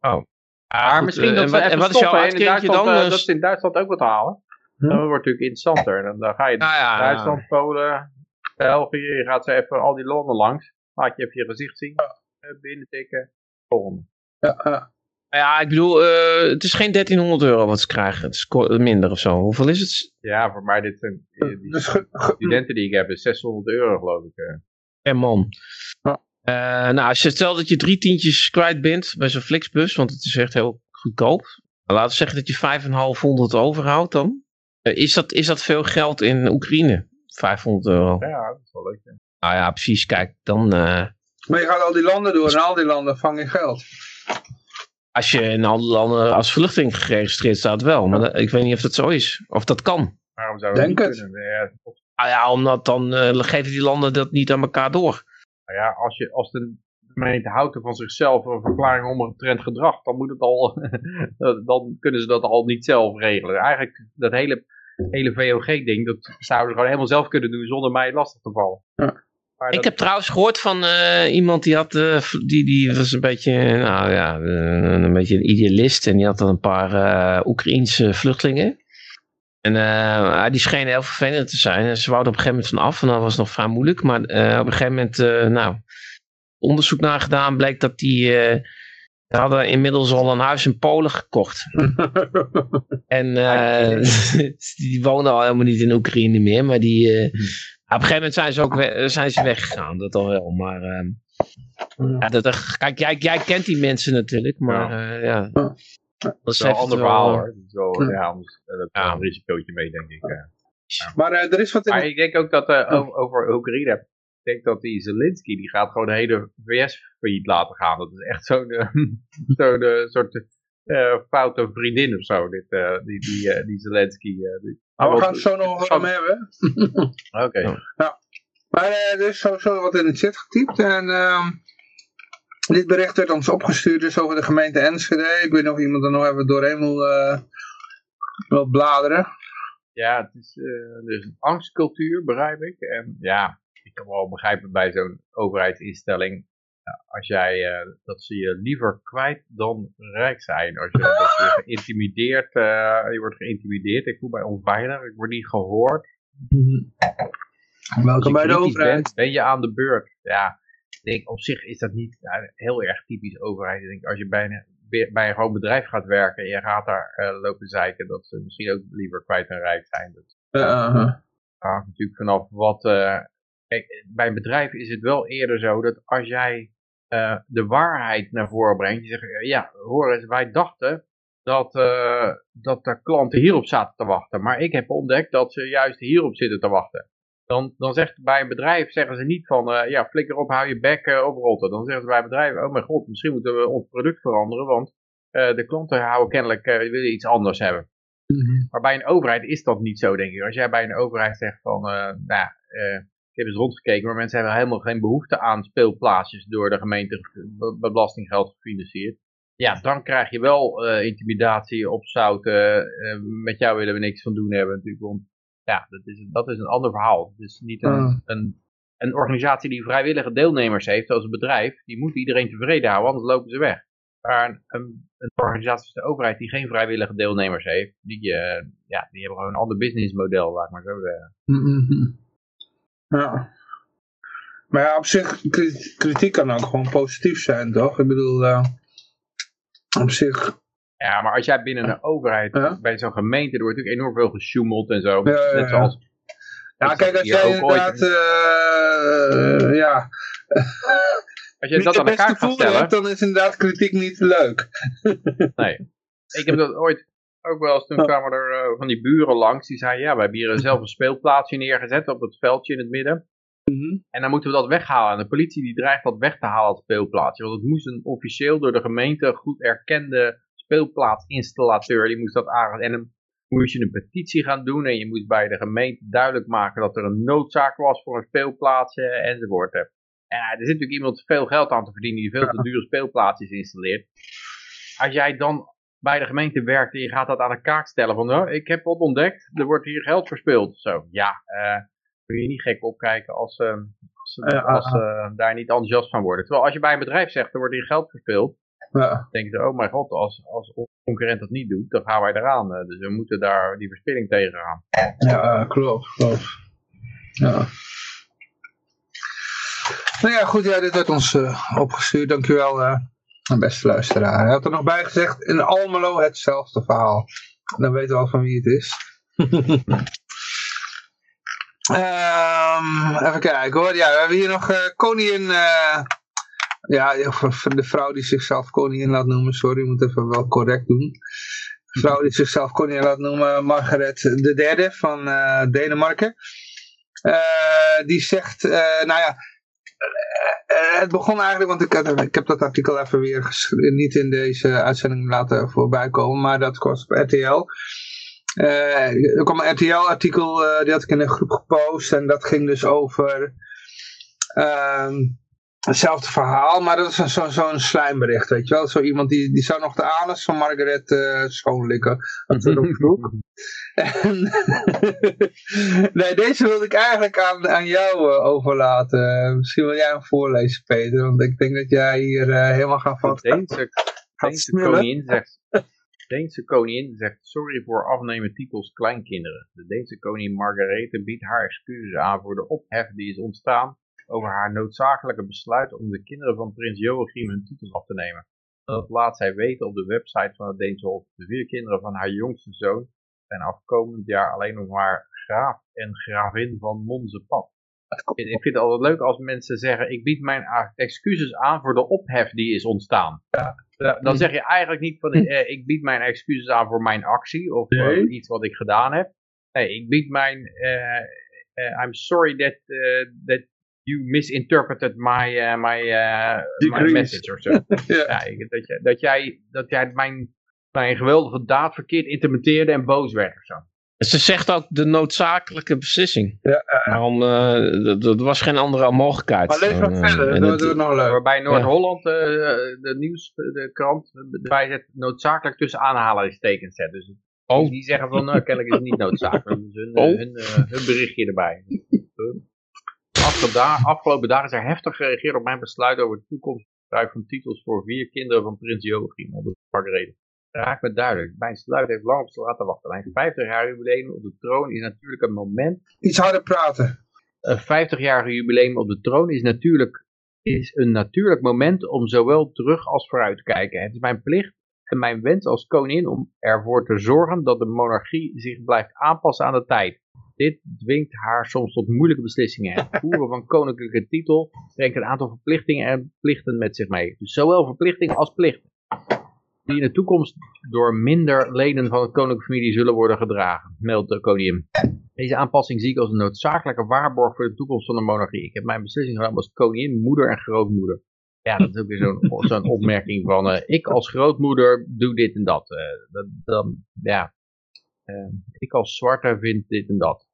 ja. Maar goed, misschien eh, dat en ze wat- en even wat is jouw stoppen en in dan? eh, Dus- dat ze in Duitsland ook wat halen. Hm? Dat wordt natuurlijk interessanter. Dan, dan ga je Nou ja, Duitsland, Polen, België, je gaat ze even al die landen langs. Laat je even je gezicht zien, eh, binnentikken, volgende. ja, ja. ja, ik bedoel, eh, het is geen 1300 euro wat ze krijgen. Het is minder of zo. Hoeveel is het? Ja, voor mij dit zijn die, studenten die ik heb is 600 euro geloof ik. Per man. Ja. Eh, nou, als je stelt dat je drie tientjes kwijt bent bij zo'n Flixbus, want het is echt heel goedkoop. Laten we zeggen dat je 5,500 overhoudt dan. Eh, is, dat, is dat veel geld in Oekraïne? 500 euro. Ja, dat is wel leuk. ja. Nou ja, precies. Kijk, dan eh, Maar je gaat al die landen door en al die landen vang je geld. als je in alle landen als vluchteling geregistreerd staat wel. Maar dat- ik weet niet of dat zo is. Of dat kan. Waarom zou dat Denk het. kunnen? Ja, Nou ja, omdat dan eh, geven die landen dat niet aan elkaar door. Nou ja, als, je, als de gemeente houdt van zichzelf een verklaring omgetrend gedrag, dan moet het al, dan kunnen ze dat al niet zelf regelen. Eigenlijk dat hele, hele VOG-ding, dat zouden ze gewoon helemaal zelf kunnen doen zonder mij lastig te vallen. Ja. Maar Ik dat- heb trouwens gehoord van eh, iemand die had, eh, die, die was een beetje, nou ja, een beetje een idealist. En die had dan een paar eh Oekraïense vluchtelingen. En eh, die schenen heel vervelend te zijn. En ze wouden op een gegeven moment van af. En dat was nog vrij moeilijk. Maar eh, op een gegeven moment, eh, nou, onderzoek naar gedaan. Bleek dat die, Ze hadden inmiddels al een huis in Polen gekocht. en uh, die wonen al helemaal niet in Oekraïne meer. Maar die, uh, op een gegeven moment zijn ze ook we zijn ze weggegaan. Dat al wel. Maar uh, ja, dat, kijk, jij, jij kent die mensen natuurlijk. Maar ja. ja. Dat is wel een ander verhaal hoor. Dat is wel, ja, anders, dat ja. een risicootje mee denk ik. Maar er is wat in... Maar ik denk ook dat over, over Oekraïne ik denk dat die Zelensky, die gaat gewoon de hele VS failliet laten gaan. Dat is echt zo'n uh, zo soort uh, foute vriendin of zo, dit, uh, die, die, uh, die Zelensky. Die, maar we gaan het zo nog over hem hebben. Oké. Okay. Ja. Maar er is sowieso wat in de chat getypt en... Uh, dit bericht werd ons opgestuurd dus over de gemeente Enschede. Ik weet niet of iemand er nog even doorheen wil, wil bladeren. Ja, het is dus een angstcultuur, begrijp ik. En ja, ik kan wel begrijpen bij zo'n overheidsinstelling, als jij, uh, dat ze je liever kwijt dan rijk zijn. Als je, dat je geïntimideerd, uh, je wordt geïntimideerd, ik voel mij onveilig, ik word niet gehoord. Welkom bij de overheid. Bent, ben je aan de beurt. Ja, denk, op zich is dat niet heel erg typisch overheid. Ik denk, als je bij een, bij een gewoon bedrijf gaat werken en je gaat daar uh, lopen zeiken, dat ze misschien ook liever kwijt dan rijk zijn. Dat -huh. hangt natuurlijk vanaf wat, Kijk, bij een bedrijf is het wel eerder zo dat als jij uh, de waarheid naar voren brengt, je zegt, ja, hoor eens, wij dachten dat, uh, dat de klanten hierop zaten te wachten, maar ik heb ontdekt dat ze juist hierop zitten te wachten. Dan, dan zegt bij een bedrijf, zeggen ze niet van, uh, ja, flikker op, hou je bek uh, op rotten. Dan zeggen ze bij een bedrijf, oh mijn god, misschien moeten we ons product veranderen, want de klanten houden kennelijk, willen iets anders hebben. Mm -hmm. Maar bij een overheid is dat niet zo, denk ik. Als jij bij een overheid zegt van, nou, ik heb eens rondgekeken, maar mensen hebben helemaal geen behoefte aan speelplaatsjes door de gemeente belastinggeld gefinancierd. Ja, dan krijg je wel intimidatie, opzouten, uh, met jou willen we niks van doen hebben natuurlijk. Ja, dat is, dat is een ander verhaal. Het is niet een, Ah. een, een organisatie die vrijwillige deelnemers heeft, zoals een bedrijf, die moet iedereen tevreden houden, anders lopen ze weg. Maar een, een, een organisatie als de overheid die geen vrijwillige deelnemers heeft, die, uh, ja, die hebben gewoon een ander businessmodel, laat ik maar zo zeggen. Mm -hmm. Ja. Maar ja, op zich, kritiek kan ook gewoon positief zijn, toch? Ik bedoel, uh, op zich... Ja, maar als jij binnen een overheid, bij zo'n gemeente, er wordt natuurlijk enorm veel gesjoemeld en zo. Ja, ja, Net zoals... Ja, kijk, als jij inderdaad, uh, ja... Als je dat aan elkaar gaat stellen... Hebt, dan is inderdaad kritiek niet leuk. nee. Ik heb dat ooit ook wel eens, toen kwamen er uh, van die buren langs, die zeiden, ja, we hebben hier zelf een speelplaatsje neergezet op het veldje in het midden. Mm -hmm. En dan moeten we dat weghalen. En de politie die dreigt dat weg te halen, het speelplaatsje. Want het moest een officieel door de gemeente goed erkende speelplaatsinstallateur, die moest dat aangeven. En dan moest je een petitie gaan doen en je moest bij de gemeente duidelijk maken dat er een noodzaak was voor een speelplaatsje enzovoort. En er zit natuurlijk iemand veel geld aan te verdienen die veel te dure speelplaatsjes installeert. Als jij dan bij de gemeente werkt en je gaat dat aan de kaak stellen van, oh, ik heb wat ontdekt, er wordt hier geld verspild. Zo, ja, uh, kun je niet gek opkijken als, uh, als, uh, als uh, daar niet enthousiast van worden. Terwijl als je bij een bedrijf zegt, er wordt hier geld verspild, ja. denk je, oh mijn god, als, als onze concurrent dat niet doet, dan gaan wij eraan. dus we moeten daar die verspilling tegen gaan. Ja, klopt, klopt. Ja. Nou ja, goed, ja, dit werd ons opgestuurd, dankjewel. uh beste luisteraar. Hij had er nog bij gezegd, in Almelo hetzelfde verhaal. Dan weten we al van wie het is. um, even kijken hoor. Ja, we hebben hier nog uh, koningin... Ja, de vrouw die zichzelf koningin laat noemen. Sorry, moet even wel correct doen. De vrouw die zichzelf koningin laat noemen. Margaret de derde van uh, Denemarken. die zegt, nou ja... Het begon eigenlijk, want ik, ik heb dat artikel even weer niet in deze uitzending laten voorbij komen, maar dat was op RTL. Er kwam een RTL-artikel, die had ik in een groep gepost, en dat ging dus over hetzelfde verhaal, maar dat was zo'n zo slijmbericht, weet je wel. Zo iemand die, die zou nog de anus van Margaret uh, schoonlikken, ze erop vroeg. en, nee, deze wilde ik eigenlijk aan, aan jou uh, overlaten. Misschien wil jij hem voorlezen, Peter, want ik denk dat jij hier uh, helemaal gaat van... Deense, Deense koningin zegt... Deense koningin zegt sorry voor afnemen titels kleinkinderen. De Deense koningin Margarethe biedt haar excuses aan voor de ophef die is ontstaan over haar noodzakelijke besluit om de kinderen van prins Joachim hun titels af te nemen. Dat laat zij weten op de website van het Deense Hof. De vier kinderen van haar jongste zoon zijn afkomend jaar alleen nog maar graaf en gravin van Monzepad. Ik vind het altijd leuk als mensen zeggen, ik bied mijn excuses aan voor de ophef die is ontstaan. Ja. Dan zeg je eigenlijk niet van, eh, ik bied mijn excuses aan voor mijn actie of nee. iets wat ik gedaan heb. Nee, ik bied mijn, uh, uh, I'm sorry that, that you misinterpreted my, my, my message of zo. ja. dat, dat, jij, dat jij mijn, mijn geweldige daad verkeerd interpreteerde en boos werd of zo. Ze zegt ook de noodzakelijke beslissing. Ja, Waarom, uh, er was geen andere mogelijkheid. Maar lees maar verder, dat nog leuk. Waarbij Noord-Holland uh, de nieuws, de krant, bij het noodzakelijk tussen aanhalingstekens zet. Dus oh. die zeggen van, nou, kennelijk is het niet noodzakelijk. Dus hun, oh. hun, hun berichtje erbij. Afgelopen dagen is er heftig gereageerd op mijn besluit over het toekomstgebruik van titels voor vier kinderen van prins Joachim. Onder reden raakt me duidelijk. Mijn sluit heeft lang op zich laten wachten. Mijn 50 jaar jubileum op de troon is natuurlijk een moment... Iets harder praten. Een 50-jarige jubileum op de troon is natuurlijk is een natuurlijk moment om zowel terug als vooruit te kijken. Het is mijn plicht en mijn wens als koningin om ervoor te zorgen dat de monarchie zich blijft aanpassen aan de tijd. Dit dwingt haar soms tot moeilijke beslissingen. Het voeren van koninklijke titel brengt een aantal verplichtingen en plichten met zich mee. Dus zowel verplichtingen als plichten die in de toekomst door minder leden van het koninklijke familie zullen worden gedragen, meldt de koningin. Deze aanpassing zie ik als een noodzakelijke waarborg voor de toekomst van de monarchie. Ik heb mijn beslissing genomen als koningin, moeder en grootmoeder. Ja, dat is ook weer zo'n opmerking van, uh, ik als grootmoeder doe dit en dat. Uh, dat dan, ja, uh, ik als zwarte vind dit en dat.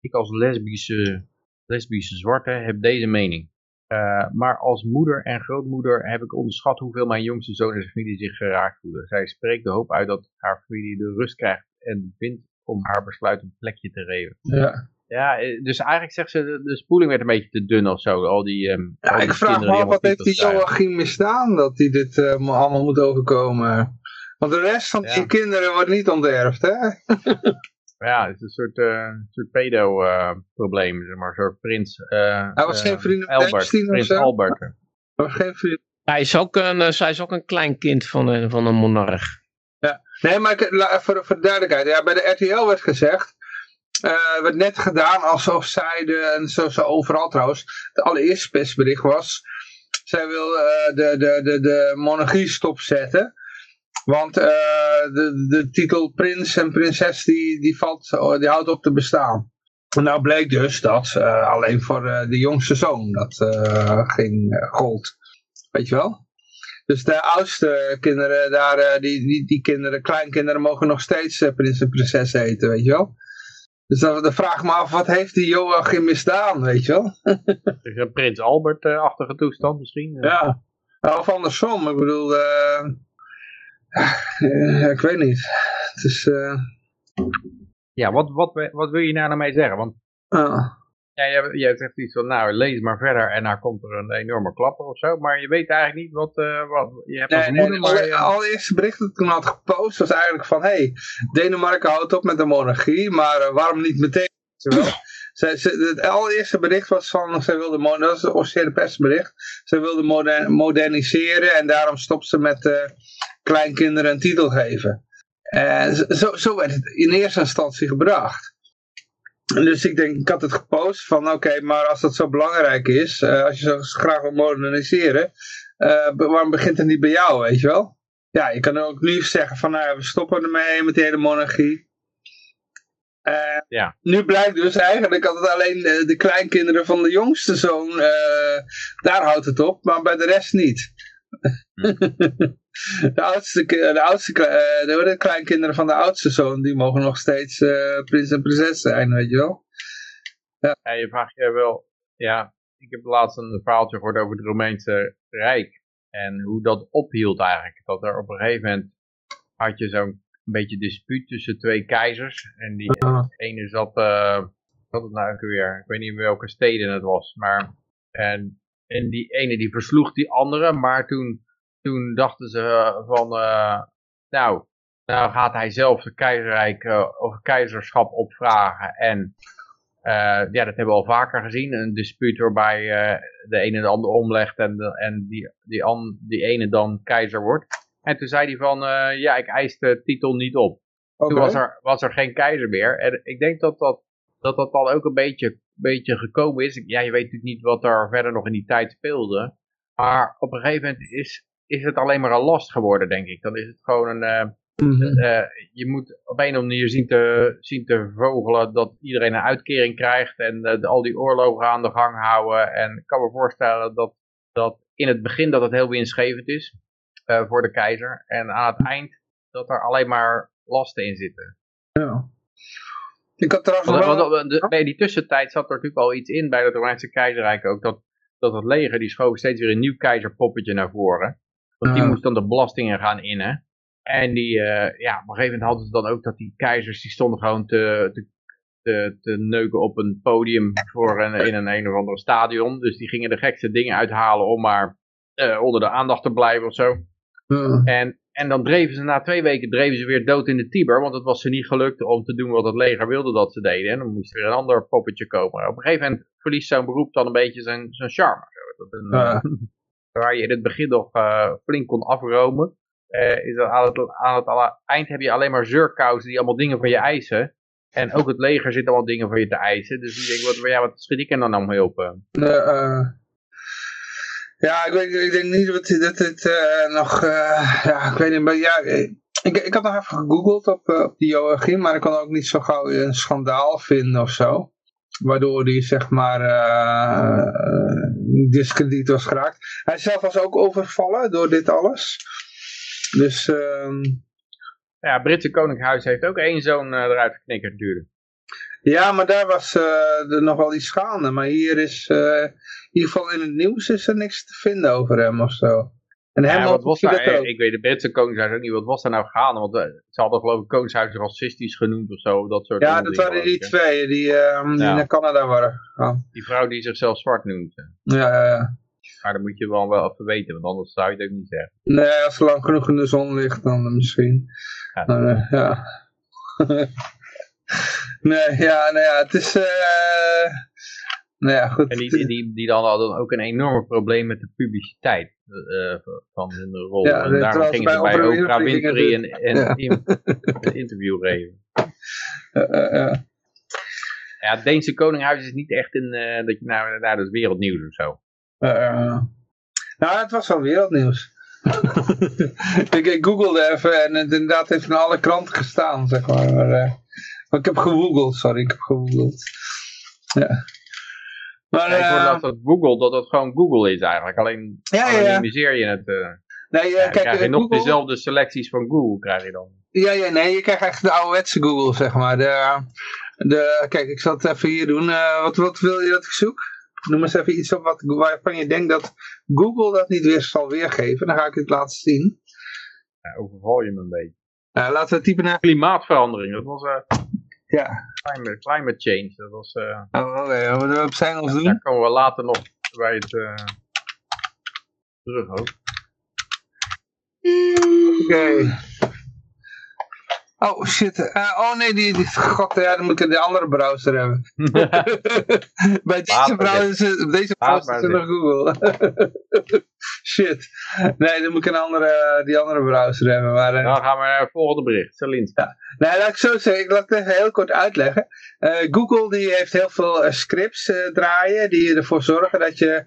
Ik als lesbische, lesbische zwarte heb deze mening. Uh, maar als moeder en grootmoeder heb ik onderschat hoeveel mijn jongste zoon en zijn familie zich geraakt voelen. Zij spreekt de hoop uit dat haar familie de rust krijgt en vindt om haar besluit een plekje te geven. Ja. Ja, eh, dus eigenlijk zegt ze, de, de spoeling werd een beetje te dun of zo. Al die, um, ja, ik vraag me af, wat heeft die Joachim misdaan dat hij dit uh, allemaal moet overkomen? Want de rest van die kinderen wordt niet onterfd, hè? ja, het is een soort, uh, soort pedo-probleem, uh, zeg maar. Een soort prins... Uh, hij was geen vriend van Albert, Prins Albert. Hij was geen vriend... Hij is ook een, uh, hij is ook een klein kind van een, van een monarch. Ja, nee, maar ik, voor, voor de duidelijkheid. Ja, bij de RTL werd gezegd... Uh, werd net gedaan alsof zij de, en zo, zo overal trouwens, het allereerste persbericht was, zij wil uh, de, de, de, de monarchie stopzetten. Want uh, de, de titel prins en prinses die, die, valt, oh, die houdt op te bestaan. Nou bleek dus dat uh, alleen voor uh, de jongste zoon dat ging gold. Weet je wel? Dus de oudste kinderen, daar, die, die, die kinderen, kleinkinderen mogen nog steeds prins en prinses heten, weet je wel? Dus dan, dan vraag ik me af, wat heeft die Joachim misdaan, weet je wel? prins Albert-achtige toestand misschien? Ja, of andersom, ik bedoel... Ja, ik weet niet. Het is... Uh... Ja, wat, wat, wat wil je nou mee zeggen? Want uh. ja, jij, jij zegt iets van, nou, lees maar verder en daar komt er een enorme klapper of zo. Maar je weet eigenlijk niet wat... Uh, wat je hebt nee, nee, maar, het allereerste bericht dat ik toen had gepost was eigenlijk van... hey, Denemarken houdt op met de monarchie, maar waarom niet meteen? Het allereerste bericht was van, ze wilde, dat was het officiële persbericht, ze wilde moderniseren en daarom stopt ze met uh, kleinkinderen een titel geven. En zo, zo werd het in eerste instantie gebracht. Dus ik denk, ik had het gepost van oké, maar als dat zo belangrijk is, uh, als je zo graag wil moderniseren, uh, waarom begint het niet bij jou, weet je wel? Ja, je kan ook nu zeggen van nou, we stoppen ermee met die hele monarchie. Uh, ja. Nu blijkt dus eigenlijk dat het alleen de, de kleinkinderen van de jongste zoon, daar houdt het op, maar bij de rest niet. de oudste, de oudste uh, de, de kleinkinderen van de oudste zoon, die mogen nog steeds uh, prins en prinses zijn, weet je wel. Ja. ja, je vraagt je wel, ja, ik heb laatst een verhaaltje gehoord over het Romeinse Rijk. En hoe dat ophield eigenlijk. Dat er op een gegeven moment had je zo'n beetje dispuut tussen twee keizers. En die ene zat, uh, wat het nou weer, ik weet niet in welke steden het was. Maar, en, en die ene die versloeg die andere, maar toen toen dachten ze eh, van, uh, nou, nou gaat hij zelf de keizerrijk of keizerschap opvragen en ja, dat hebben we al vaker gezien. Een dispuut waarbij de ene de ander omlegt en, de, en die, die, an, die ene dan keizer wordt. En toen zei hij van, ja, ik eis de titel niet op. Toen was er, was er geen keizer meer. En ik denk dat dat, dat, dat dan ook een beetje, beetje gekomen is. Ja, je weet natuurlijk niet wat er verder nog in die tijd speelde. Maar op een gegeven moment is, is het alleen maar een last geworden, denk ik. Dan is het gewoon een... Uh, je moet op een of andere manier zien te, zien te vogelen dat iedereen een uitkering krijgt en al die oorlogen aan de gang houden. En ik kan me voorstellen dat, dat in het begin dat het heel winstgevend is voor de keizer. En aan het eind dat er alleen maar lasten in zitten. Ja. Ik had trouwens wel... bij die tussentijd zat er natuurlijk al iets in bij het Romeinse keizerrijk ook. Dat, dat het leger, die schoof steeds weer een nieuw keizerpoppetje naar voren. Want die moest dan de belastingen gaan innen. En die, uh, ja, op een gegeven moment hadden ze dan ook dat die keizers, die stonden gewoon te, te, te, te neuken op een podium voor een, in een een of ander stadion. Dus die gingen de gekste dingen uithalen om maar uh, onder de aandacht te blijven of zo. En en dan dreven ze na twee weken dreven ze weer dood in de Tiber, want het was ze niet gelukt om te doen wat het leger wilde dat ze deden. En dan moest er weer een ander poppetje komen. Op een gegeven moment verliest zo'n beroep dan een beetje zijn, zijn charme. Dat een, uh, waar je in het begin nog uh, flink kon afromen, uh, is dat aan het, aan het eind heb je alleen maar zeurkousen die allemaal dingen van je eisen. En ook het leger zit allemaal dingen van je te eisen. Dus ik denk, wat, ja, wat schiet ik er dan om helpen? Ja, ik, weet, ik denk niet dat, het uh, nog, uh, ja, ik weet niet, maar ja, ik, ik had nog even gegoogeld op, uh, op die Joachim, maar ik kon ook niet zo gauw een schandaal vinden of zo. Waardoor die, zeg maar, discrediet was geraakt. Hij zelf was ook overvallen door dit alles. Dus, ehm Ja, het Britse Koninkhuis heeft ook één zoon eruit geknikkerd natuurlijk. Ja, maar daar was er nog wel iets gaande. Maar hier is in ieder geval in het nieuws is er niks te vinden over hem of zo. En hem ja, wat was daar, ik weet de Britse koningshuis ook niet, wat was daar nou gaande? Want uh, ze hadden geloof ik koningshuis racistisch genoemd of zo. Dat soort ja, dat waren die twee die, uh, die naar Canada waren. Die vrouw die zichzelf zwart noemt. Ja, ja, ja. Maar dat moet je wel wel even weten, want anders zou je het ook niet zeggen. Nee, als ze lang genoeg in de zon ligt, dan misschien. Ja. Uh, ja. nee, ja, nou ja, het is... Uh, nou ja, goed. En die, die, die dan hadden ook een enorm probleem met de publiciteit uh, van hun rol. Ja, en daarom gingen ze bij Oprah Winfrey een, een, ja. een, interview geven. Uh, uh, ja, het Deense Koninghuis is niet echt in, uh, dat je nou, nou, dat is wereldnieuws of zo. nou, het was wel wereldnieuws. ik, ik googelde even en het inderdaad heeft in alle kranten gestaan, zeg maar. maar, maar ik heb gegoogeld, sorry, ik heb gegoogeld. Ja. Maar, ja, ik hoorde uh, dat Google, dat het gewoon Google is eigenlijk. Alleen ja, ja, anonymiseer je het. Uh, nee, uh, kijk, krijg je nog dezelfde selecties van Google krijg je dan. Ja, ja, nee, je krijgt echt de ouderwetse Google, zeg maar. De, de, kijk, ik zal het even hier doen. wat, wat wil je dat ik zoek? Noem eens even iets op wat, waarvan je denkt dat Google dat niet weer zal weergeven. Dan ga ik het laten zien. Ja, overval je me een beetje. laten we typen naar... Klimaatverandering, dat was... Ja. Climate, climate change, dat was... Uh, oh, oké, okay. wat we op zijn ons doen? Daar komen we later nog bij het uh, terug ook. Oké. Oh shit. Uh, oh nee, die, die, god, ja, dan moet ik de andere browser hebben. Bij deze browser, deze browser is nog Google. shit. Nee, dan moet ik een andere, die andere browser hebben. Maar, uh, dan gaan we naar het volgende bericht. Celine. Ja. Nee, laat ik zo zeggen. Ik laat het even heel kort uitleggen. Uh, Google die heeft heel veel scripts draaien die ervoor zorgen dat je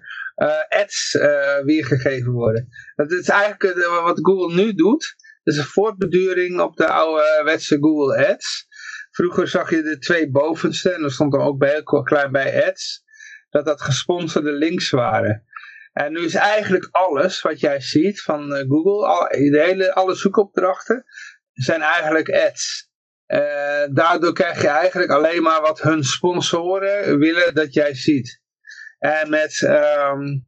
ads weergegeven worden. Dat is eigenlijk wat Google nu doet is een voortbeduring op de oude wetse Google Ads. Vroeger zag je de twee bovenste, en er stond dan ook bij heel klein bij Ads, dat dat gesponsorde links waren. En nu is eigenlijk alles wat jij ziet van eh, Google, al, de hele, alle zoekopdrachten, zijn eigenlijk ads. Uh, daardoor krijg je eigenlijk alleen maar wat hun sponsoren willen dat jij ziet. En met um,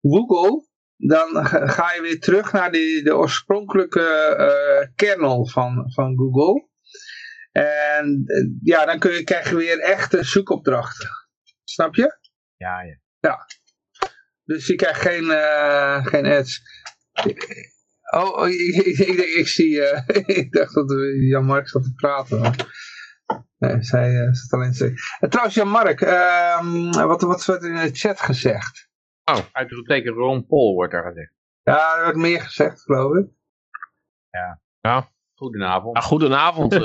Google dan ga je weer terug naar die, de oorspronkelijke uh, kernel van, van Google. En uh, ja, dan kun je, krijg je weer echte zoekopdrachten. Snap je? Ja, ja. Ja. Dus je krijgt geen, uh, geen ads. Oh, oh ik, ik, ik, ik zie, ik dacht dat Jan Mark zat te praten. Nee, zij uh, zit alleen. Uh, trouwens, Jan-Mark, uh, wat, wat werd in de chat gezegd? Oh, uitroepteken Ron Paul wordt er gezegd. Ja, er wordt meer gezegd, geloof ik. Ja. Ja. Goedenavond. Ja, goedenavond. uh,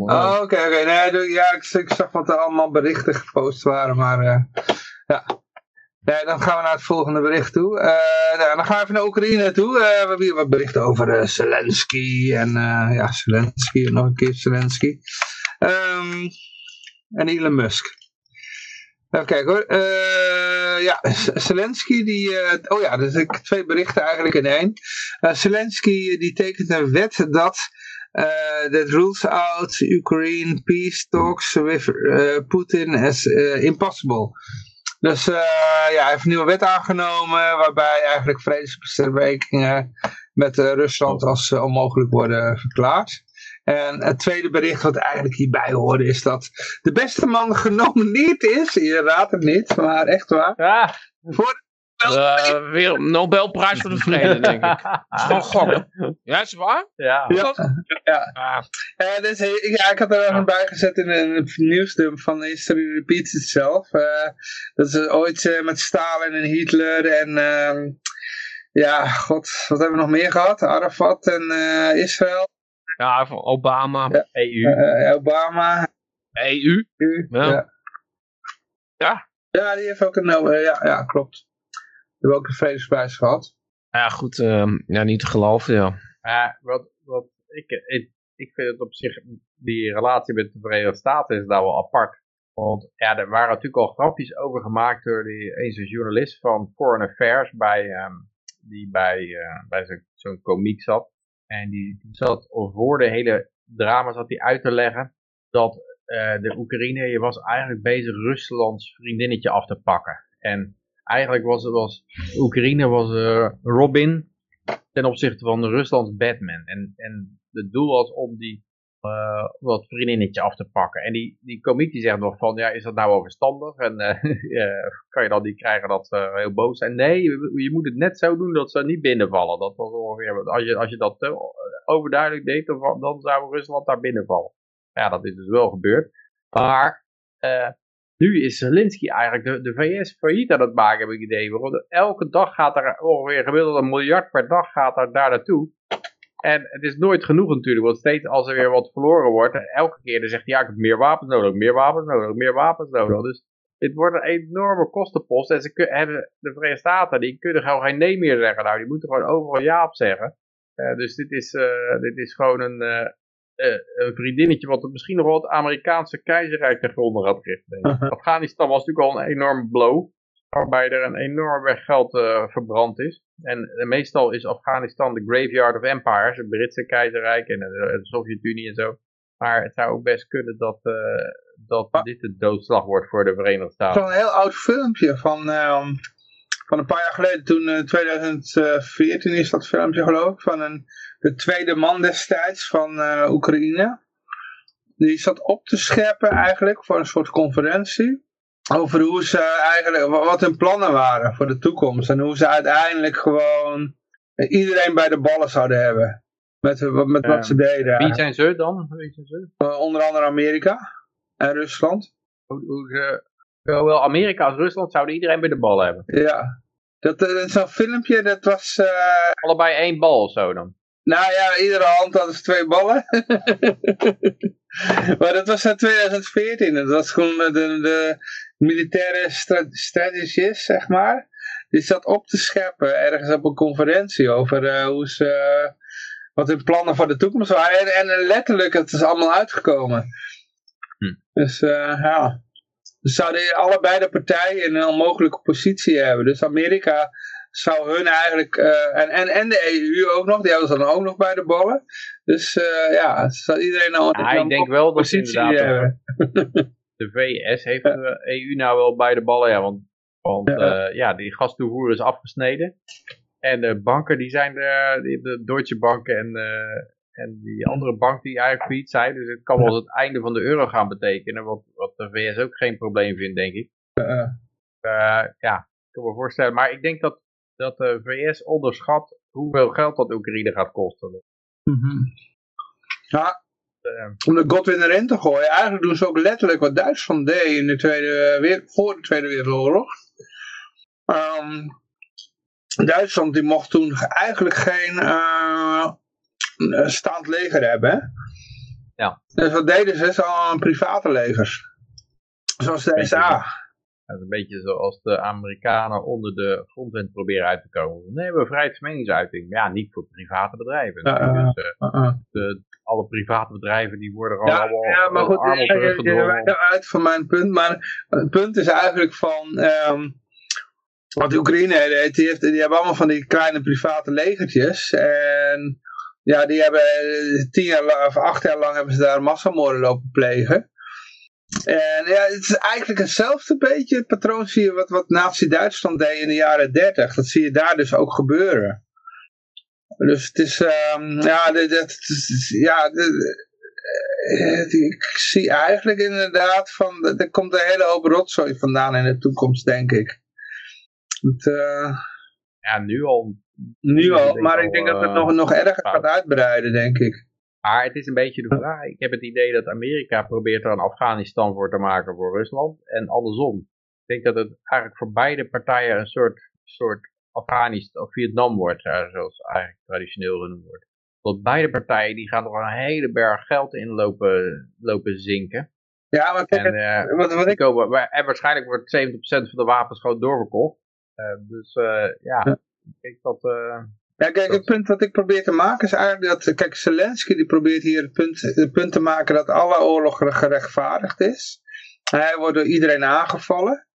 oh, oké, oké. Nee, ja, ik, ik, zag wat er allemaal berichten gepost waren, maar ja. Nee, dan gaan we naar het volgende bericht toe. Uh, nou, dan gaan we even naar Oekraïne toe. Uh, we hebben hier wat berichten over uh, Zelensky en ja, Zelensky en nog een keer Zelensky. Um, en Elon Musk. Even kijken hoor. Ja, Zelensky die... oh ja, dus ik twee berichten eigenlijk in één. Zelensky die tekent een wet dat... that rules out Ukraine peace talks with Putin as impossible. Dus ja, hij heeft een nieuwe wet aangenomen waarbij eigenlijk vredesbesprekingen met Rusland als onmogelijk worden verklaard. En het tweede bericht wat eigenlijk hierbij hoorde is dat de beste man genomineerd is, je raadt het niet, maar echt waar, ja. voor uh, weer Nobelprijs voor de vrede, denk ik. Gewoon gokken. Ja, is het waar? Ja. Ja. ja. Uh, dus, ja ik had er even bij gezet in een nieuwsdump van History Repeats Itself. Uh, dat is ooit met Stalin en Hitler en... Ehm, ja, god, wat hebben we nog meer gehad? Arafat en Israël. Ja, van Obama. Ja. EU. Obama. EU. EU. Ja. ja. Ja. Die heeft ook een... ja, ja, klopt hebben ook een vredesprijs gehad. Ja, goed. Uh, ja, niet te geloven, ja. Ja, wat, wat ik, ik, ik vind het op zich, die relatie met de Verenigde Staten is daar wel apart. Want ja, er waren natuurlijk al grapjes over gemaakt door die, een journalist van Foreign Affairs bij, um, die bij, uh, bij zo'n zo komiek zat. En die zat voor de hele drama zat die uit te leggen dat uh, de Oekraïne, je was eigenlijk bezig Ruslands vriendinnetje af te pakken. En eigenlijk was, was Oekraïne was uh, Robin ten opzichte van Ruslands Batman. En, en het doel was om die uh, wat vriendinnetje af te pakken. En die, die komiek die zegt nog van, ja, is dat nou wel verstandig? En uh, kan je dan die krijgen dat ze heel boos zijn? Nee, je, moet het net zo doen dat ze niet binnenvallen. Dat was ongeveer, als je, als je dat overduidelijk deed, dan, zou Rusland daar binnenvallen. Ja, dat is dus wel gebeurd. Maar nu is Zelensky eigenlijk de, de VS failliet aan het maken, heb ik idee. Want elke dag gaat er ongeveer gemiddeld een miljard per dag gaat daar naartoe. En het is nooit genoeg natuurlijk, want steeds als er weer wat verloren wordt, elke keer dan zegt hij, ja, ik heb meer wapens nodig, meer wapens nodig, meer wapens nodig. Dus dit wordt een enorme kostenpost. En ze hebben, de Verenigde Staten, die kunnen gewoon geen nee meer zeggen. Nou, die moeten gewoon overal ja op zeggen. Uh, dus dit is, uh, dit is gewoon een, uh, een vriendinnetje wat misschien nog wel het Amerikaanse keizerrijk ten gronde had gericht. Afghanistan was natuurlijk al een enorm blow, waarbij er een enorm weg geld uh, verbrand is. En uh, meestal is Afghanistan de graveyard of empires, het Britse keizerrijk en de Sovjet-Unie en zo. Maar het zou ook best kunnen dat, dat dit de doodslag wordt voor de Verenigde Staten. Zo'n heel oud filmpje van, ehm, van een paar jaar geleden, toen in 2014 is dat filmpje geloof ik, van een de tweede man destijds van Oekraïne. Die zat op te scheppen eigenlijk voor een soort conferentie. Over hoe ze eigenlijk, wat hun plannen waren voor de toekomst. En hoe ze uiteindelijk gewoon iedereen bij de ballen zouden hebben. Met, met wat ze deden. Wie zijn ze dan? Wie zijn ze? Uh, onder andere Amerika en Rusland. Zowel Amerika als Rusland zouden iedereen bij de ballen hebben. Ja. Dat, dat zo'n filmpje, dat was... Uh... Allebei één bal of zo dan? Nou ja, iedere hand had dus twee ballen. maar dat was in 2014. Dat was gewoon de, de militaire strategist, zeg maar. Die zat op te scheppen ergens op een conferentie over uh, hoe ze... wat hun plannen voor de toekomst waren. En, en letterlijk, het is allemaal uitgekomen. Hm. Dus uh, ja... Dus zouden allebei de partijen in een onmogelijke positie hebben. Dus Amerika zou hun eigenlijk, en, en, en de EU ook nog, die hadden ze dan ook nog bij de ballen. Dus ja, zou iedereen nou ja, ik denk wel dat inderdaad, de VS heeft de EU nou wel bij de ballen, ja, want, want ja. Uh, ja die gastoevoer is afgesneden. En de banken, die zijn de, de, de Deutsche Bank en, en die andere bank die eigenlijk failliet zijn. Dus het kan wel het einde van de euro gaan betekenen, wat, wat de VS ook geen probleem vindt, denk ik. ja, ik kan me voorstellen. Maar ik denk dat dat de VS onderschat hoeveel geld dat Oekraïne gaat kosten. Mm -hmm. Ja, om de Godwin erin te gooien. Eigenlijk doen ze ook letterlijk wat Duitsland deed in de tweede, voor de Tweede Wereldoorlog. Um, Duitsland die mocht toen eigenlijk geen uh, staand leger hebben. Ja. Dus wat deden ze? Ze hadden private legers. Zoals de SA. Dat is een beetje zoals de Amerikanen onder de grondwet proberen uit te komen. Nee, we hebben vrijheid van meningsuiting. Ja, niet voor private bedrijven. Uh, dus, uh, uh, de, alle private bedrijven die worden gewoon ja, allemaal Ja, maar goed, je, je, uit van mijn punt. Maar het punt is eigenlijk van... Um, wat Oekraïne deed, die, heeft, die hebben allemaal van die kleine private legertjes. En ja, die hebben tien jaar lang, of acht jaar lang hebben ze daar massamoorden lopen plegen. En ja, het is eigenlijk hetzelfde beetje het patroon zie je wat, wat Nazi-Duitsland deed in de jaren dertig. Dat zie je daar dus ook gebeuren. Dus het is, um, ja, dit, dit, ja dit, ik zie eigenlijk inderdaad van, er komt een hele hoop rotzooi vandaan in de toekomst, denk ik. Het, uh, ja, nu al. Nu al, maar ik denk dat het nog, nog erger gaat uitbreiden, denk ik. Maar het is een beetje de vraag. Ik heb het idee dat Amerika probeert er een Afghanistan voor te maken voor Rusland. En andersom. Ik denk dat het eigenlijk voor beide partijen een soort, soort Afghanistan of Vietnam wordt. Zoals eigenlijk traditioneel genoemd wordt. Want beide partijen die gaan er een hele berg geld in lopen, lopen zinken. Ja, maar kijk, en, uh, wat, wat ik... komen, en waarschijnlijk wordt 70% van de wapens gewoon doorverkocht. Uh, dus uh, ja, ik denk dat... Ja, kijk, het punt wat ik probeer te maken is eigenlijk dat, kijk, Zelensky die probeert hier het punt, het punt te maken dat alle oorlog gerechtvaardigd is. Hij wordt door iedereen aangevallen.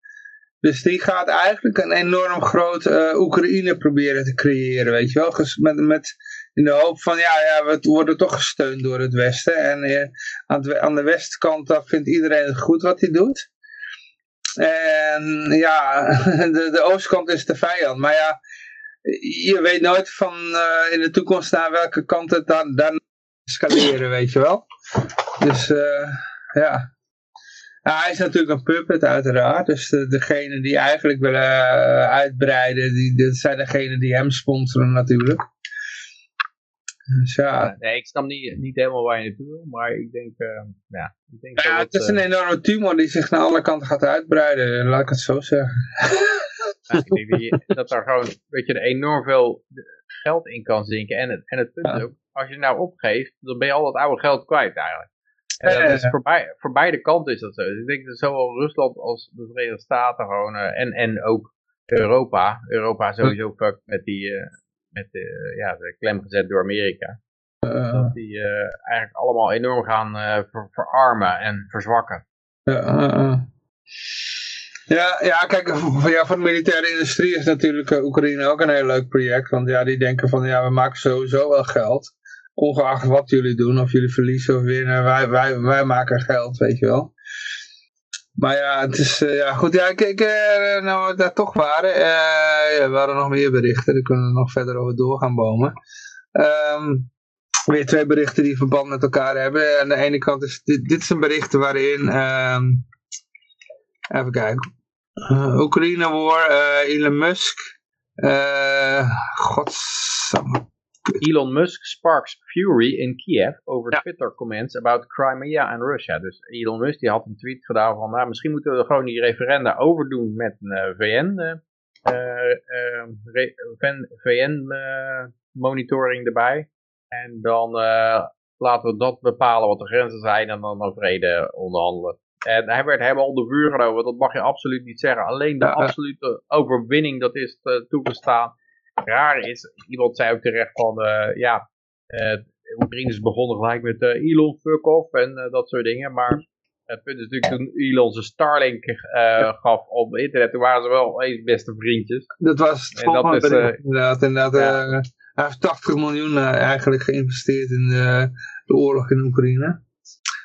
Dus die gaat eigenlijk een enorm groot uh, Oekraïne proberen te creëren, weet je wel. Met, met, in de hoop van, ja, ja, we worden toch gesteund door het Westen. En uh, aan, aan, de westkant vindt iedereen het goed wat hij doet. En ja, de, de oostkant is de vijand. Maar ja, je weet nooit van uh, in de toekomst naar welke kant het dan, dan escaleren, weet je wel. Dus ja. Nou, hij is natuurlijk een puppet uiteraard. Dus de, degene die eigenlijk willen uh, uitbreiden, die, dat zijn degenen die hem sponsoren natuurlijk. Dus ja. Nee, ik snap niet, niet helemaal waar je naartoe wil, maar ik denk, ja. Ik denk ja, het is een enorme tumor die zich naar alle kanten gaat uitbreiden, laat ik het zo zeggen. dat er gewoon, weet je, er enorm veel geld in kan zinken. En het, en het punt is ook, als je het nou opgeeft, dan ben je al dat oude geld kwijt eigenlijk. En dat is voor, bij, voor beide kanten is dat zo. Dus ik denk dat zowel Rusland als de Verenigde Staten gewoon, uh, en, en ook Europa, Europa sowieso fuck met die, uh, met de, ja, de klem gezet door Amerika. Uh, dat die eigenlijk allemaal enorm gaan ver, verarmen en verzwakken. Ja, ja, kijk, ja, voor de militaire industrie is natuurlijk Oekraïne ook een heel leuk project. Want ja, die denken van, ja, we maken sowieso wel geld. Ongeacht wat jullie doen, of jullie verliezen of winnen, wij, wij, wij maken geld, weet je wel. Maar ja, het is, uh, ja goed, ja, kijk, uh, nou we daar toch waren, ja, we hadden nog meer berichten, daar kunnen we nog verder over door gaan bomen. Um, weer twee berichten die verband met elkaar hebben. Aan de ene kant is, dit, dit zijn berichten waarin, um, Even kijken. Oekraïne War, Elon Musk. Uh. Elon Musk sparks fury in Kiev over ja. Twitter comments about Crimea en Russia. Dus Elon Musk die had een tweet gedaan van, nou, misschien moeten we gewoon die referenda overdoen met een VN, VN monitoring erbij. En dan laten we dat bepalen wat de grenzen zijn en dan over vrede onderhandelen. En hij werd helemaal onder vuur genomen. Dat mag je absoluut niet zeggen. Alleen de absolute overwinning, dat is toegestaan. Raar is, iemand zei ook terecht van, uh, ja, uh, Oekraïne is begonnen gelijk met uh, Elon fuck off en dat soort dingen. Maar het punt is natuurlijk toen Elon zijn Starlink gaf op internet, toen waren ze wel eens beste vriendjes. Dat was het en dat is, inderdaad. inderdaad ja. hij heeft 80 miljoen eigenlijk geïnvesteerd in de, de oorlog in Oekraïne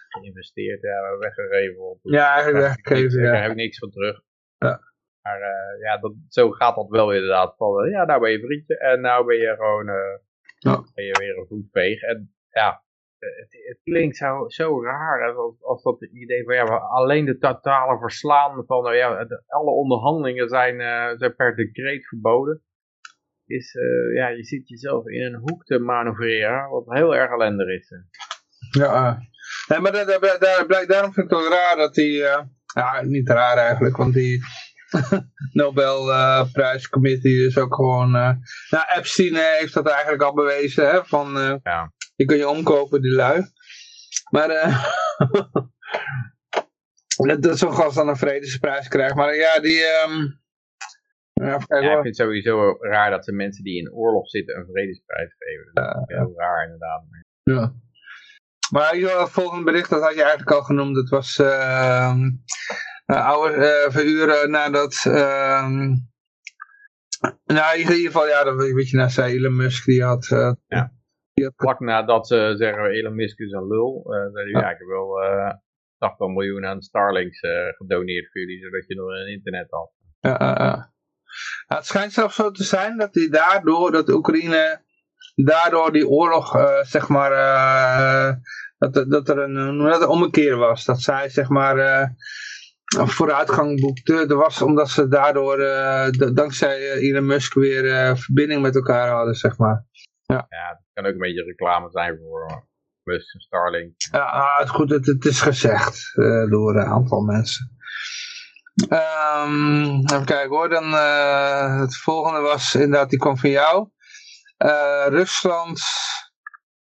geïnvesteerd, ja, weggegeven. Ja, eigenlijk weggegeven, Daar heb ik niks van terug. Ja. Maar uh, ja, dat, zo gaat dat wel inderdaad. Van, uh, ja, nou ben je vriendje en nou ben je gewoon uh, ja. ben je weer een voetveeg. En ja, het, het, klinkt zo, zo raar als, als dat idee van ja, alleen de totale verslaan van nou ja, de, alle onderhandelingen zijn, zijn per decreet verboden. Is, ja, je zit jezelf in een hoek te manoeuvreren, wat heel erg ellendig is. Ja, Nee, maar daar, daar, daar, daarom vind ik het wel raar dat die... Uh, ja, niet raar eigenlijk, want die Nobelprijscommittee is ook gewoon... Uh, nou, Epstein heeft dat eigenlijk al bewezen, hè, van... Uh, ja. Die kun je omkopen, die lui. Maar... Uh, dat zo'n gast dan een vredesprijs krijgt. Maar ja, die... Um, ja, ik vind het sowieso raar dat de mensen die in oorlog zitten een vredesprijs geven. Dat is heel raar inderdaad. Ja. Maar het volgende bericht, dat had je eigenlijk al genoemd. Dat was uh, oude uh, verhuren nadat... Uh, nou, in ieder geval, ja, dat weet je, nou zei Elon Musk, die had... Uh, ja. die had... Vlak nadat ze zeggen, Elon Musk is een lul, zei hij, ja. ik heb wel 80 miljoen aan Starlinks gedoneerd voor jullie, zodat je nog een internet had. Ja, nou, het schijnt zelfs zo te zijn dat hij daardoor, dat Oekraïne daardoor die oorlog, uh, zeg maar, uh, dat, dat er een, dat een ommekeer was. Dat zij, zeg maar, uh, vooruitgang boekte. Er was omdat ze daardoor, dankzij Elon Musk, weer verbinding met elkaar hadden, zeg maar. Ja. ja, dat kan ook een beetje reclame zijn voor Musk en Starlink. Ja, ah, het, goed, het, het is gezegd door een aantal mensen. Um, even kijken hoor, dan het volgende was inderdaad, die kwam van jou. Rusland...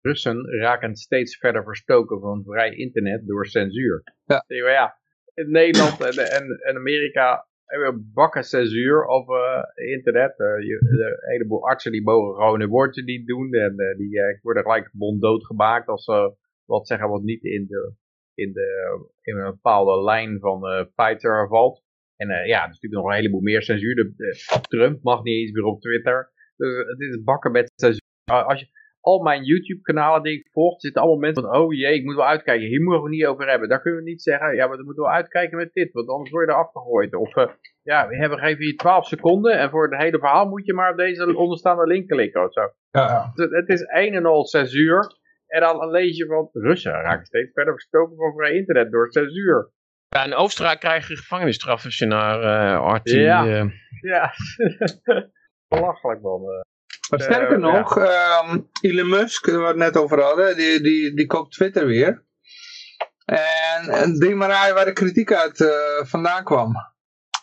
Russen raken steeds verder verstoken van vrij internet door censuur. Ja. ja in Nederland en, en, en Amerika hebben bakken censuur op uh, internet. Uh, je, een heleboel artsen die mogen gewoon hun woordje niet doen. En uh, die worden gelijk bond gemaakt als ze wat zeggen wat niet in de, in de in een bepaalde lijn van Pfizer valt. En ja, er is natuurlijk nog een heleboel meer censuur. De, Trump mag niet eens meer op Twitter. Dus het is bakken met censuur. Als je, al mijn YouTube-kanalen die ik volg, zitten allemaal mensen van, oh jee, ik moet wel uitkijken. Hier moeten we het niet over hebben. Daar kunnen we niet zeggen, ja, maar dan moeten we uitkijken met dit, want anders word je er afgegooid. Of, uh, ja, we hebben geven je 12 seconden en voor het hele verhaal moet je maar op deze onderstaande link klikken of zo. Ja, ja. Het, het, is een en al censuur. En dan lees je van, Russen raken steeds verder verstoken van vrij internet door censuur. Ja, in Oostenrijk krijg je gevangenisstraf als je naar uh, Ja, uh... ja. belachelijk man. Maar sterker nog, ja. um, Elon Musk, waar we het net over hadden, die, die, die koopt Twitter weer. En, en denk maar waar de kritiek uit uh, vandaan kwam.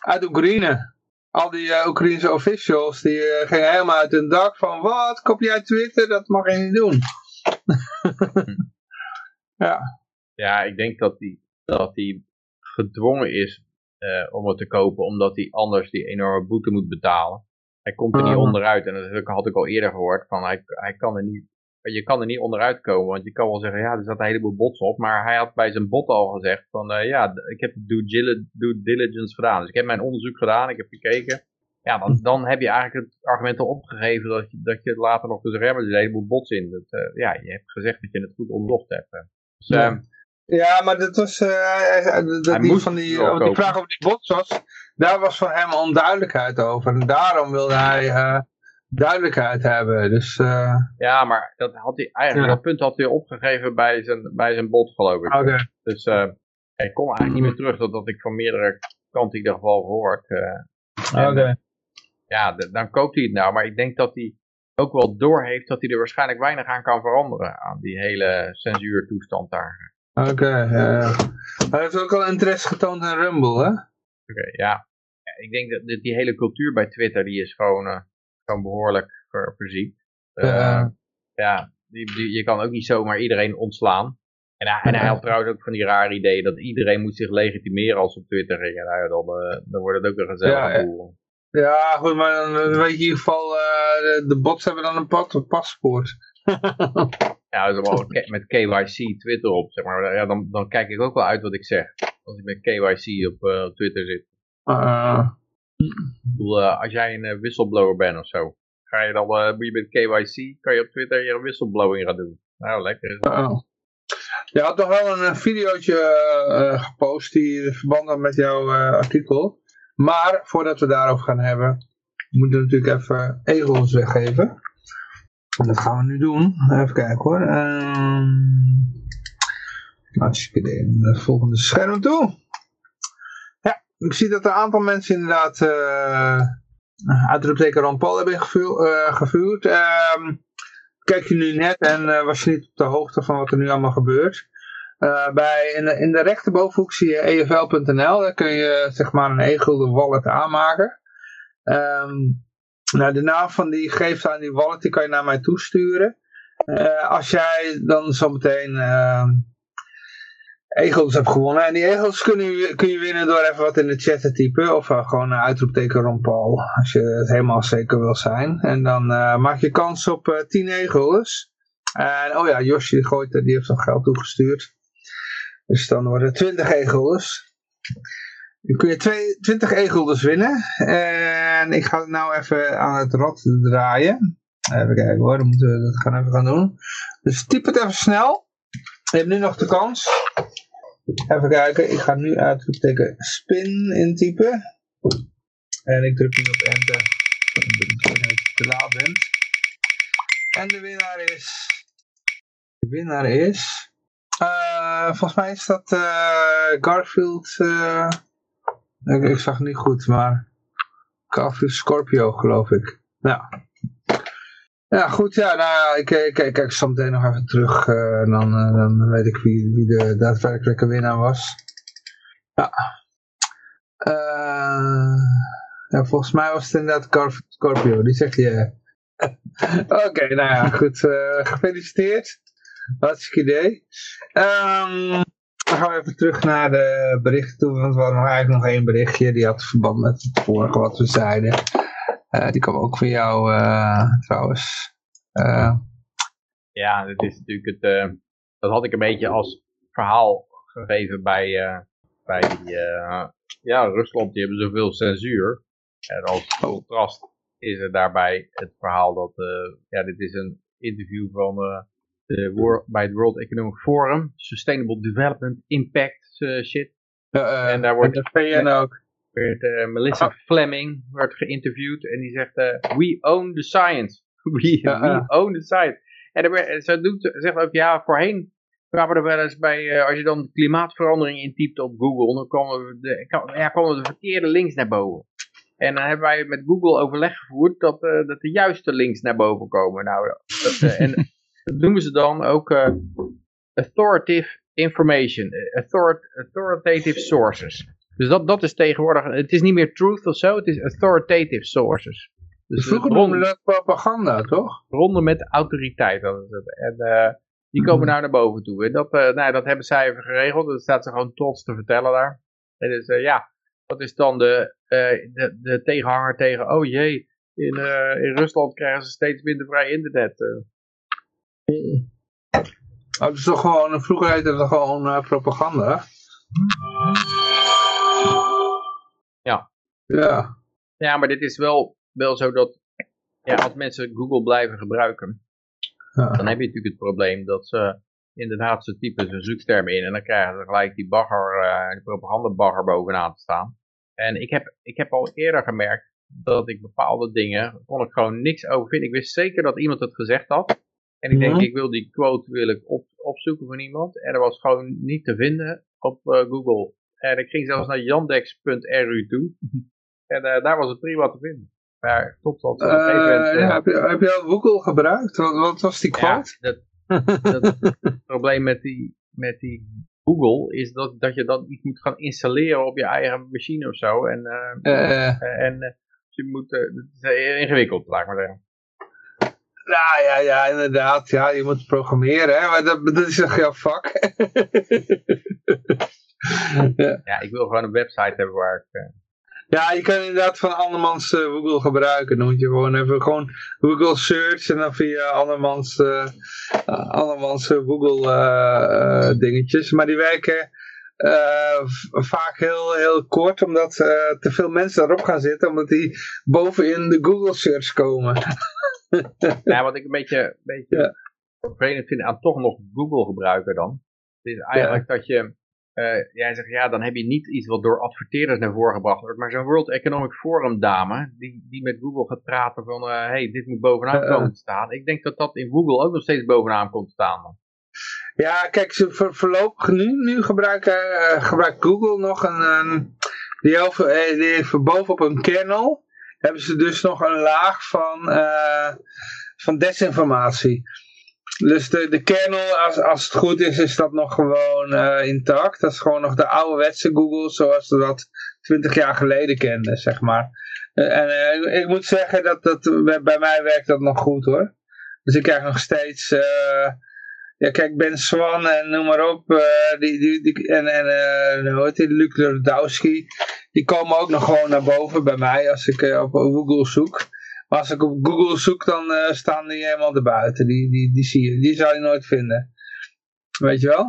Uit Oekraïne. Al die uh, Oekraïnse officials, die gingen helemaal uit hun dak van, wat, koop jij Twitter? Dat mag je niet doen. ja. Ja, ik denk dat die, dat die gedwongen is om het te kopen, omdat hij anders die enorme boete moet betalen. Hij komt er niet ah. onderuit. En dat had ik al eerder gehoord. Van hij, hij kan er niet, je kan er niet onderuit komen. Want je kan wel zeggen, ja, er zat een heleboel bots op. Maar hij had bij zijn bot al gezegd van, uh, ja, ik heb due, due diligence gedaan. Dus ik heb mijn onderzoek gedaan, ik heb gekeken. Ja, dan, hm. dan heb je eigenlijk het argument al opgegeven dat je, dat je het later nog kunt zeggen, er zit een heleboel bots in. Dat, uh, ja, je hebt gezegd dat je het goed onderzocht hebt. Dus, ja. Ehm, ja, maar dat was, uh, die, van die, die vraag over die bots was, daar was van hem onduidelijkheid over. En daarom wilde hij uh, duidelijkheid hebben. Dus, uh, ja, maar dat had hij eigenlijk, dat punt had hij opgegeven bij zijn, bij zijn bot, geloof ik. Okay. Dus uh, ik kom eigenlijk niet meer terug, dat, dat ik van meerdere kanten in ieder geval gehoord. Oké. Ja, dan koopt hij het nou, maar ik denk dat hij ook wel doorheeft dat hij er waarschijnlijk weinig aan kan veranderen. Aan die hele censuurtoestand daar. Oké, ja. Hij heeft ook al interesse getoond in Rumble, hè? Oké, ja. Ik denk dat die hele cultuur bij Twitter, die is gewoon, uh, gewoon behoorlijk ver, verziekt. Uh, ja, die, die, je kan ook niet zomaar iedereen ontslaan. En, hij, en hij had trouwens ook van die rare ideeën dat iedereen moet zich legitimeren als op Twitter ging. En nou, dan, uh, dan wordt het ook een gezellige boel. Ja, goed, maar dan weet je in ieder geval, de, de bots hebben dan een paspoort. Ja, dus met KYC Twitter op, zeg maar. Ja, dan, dan kijk ik ook wel uit wat ik zeg. Als ik met KYC op uh, Twitter zit. Uh. Ik bedoel, uh, als jij een whistleblower bent of zo. Ga je dan, je met KYC, kan je op Twitter je whistleblowing gaan doen. Nou, lekker. -oh. Je had nog wel een videootje gepost die in verband had met jouw artikel. Maar, voordat we daarover gaan hebben, moeten we natuurlijk even egels weggeven. Dat gaan we nu doen. Even kijken hoor. Um, als ik naar het volgende scherm toe. Ik zie dat een aantal mensen inderdaad uh, uitroepteken Paul hebben uh, gevuurd. Um, kijk je nu net en uh, was je niet op de hoogte van wat er nu allemaal gebeurt. bij, in, de, in de rechterbovenhoek zie je EFL.nl. Daar kun je zeg maar een e-gulden wallet aanmaken. Um, nou, de naam van die gegevens aan die wallet die kan je naar mij toesturen. Als jij dan zometeen uh, egels hebt gewonnen. En die egels kun je, kun je winnen door even wat in de chat te typen. Of uh, gewoon een uitroepteken Ron Paul. Als je het helemaal zeker wil zijn. En dan maak je kans op 10 egels. En oh ja, Josje gooit, die heeft nog geld toegestuurd. Dus dan worden het 20 egels. Dan kun je 20 egels winnen. En ik ga het nou even aan het rad draaien. Even kijken hoor, dan moeten we dat gaan even gaan doen. Dus typ het even snel. Je hebt nu nog de kans. Even kijken, ik ga nu uitroepteken spin intypen. En ik druk nu op enter. Dat je te laat bent. En de winnaar is... De winnaar is... Uh, volgens mij is dat uh, Garfield... Uh, ik, zag het niet goed, maar... Garfield Scorpio geloof ik. Ja. Ja, goed. Ja, nou, ik, ik, ik kijk zo meteen nog even terug. Uh, en dan, uh, dan weet ik wie, wie de daadwerkelijke winnaar was. Ja. Uh, ja, volgens mij was het inderdaad Scorpio. Die zegt je. Oké, nou ja, goed. gefeliciteerd. Hartstikke idee. Um, dan gaan we even terug naar de berichten toe. Want we hadden eigenlijk nog één berichtje. Die had verband met het vorige wat we zeiden. Uh, die kwam ook van jou uh, trouwens. Uh. Ja, dat is natuurlijk het. dat had ik een beetje als verhaal gegeven bij, bij die. ja, Rusland, die hebben zoveel censuur. En als contrast is er daarbij het verhaal dat. ja, dit is een interview van. de, bij het World Economic Forum, Sustainable Development Impact shit. en daar wordt de VN ook werd uh, Melissa ah. Fleming werd geïnterviewd en die zegt, uh, we own the science. we, we own the science. En er, ze doet, zegt ook, ja, voorheen kwamen er wel eens bij, als je dan klimaatverandering intypt op Google, dan komen, de, ja, komen de verkeerde links naar boven. En dan hebben wij met Google overleg gevoerd dat, dat de juiste links naar boven komen. Nou, dat, en dat noemen ze dan ook authoritative information, authoritative sources. Dus dat, dat is tegenwoordig, het is niet meer truth of zo, het is authoritative sources. Dus vroeger noemde dat propaganda, toch? Ronden met autoriteit. Dat is het. En uh, die komen mhm. nou naar boven toe. En dat, uh, nou, dat hebben zij even geregeld. Dat staat ze gewoon trots te vertellen daar. En dus uh, ja, dat is dan de, de, de, tegenhanger tegen, oh jee, in, in Rusland krijgen ze steeds minder vrij internet. Oh, het is toch gewoon, vroeger heette het gewoon propaganda? Ja. Ja. Ja, maar dit is wel, wel zo dat ja, als mensen Google blijven gebruiken, ja. dan heb je natuurlijk het probleem dat ze inderdaad ze typen zijn zoektermen in en dan krijgen ze gelijk die bagger, uh, die propagandabagger bovenaan te staan. En ik heb, ik heb al eerder gemerkt dat ik bepaalde dingen, kon ik gewoon niks over vinden. Ik wist zeker dat iemand het gezegd had. En ik denk, mhm. ik wil die quote wil ik op, opzoeken van iemand. En er was gewoon niet te vinden op uh, Google. En ik ging zelfs naar yandex.ru toe. en uh, daar was het prima te vinden. Maar tot dat uh, ja, heb, je, heb je al Google gebruikt? Wat, wat was die quote? Ja, dat, het probleem met die, met die Google is dat, dat je dan iets moet gaan installeren op je eigen machine of zo. En, en je moet, het is ingewikkeld, laat ik maar zeggen. Ja, ja, ja, inderdaad. Ja, je moet programmeren, hè? maar dat, dat is toch jouw vak. ja. ja. ik wil gewoon een website hebben waar ik... Ja, je kan inderdaad van andermans uh, Google gebruiken. Dan moet je gewoon even gewoon Google search en dan via andermans, uh, andermans Google dingetjes. Maar die werken vaak heel, heel kort, omdat te veel mensen erop gaan zitten, omdat die bovenin de Google search komen. ja, wat ik een beetje, een beetje ja. vervelend vind aan toch nog Google gebruiken dan, is eigenlijk dat je uh, jij zegt, ja, dan heb je niet iets wat door adverteerders naar voren gebracht wordt. Maar zo'n World Economic Forum dame, die, die met Google gaat praten van, hé, uh, hey, dit moet bovenaan uh, komen te staan. Ik denk dat dat in Google ook nog steeds bovenaan komt te staan. Dan. Ja, kijk, ze voor, voorlopig nu, nu gebruiken, gebruikt Google nog een, um, die, over, die heeft bovenop een kernel, hebben ze dus nog een laag van, van desinformatie. Dus de, de kernel, als, als het goed is, is dat nog gewoon uh, intact. Dat is gewoon nog de ouderwetse Google zoals we dat 20 jaar geleden kenden, zeg maar. Uh, en uh, ik moet zeggen dat, dat bij mij werkt dat nog goed hoor. Dus ik krijg nog steeds... ja, kijk, Ben Swan en noem maar op. die, die, die, en en hoe heet die, Luc. Die komen ook nog gewoon naar boven bij mij als ik op Google zoek. Maar als ik op Google zoek, dan uh, staan die helemaal erbuiten. Die, die, die zie je. Die zou je nooit vinden. Weet je wel?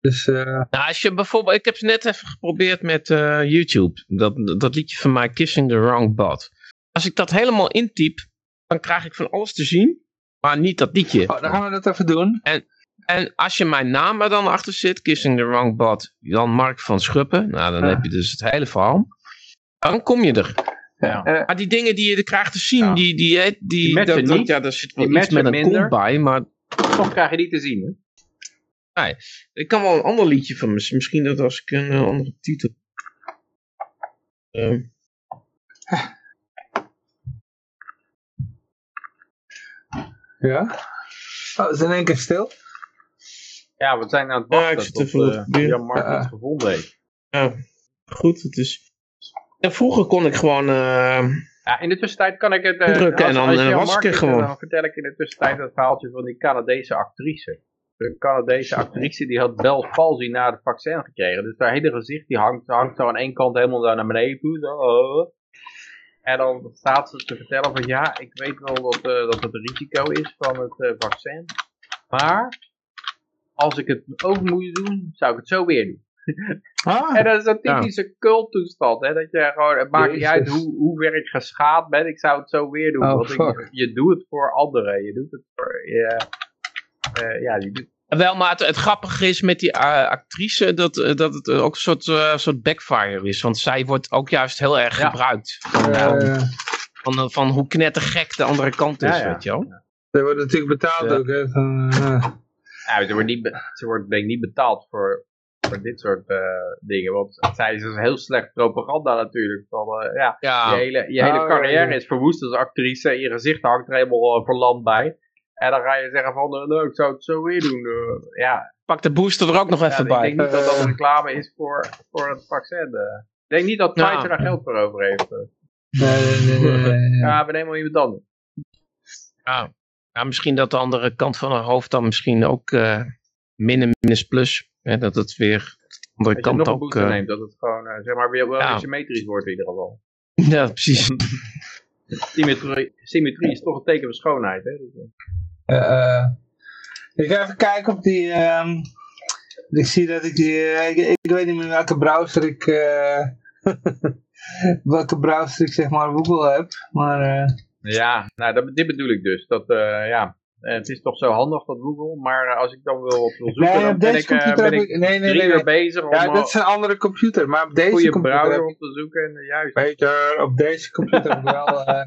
Dus, uh... nou, als je bijvoorbeeld, ik heb ze net even geprobeerd met uh, YouTube. Dat, dat liedje van mij, Kissing the Wrong Bot. Als ik dat helemaal intyp, dan krijg ik van alles te zien. Maar niet dat liedje. Oh, dan gaan we dat even doen. En, en als je mijn naam er dan achter zit, Kissing the Wrong Bot, Jan Mark van Schuppen. Nou, dan heb je dus het hele verhaal. Dan kom je er. Ja. Uh, maar die dingen die je krijgt te zien, ja. die, die, die, die, dat, niet. Ja, daar zit wel iets met een minder. bij, maar... Toch krijg je die te zien, hè? Nee, ik kan wel een ander liedje van me. Misschien dat als ik een uh, andere titel... Uh. Ja? Oh, het is in één keer stil. Ja, we zijn aan het wachten ja, tot uh, Jan Mark het gevonden heeft. Ja, goed, het is... En vroeger kon ik gewoon... Uh, ja, in de tussentijd kan ik het... Uh, drukken als, en dan uh, was ik er gewoon. Dan vertel ik in de tussentijd het verhaaltje van die Canadese actrice. De Canadese actrice die had Bell palsy na het vaccin gekregen. Dus haar hele gezicht die hangt, hangt zo aan één kant helemaal naar beneden toe. Zo. En dan staat ze te vertellen van ja, ik weet wel dat, uh, dat het een risico is van het uh, vaccin. Maar als ik het ook moet doen, zou ik het zo weer doen. Ah, en dat is een typische ja. culttoestand. Hè? Dat je gewoon, het maakt niet uit hoe, hoe ver ik geschaad ben. Ik zou het zo weer doen. Oh, want ik, je doet het voor anderen. Je doet het voor... Je, uh, ja, je doet, wel, maar het, het, grappige is met die uh, actrice dat, uh, dat het ook een soort, uh, soort backfire is. Want zij wordt ook juist heel erg ja. gebruikt. Van, van, van, hoe knettergek de andere kant is, ja, ja. weet je wel. Ze wordt natuurlijk betaald ook, hè. Van, ja, ze wordt, niet, ze wordt denk ik niet betaald voor, voor dit soort uh, dingen. Want zij is dus heel slecht propaganda natuurlijk. Van, uh, ja, ja, Je hele, je hele Oh, carrière ja. is verwoest als actrice. En je gezicht hangt er helemaal uh, verlamd bij. En dan ga je zeggen van, nou, ik zou het zo weer doen. ja, Pak de booster er ook nog even ja, bij. Ik denk niet dat dat een reclame is voor, voor het vaccin. Ik denk niet dat. Pfizer daar geld voor over heeft. nee, nee, nee, nee, nee. Ja, we nemen iemand anders. Ja. ja, misschien dat de andere kant van haar hoofd dan misschien ook uh, min en minus plus. Hè, dat het weer de andere Als je kant nog een ook... uh, neemt, dat het gewoon, uh, zeg maar, weer wel Ja. symmetrisch wordt in ieder geval. ja, precies. Symmetrie, symmetrie is toch een teken van schoonheid, hè? Eh, eh, ik ga even kijken op die... ehm, ik zie dat ik die... eh, ik, ik weet niet meer welke browser ik... eh, welke browser ik zeg maar Google heb. Maar... eh, Ja, nou, dat, dit bedoel ik dus. Dat, eh, ja, eh, het is toch zo handig dat Google, maar eh, als ik dan wil wil zoeken, nee, dan ben deze ik, eh, computer ben ik. Nee, nee, drie nee. uur bezig om Ja, eh, dit is een andere computer. Maar op deze goede computer... browser om te zoeken. En, eh, juist. Peter, op deze computer heb ik wel... eh,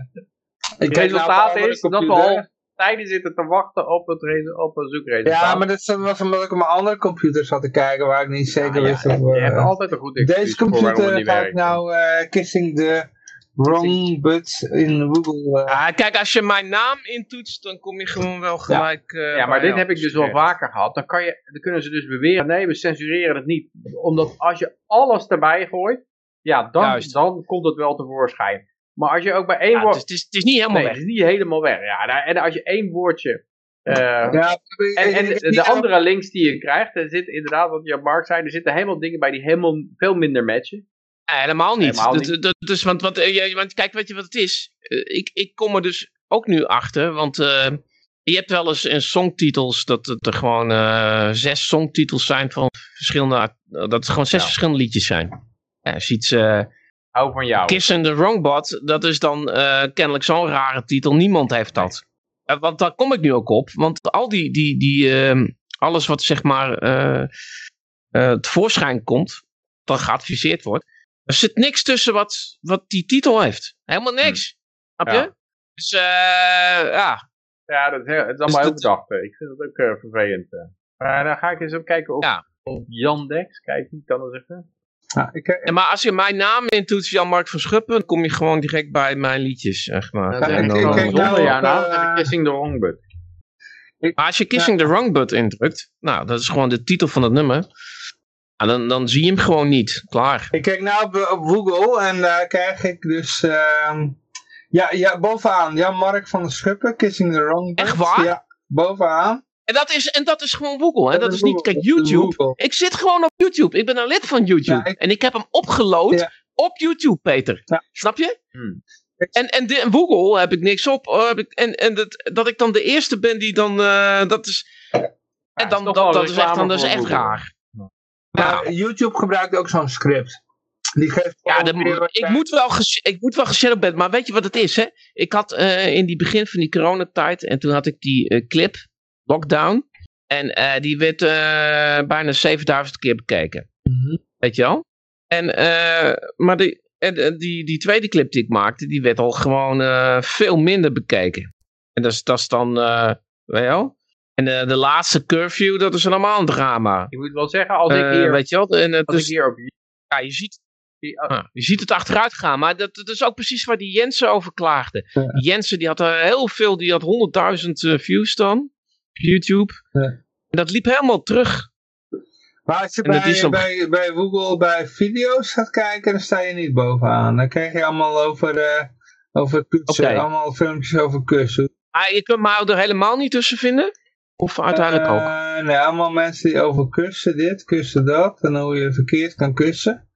ik Het nou resultaat is dat we computer. al tijden zitten te wachten op, het op een zoekresultaat. Ja, maar dat was omdat ik op mijn andere computer zat te kijken waar ik niet zeker Ah, ja, wist of... je eh, hebt altijd een goed Deze computer niet ga ik werkt. nou eh, kissing the wrong butt in Google. Ja, kijk, als je mijn naam intoetst, dan kom je gewoon wel gelijk... eh, Ja, maar dit heb ik dus wel Ja. vaker gehad. Dan, kan je, dan kunnen ze dus beweren, nee, we censureren het niet. Omdat als je alles erbij gooit, ja, dan, Juist. dan komt het wel tevoorschijn. Maar als je ook bij één Ja, woord... het, is, het is niet helemaal nee, weg. het is niet helemaal weg. Ja, en als je één woordje... eh, ja, en en de, de andere links die je krijgt, er zit inderdaad, wat Jan Mark zei, er zitten helemaal dingen bij die helemaal veel minder matchen. Ja, helemaal niet. Helemaal Dat, niet. dat, dus, want, wat, eh, want kijk, weet je wat het is? Eh, ik, ik kom er dus ook nu achter, want eh, je hebt wel eens in songtitels dat het er gewoon eh, zes songtitels zijn van verschillende, dat het gewoon zes Ja. verschillende liedjes zijn. Ja, je iets, eh, Hou van jou. Kiss and the Wrong Bot, dat is dan eh, kennelijk zo'n rare titel, niemand heeft dat. Eh, want daar kom ik nu ook op, want al die, die, die ehm, alles wat zeg maar eh eh tevoorschijn komt, dat geadviseerd wordt, er zit niks tussen wat, wat die titel heeft. Helemaal niks. Snap je? Ja. Dus eh ja, Ja, dat is, het is allemaal Dus heel dat- eh. Ik vind het ook eh, vervelend. Maar dan ga ik eens even kijken op, Ja. op Yandex. Kijk, ik kan dat even. Ja, ik, En maar als je mijn naam intoetst, Jan-Mark van Schuppen, dan kom je gewoon direct bij mijn liedjes, zeg maar. Dan Ja, zeg ik- ik ik zonder nou jouw naam, Kissing the Wrong Butt. Maar als je Kissing the Wrong Butt indrukt, nou, dat is gewoon de titel van het nummer. Nou, dan, dan zie je hem gewoon niet. Klaar. Ik kijk nou op, op Google en daar krijg ik dus... Uh, ja, ja, bovenaan. Ja, Mark van der Schuppen, Kissing the Wrong. Echt waar? Ja, bovenaan. En dat is, en dat is gewoon Google. Hè? Dat, is niet, kijk, YouTube. Ik zit gewoon op YouTube. Ik ben een lid van YouTube. En ik heb hem opgeload op YouTube, Peter. Snap je? Hmm. En, en, de, en Google heb ik niks op. Heb ik, en en dat, dat ik dan de eerste ben die dan. Uh, dat is. en dan, dat, dat is echt, dan, dat is echt raar. Ja. YouTube gebruikt ook zo'n script. Die geeft ja, de, ik, moet wel ik moet wel gezellig maar weet je wat het is? Hè? Ik had uh, in die begin van die coronatijd, en toen had ik die uh, clip, Lockdown, en uh, die werd bijna 7000 keer bekeken. Mm -hmm. Weet je wel? En, maar die, en, die, die tweede clip die ik maakte, die werd al gewoon veel minder bekeken. En dat is, dat is dan, weet je wel? En de, de laatste curfew, dat is allemaal een drama. Je moet wel zeggen, als ik uh, hier... Weet je wel? En, als dus, ik hier op... Ja, je ziet, ah, je ziet het achteruit gaan. Maar dat, dat is ook precies waar die Jensen over klaagde. Ja. Jensen, die had er heel veel, die had 100.000 views dan. Op YouTube. Ja. En dat liep helemaal terug. Maar als je bij, bij, bij Google bij video's gaat kijken, dan sta je niet bovenaan. Dan krijg je allemaal over, uh, over kussen, okay. allemaal filmpjes over kussen. Ah, je kunt me er helemaal niet tussen vinden? Of uiteindelijk uh, ook? Nee, allemaal mensen die over kussen dit, kussen dat. En hoe je verkeerd kan kussen.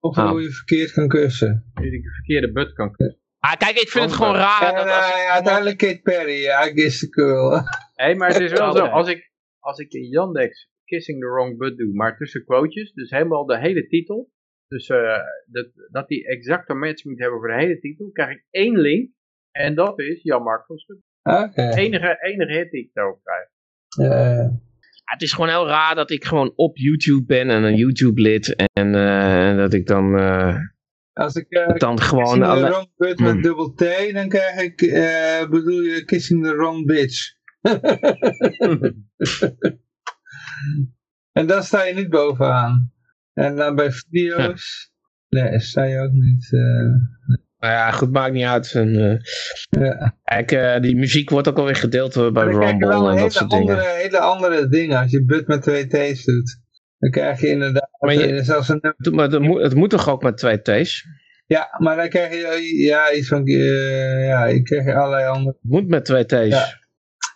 Over oh. hoe je verkeerd kan kussen. Hoe je de verkeerde but kan kussen. Ah, kijk, ik vind het gewoon raar. En, dat als uh, ik... uiteindelijk Kate Perry, ja, I guess the girl. Hé, hey, maar het is wel zo, als ik, als ik in Yandex Kissing the Wrong Butt doe, maar tussen quotejes, dus helemaal de hele titel. Dus uh, dat, dat die exacte match moet hebben voor de hele titel, krijg ik één link. En dat is Jan-Mark van Schut. Okay. Enige, enige hit die ik daarop krijg. Uh. Ja, het is gewoon heel raar dat ik gewoon op YouTube ben en een YouTube lid. En uh, dat ik dan... Als ik uh, dan gewoon kissing the wrong butt met hmm. dubbel T, dan krijg ik, bedoel je kissing the wrong bitch. En dan sta je niet bovenaan. En dan bij video's, nee, sta je ook niet. Uh, nou ja, goed, maakt niet uit. En, uh, ja. Kijk, uh, die muziek wordt ook alweer gedeeld bij Rumble en dat soort andere, dingen. hele andere dingen. Als je but met twee T's doet, dan krijg je inderdaad maar je, zelfs een... Maar het moet, het moet toch ook met twee T's? Ja, maar dan krijg je ja, iets van, ja, je krijgt allerlei andere... Het moet met twee T's. Ja.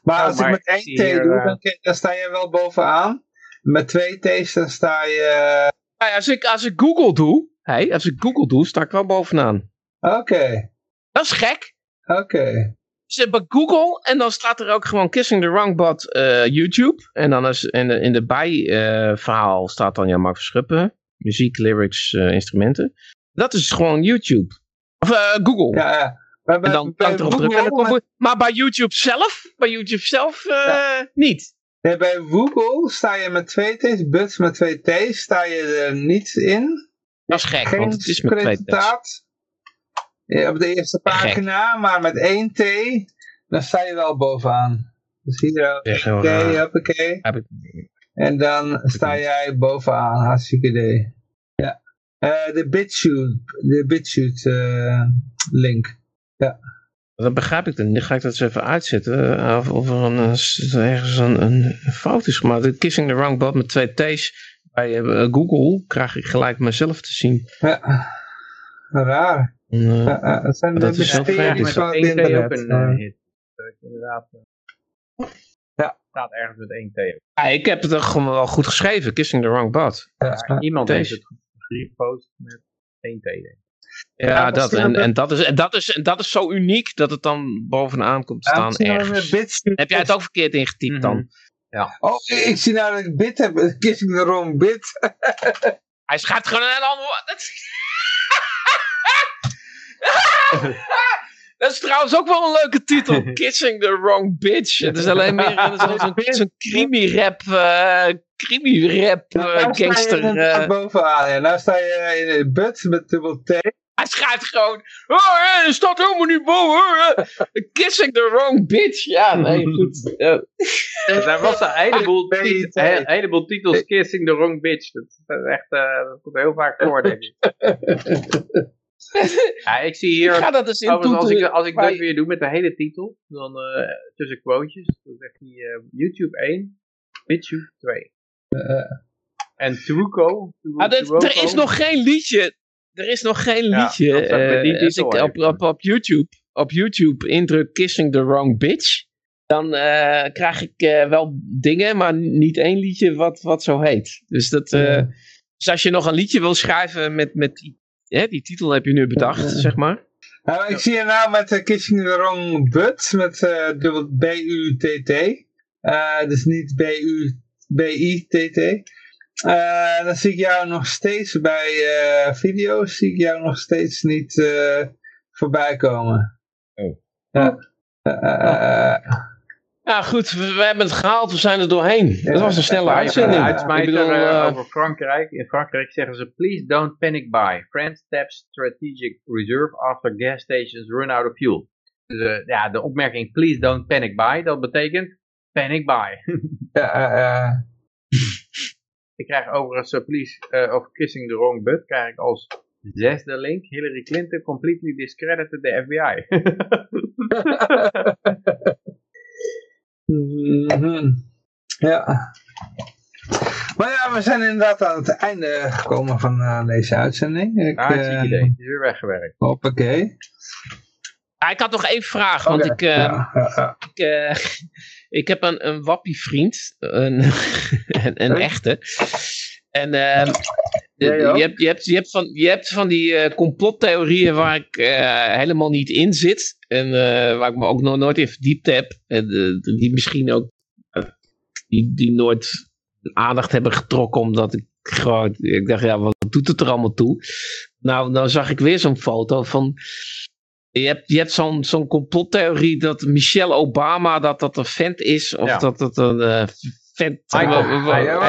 Maar als ik met één T doe, dan, dan, sta je wel bovenaan. Met twee T's dan sta je... Ja, als, ik, als ik Google doe, hey, als ik Google doe, sta ik wel bovenaan. Oké. Okay. Dat is gek. Oké. Okay. Dus bij Google en dan staat er ook gewoon Kissing the Wrong Bot uh, YouTube. En dan is in de, in de bijverhaal uh, staat dan ja, Mark Verschuppen. Muziek, lyrics, uh, instrumenten. Dat is gewoon YouTube. Of Google. Ja, ja. Maar, bij, en dan bij Google, maar... maar bij YouTube zelf, bij YouTube zelf ja. niet. Nee, bij Google sta je met twee T's, Buts met twee T's, sta je er niet in. Dat is gek, Geen want het is met twee T's. Op de eerste pagina, maar met één T, dan sta je wel bovenaan. Dus hier, oké, hoppakee. En dan sta jij bovenaan, hartstikke idee. Ja. Uh, de BitChute, de BitChute uh, link. Ja. Dat begrijp ik dan. Nu ga ik dat eens even uitzetten. Eh, of, of er een, eh, ergens een, een, fout is gemaakt. De Kissing the Wrong Bot met twee T's bij Google krijg ik gelijk mezelf te zien. Ja, raar. Uh, ja, dat zijn dat de mysteries van het. Een, hit. Inderdaad. Ja. staat ergens met één T. Ja, ik heb het toch gewoon wel goed geschreven. Kissing the Wrong Bot. Ja, iemand heeft het gepost met één T. Ja, dat, en, en, dat is, en, dat is, en dat is zo uniek dat het dan bovenaan komt te staan ergens. Heb jij het ook verkeerd ingetypt mm -hmm. dan? Ja. Oh, ik zie nou dat ik bit heb. Kissing the wrong bit. Hij schrijft gewoon een ander... Dat is trouwens ook wel een leuke titel. Kissing the wrong bitch. Het is alleen meer zo'n zo crimi-rap, uh, crimi-rap uh, gangster. Uh. bovenaan, ja. Nou sta je in de but met dubbel T. Hij schrijft gewoon, oh, er staat helemaal niet boven. Kissing the wrong bitch. Ja, nee, goed. Ja. Er was een heleboel, titels, een heleboel titels Kissing the wrong bitch. Dat, is echt, uh, dat komt heel vaak voor, denk ik. ja, ik zie hier... Ga dat eens in als ik, als ik dat weer doe met de hele titel, dan uh, tussen quotejes, dan zegt hij uh, YouTube 1, BitTube 2. en Truco. Ah, er is nog geen liedje. Er is nog geen liedje. Ja, uh, als ik op, op, op, YouTube, op YouTube indruk Kissing the Wrong Bitch, dan uh, krijg ik uh, wel dingen, maar niet één liedje wat, wat zo heet. Dus, dat, ja. dus als je nog een liedje wil schrijven met, met die, hè, die titel heb je nu bedacht, zeg maar. Nou, ik zie je nou met Kissing the Wrong Butt, met B-U-T-T. dus niet B-U-B-I-T-T. Uh, dan zie ik jou nog steeds bij uh, video's, zie ik jou nog steeds niet uh, voorbij komen. Oh. Ja. Ja, goed, we, we, hebben het gehaald, we zijn er doorheen. Ja, dat was een snelle uitzending. Uitsmijter over Frankrijk. In Frankrijk zeggen ze, please don't panic buy. France taps strategic reserve after gas stations run out of fuel. Dus ja, de opmerking please don't panic buy, dat betekent panic buy. ja, Ik krijg overigens, uh, please, uh, of Kissing the Wrong Butt, krijg ik als zesde link. Hillary Clinton completely discredited the FBI. mm Ja. Maar ja, we zijn inderdaad aan het einde gekomen van uh, deze uitzending. Ik, ah, het uh, idee. Het is weer weggewerkt. Hoppakee. Ah, ik had nog één vraag, want okay. ik, uh, ja, ja, ik, ik heb een, een wappie vriend, een, een, een echte. En uh, je, hebt, je, hebt, je, hebt van, je hebt van die uh, complottheorieën waar ik uh, helemaal niet in zit. En uh, waar ik me ook nog nooit in verdiept heb. En die misschien ook die, die nooit aandacht hebben getrokken omdat ik gewoon, ik dacht ja wat doet het er allemaal toe. Nou, dan zag ik weer zo'n foto van je hebt, je hebt zo'n zo'n complottheorie dat Michelle Obama dat dat een vent is. Of dat het een vent... Wat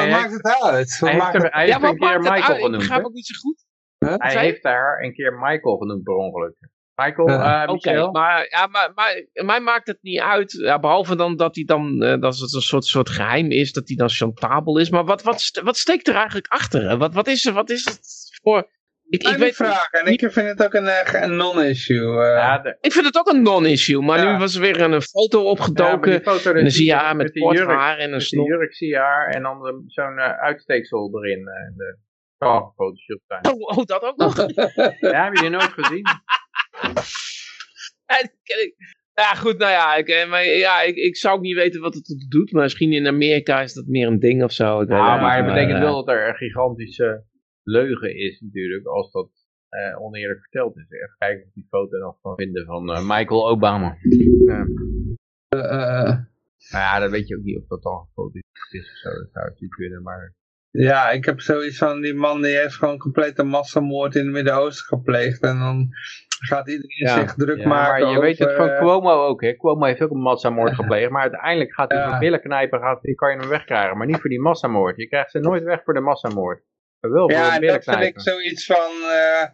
maakt het uit? Hij heeft, er, hij heeft een keer Michael genoemd. Ik ga ook niet zo goed. Huh? Hij heeft daar een keer Michael genoemd per ongeluk. Michael, uh, Oké, okay, maar, ja, maar, maar mij maakt het niet uit. Ja, behalve dan dat hij dan, uh, dat het een soort, soort geheim is, dat hij dan chantabel is. Maar wat, wat, wat steekt er eigenlijk achter? Wat, wat, is, wat is het voor ik, ik weet vraag en ik vind het ook een, eh, een non-issue. Uh. Ja, Ik vind het ook een non-issue, maar ja. nu was er weer een foto opgedoken. Ja, foto, en dan zie je haar met, met kort jurk, haar en een snor. jurk zie je haar en dan zo'n uh, uitsteeksel erin. Uh, de oh. Photoshop zijn. Oh, oh, dat ook nog? ja, heb je die nooit gezien? ja, goed, nou ja, ik, maar, ja ik, ik zou ook niet weten wat het doet. Maar misschien in Amerika is dat meer een ding of zo. Ik ja, maar het betekent wel dat er een gigantische leugen is natuurlijk als dat uh, oneerlijk verteld is. Even kijken of die foto nog kan vinden van uh, Michael Obama. Ja. Uh, nou ja, dan weet je ook niet of dat al een foto is of zo. Dat zou natuurlijk kunnen, maar... Ja, ik heb zoiets van, die man die heeft gewoon complete massamoord in het Midden-Oosten gepleegd. En dan gaat iedereen zich druk ja, maken maar je weet het van Cuomo ook, hè. Cuomo heeft ook een massamoord gepleegd. Maar uiteindelijk gaat hij ja. van billen knijpen, gaat, kan je hem wegkrijgen. Maar niet voor die massamoord. Je krijgt ze nooit weg voor de massamoord. Wel, ja, dat vind ik zoiets van, uh,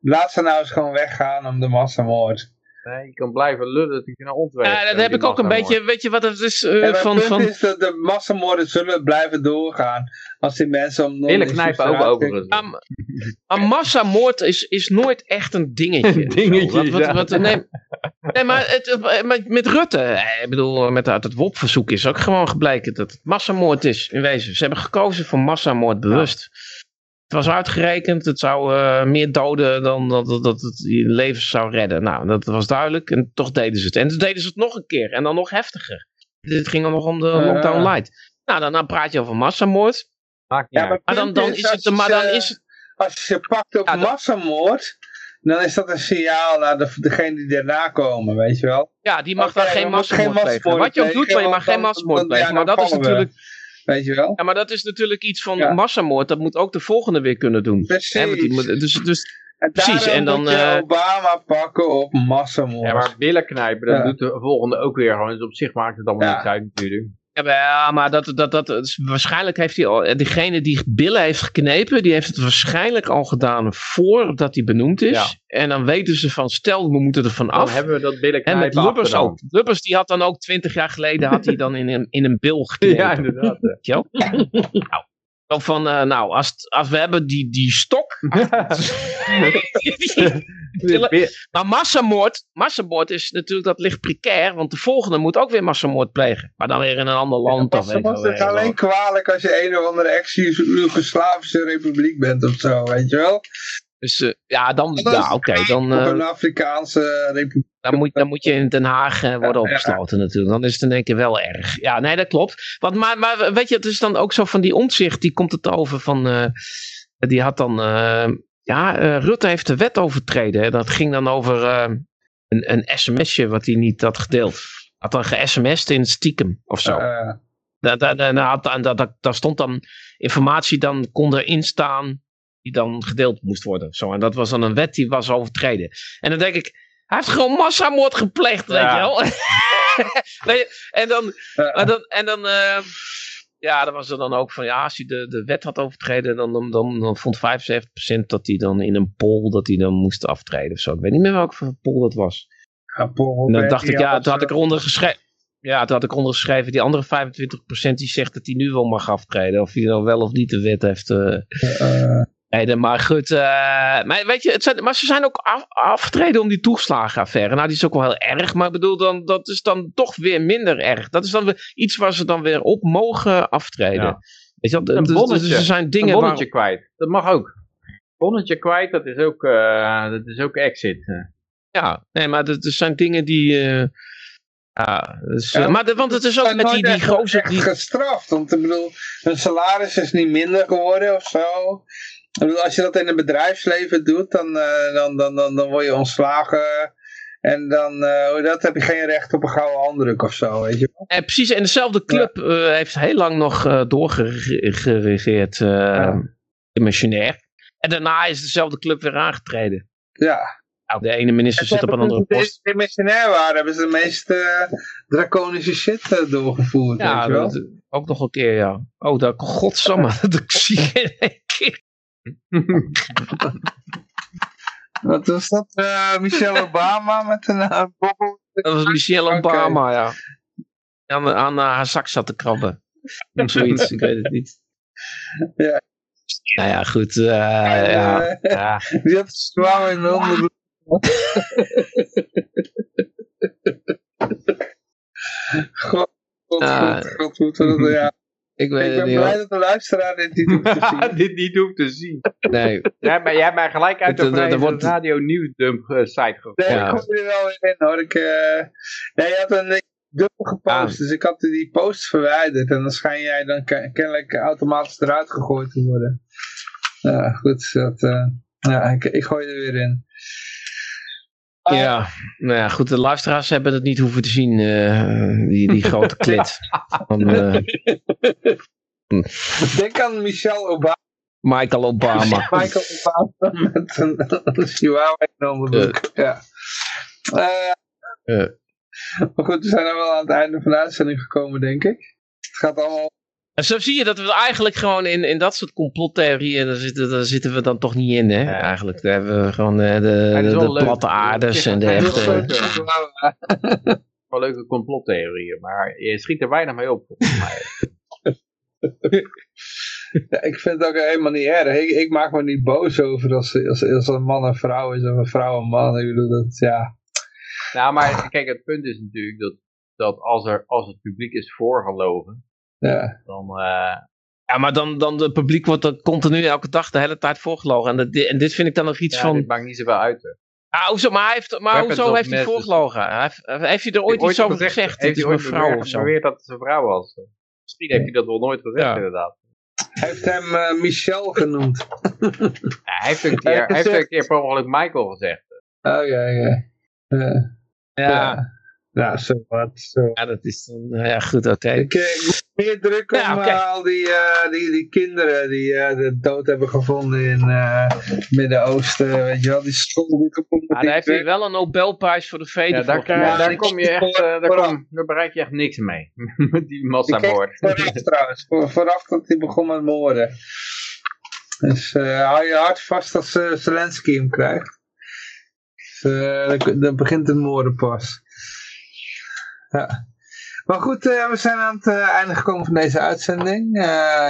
laat ze nou eens gewoon weggaan om de massamoord. Nee, je kan blijven lullen dat je naar ontwerp. Ja, dat heb ik ook een beetje, weet je wat het is uh, van... Het van... is dat de massamoorden zullen blijven doorgaan als die mensen om... Hele knijpen ook overigens. Een massamoord is, is nooit echt een dingetje. een dingetje, wat, wat, wat, nee, nee, maar het, met, met Rutte, ik bedoel, met het WOP-verzoek is ook gewoon gebleken dat het massamoord is, in wezen. Ze hebben gekozen voor massamoord bewust. Ja. Het was uitgerekend, het zou uh, meer doden dan dat, dat, dat het levens zou redden. Nou, dat was duidelijk en toch deden ze het. En toen deden ze het nog een keer en dan nog heftiger. Dit ging dan nog om de uh, lockdown light. Nou, dan, dan praat je over massamoord. Ja, maar, maar dan, dan is het... Maar dan is het als je pakt op ja, massamoord, dan is dat een signaal naar de, degene die daarna komen, weet je wel. Ja, die mag dan geen massamoord plegen. Wat je ook doet, maar je mag geen massamoord plegen. Maar dat is natuurlijk... Weet je wel? Ja, maar dat is natuurlijk iets van ja. massamoord. Dat moet ook de volgende weer kunnen doen. Precies. Moet, dus, dus, en precies. En dan moet je uh, Obama pakken op massamoord. Ja, maar billen knijpen, dat ja. doet de volgende ook weer gewoon. Dus op zich maakt het allemaal niet uit natuurlijk. Ja, maar dat, dat, dat, dat, waarschijnlijk heeft hij al, degene die billen heeft geknepen, die heeft het waarschijnlijk al gedaan voordat hij benoemd is. Ja. En dan weten ze van, stel we moeten er van af. Dan hebben we dat billen En met Lubbers ook. Lubbers die had dan ook twintig jaar geleden, had hij dan in een, in een bil geknepen. Ja, inderdaad. nou, Zo van, uh, nou, als, als we hebben die, die stok. maar massamoord, massamoord is natuurlijk, dat ligt precair. Want de volgende moet ook weer massamoord plegen. Maar dan weer in een ander land. Ja, massamoord is alleen kwalijk als je een of andere ex-Jugoslavische republiek bent of zo, weet je wel. Dus uh, ja, dan, ja, oké. Okay, dan, uh, een Afrikaanse republiek. Dan moet, dan moet je in Den Haag uh, worden opgesloten ja. natuurlijk. Dan is het in één keer wel erg. Ja, nee, dat klopt. Want, maar, maar weet je, het is dan ook zo van die omzicht, die komt het over van... die had dan... ja, Rutte heeft de wet overtreden. Dat ging dan over een, een sms'je wat hij niet had gedeeld. Had dan ge-sms'd in stiekem of zo. Daar, daar, daar, daar, daar stond dan informatie, dan kon erin staan die dan gedeeld moest worden. Zo, en dat was dan een wet die was overtreden. En dan denk ik, hij heeft gewoon massamoord gepleegd, weet je wel. en dan, en dan, en dan uh, ja, dan was er dan ook van, ja, als hij de, de wet had overtreden, dan, dan, dan, dan vond 75% dat hij dan in een poll, dat hij dan moest aftreden of zo. Ik weet niet meer welke poll dat was. Ja, poll, en dan dacht ik, ja, toen had ik eronder geschreven. Ja, toen had ik ondergeschreven, die andere 25% die zegt dat hij nu wel mag aftreden. Of hij dan wel of niet de wet heeft. Uh, uh, Nee, maar goed. Uh, maar, weet je, het zijn, maar ze zijn ook af, afgetreden om die toeslagenaffaire. Nou, die is ook wel heel erg. Maar ik bedoel, dan, dat is dan toch weer minder erg. Dat is dan weer iets waar ze dan weer op mogen aftreden. Ja. Weet je, een dus, bonnetje, dus zijn dingen een bonnetje kwijt. Dat mag ook. Bonnetje kwijt, dat is ook, uh, dat is ook exit. Ja, nee, maar er zijn dingen die... Uh, ja, dus, ja, maar de, want het is ook met die, die gozer... Die... gestraft, want ik bedoel, hun salaris is niet minder geworden of zo als je dat in het bedrijfsleven doet, dan, uh, dan, dan, dan, dan word je ontslagen. En dan uh, dat heb je geen recht op een gouden handdruk of zo, weet je wel. En precies, en dezelfde club ja. uh, heeft heel lang nog doorgeregeerd, ja. missionair. En daarna is dezelfde club weer aangetreden. Ja. Nou, de ene minister zit op een andere post. De missionair waren, hebben ze de meest draconische shit doorgevoerd, ja, weet je wel. Dat, ook nog een keer, ja. Oh, dat, godsamme, dat zie je in één keer. Wat was dat? Uh, Michelle Obama met een uh, bobbel? Dat was Michelle Obama, ja. Aan, aan uh, haar zak zat te krabben. Of zoiets, ik weet het niet. Ja. Nou ja, goed. ja, ja. Die had zwaar in de handen. God, God, God, God, God, ja. Ik weet ik ben blij dat de luisteraar dit niet hoeft te zien. dit niet hoeft te zien. Nee. jij, maar, jij hebt mij gelijk uit de, de, de, de radio nieuwsdump site gegooid. Nee, ja. ik kom er wel weer in hoor. Ik, uh, nee, je had een dubbel gepost, ah. dus ik had die post verwijderd. En dan schijn jij dan kennelijk automatisch eruit gegooid te worden. Ja, goed. Dat, uh, ja, ik, ik gooi er weer in. Ja, nou ja, goed, de luisteraars hebben het niet hoeven te zien, uh, die, die grote klit. Van, uh, Denk aan Michelle Obama. Michael Obama. Michael Obama met een chihuahua in onderbroek. Uh, ja. maar goed, we zijn er wel aan het einde van de uitzending gekomen, denk ik. Het gaat allemaal en zo zie je dat we eigenlijk gewoon in, in dat soort complottheorieën, daar zitten, daar zitten we dan toch niet in, hè? Ja. Eigenlijk, daar hebben we gewoon uh, de, de, de platte aardes en de echte... Wel leuke complottheorieën, maar je schiet er weinig mee op, volgens mij. ja, ik vind het ook helemaal niet erg. Ik, ik maak me niet boos over als, als, als een man een vrouw is of een vrouw een man. Ik bedoel, dat, ja... Nou, maar kijk, het punt is natuurlijk dat, dat als, er, als het publiek is voorgelogen, ja. Dan, uh... Ja, maar dan, dan het publiek wordt er continu elke dag de hele tijd voorgelogen. En, dat, en dit vind ik dan nog iets ja, van... dit maakt niet zoveel uit. Hè. Ah, hoezo, maar hij heeft, maar hoezo heeft hij voorgelogen? Heeft, heeft hij er ooit iets over gezegd? gezegd? Heeft hij ooit een vrouw of zo? dat het een vrouw was? Misschien heeft hij dat wel nooit gezegd, ja. inderdaad. Hij heeft hem uh, Michel genoemd. ja, hij heeft een keer, hij heeft een keer per ongeluk Michael gezegd. Oh ja, ja. Uh, ja. ja. Ja, zo wat. Zo. Ja, dat is dan, nou ja, goed, oké. Okay. Ik, ik moet meer druk om ja, okay. uh, al die, uh, die, die kinderen die uh, de dood hebben gevonden in het Midden-Oosten. Weet je wel, die school die kapot daar heeft hij wel een Nobelprijs voor de vrede. Ja, daar, ja, daar, kom je echt, daar, kom, daar bereik je echt niks mee. met die massamoord. Vooraf trouwens, voor, vooraf dat hij begon met moorden. Dus hou je hart vast als Zelensky hem krijgt. Dus, dan begint het moorden pas. Ja. Maar goed, we zijn aan het einde gekomen van deze uitzending.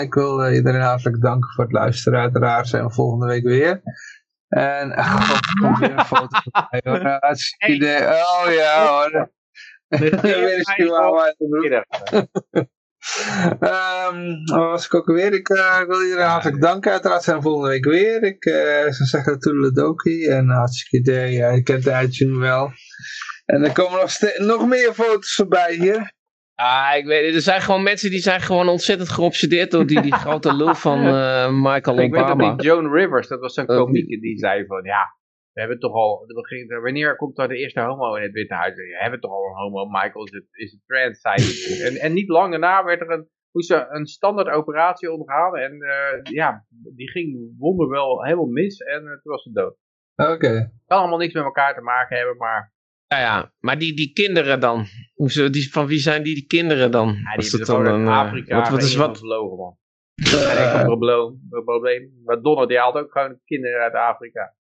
ik wil iedereen hartelijk danken voor het luisteren. Uiteraard zijn we volgende week weer. En, god, komt weer een foto van mij hoor. Hartstikke idee. Oh ja hoor. Um, was ik ook weer? Ik uh, wil iedereen hartelijk danken. Uiteraard zijn we volgende week weer. Ik uh, zou zeggen Toedeledoki en hartstikke idee. Je kent de iTunes wel. En er komen nog, nog meer foto's voorbij hier. Ah, ik weet Er zijn gewoon mensen die zijn gewoon ontzettend geobsedeerd door die, die grote lul van uh, Michael Obama. Ik weet dat die Joan Rivers, dat was zo'n komieke, die zei van ja, we hebben toch al, wanneer komt er de eerste homo in het Witte Huis? We hebben toch al een homo, Michael is het, is het trans, zei en, en niet lang daarna werd er een, moest ze een standaard operatie ondergaan en uh, ja, die ging wonderwel helemaal mis en uh, toen was ze dood. Oké. Kan allemaal niks met elkaar te maken hebben, maar... Ja, ja, maar die, die kinderen dan, hoe ze, die, van wie zijn die, die kinderen dan? Ja, die is gewoon in Afrika, wat, wat is wat? Verlogen, man. Uh, probleem, probleem. Maar Donner die haalt ook gewoon kinderen uit Afrika.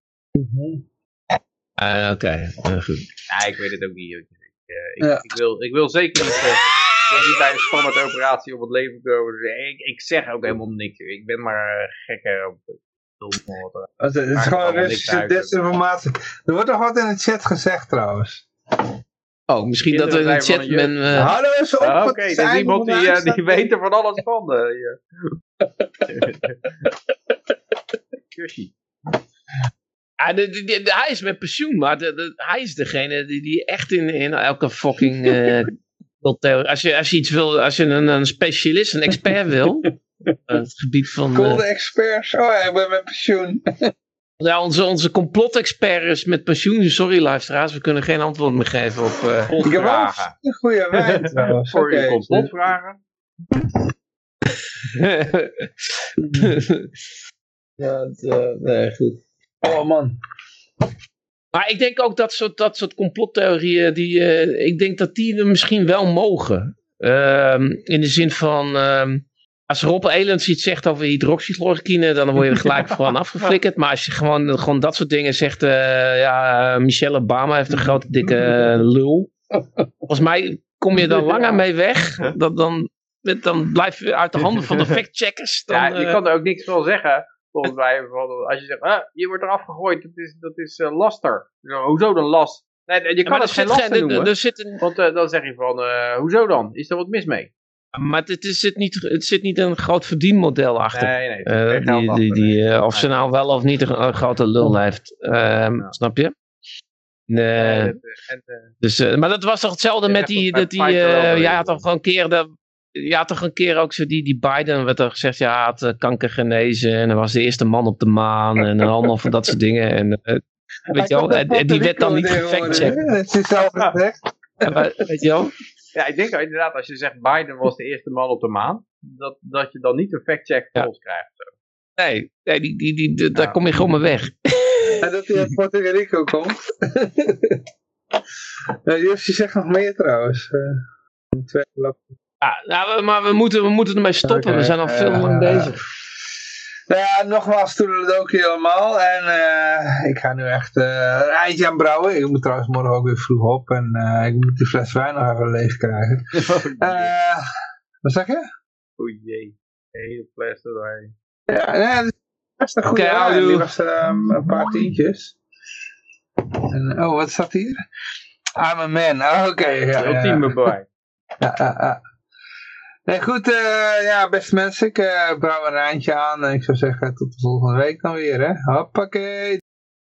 Uh, Oké, uh, goed. Ja, ik weet het ook niet. Ik, uh, ik, ik, wil, ik wil zeker niet, uh, niet bij een standaard operatie op het leven komen. Dus ik, ik zeg ook helemaal niks. Ik ben maar gekker op het is gewoon Russische desinformatie. Er wordt nog wat in de chat gezegd trouwens. Oh, misschien dat er in de chat men... Uh... Hallo, eens op. Ah, Oké, okay, is iemand die, uh, die weet er van alles van. Uh, Kusje. Ja, de, de, hij is met pensioen, maar hij is degene die, die echt in, in elke fucking uh, als je, als je iets wil, als je een, een specialist, een expert wil, het gebied van... Cool uh, experts, oh ja, ik ben met pensioen. ja, onze, onze complot-expert is met pensioen, sorry luisteraars, we kunnen geen antwoord meer geven op uh, Ik heb wel een goede wijn Voor okay. je complotvragen. ja, het, nee, goed. Oh man. Maar ik denk ook dat soort, dat soort complottheorieën, die, uh, ik denk dat die er misschien wel mogen. Uh, in de zin van, uh, als Rob Elends iets zegt over hydroxychloroquine, dan word je er gelijk van afgeflikkerd. Maar als je gewoon, gewoon dat soort dingen zegt, uh, ja, Michelle Obama heeft een grote dikke lul. Volgens mij kom je dan langer mee weg. Dan, dan, dan blijf je uit de handen van de factcheckers. Dan, ja, je kan er ook niks van zeggen. Volgens mij, als je zegt, ah, je wordt eraf gegooid, dat is, dat is uh, laster. hoezo dan last? Nee, je kan het geen laster noemen. Er zit een... Want uh, dan zeg je van, uh, hoezo dan? Is er wat mis mee? Maar het, is, zit, niet, het zit niet een groot verdienmodel achter. Nee, nee. die, die, die, of ze nou wel of niet een, grote lul heeft. Ehm, snap je? Nee. dus, maar dat was toch hetzelfde met die, dat die, jij had toch gewoon een keer, de, je had toch een keer ook zo die, die Biden werd er gezegd, ja, had uh, kanker genezen en hij was de eerste man op de maan en allemaal van dat soort dingen. En uh, weet je wel, en, die werd dan niet gefactcheckt. Dat is zelf gezegd. weet je wel? Ja, ik denk inderdaad, als je zegt Biden was de eerste man op de maan, dat, dat je dan niet een factcheck voor ons krijgt. Zo. Nee, nee die, die, die, die daar kom je gewoon mee weg. En dat hij uit Puerto Rico komt. uh, Jussi zegt nog meer trouwens. Uh, twee ja, nou, maar we moeten, we moeten ermee stoppen. we zijn al veel lang bezig. Nou ja, nogmaals, toen het ook helemaal. En uh, ik ga nu echt uh, een eindje aan brouwen. Ik moet trouwens morgen ook weer vroeg op. En uh, ik moet die fles wijn nog even leeg krijgen. Oh, wat zeg je? O jee, hele fles erbij. Ja, dat is een goede okay, Die was um, een paar tientjes. En, oh, wat staat hier? I'm a man. Oh, Oké. Okay, ja, Ultieme boy. Ja, ja, ja. Nee, goed, uh, ja, beste mensen, ik uh, brouw een eindje aan en ik zou zeggen tot de volgende week dan weer, hè. Hoppakee.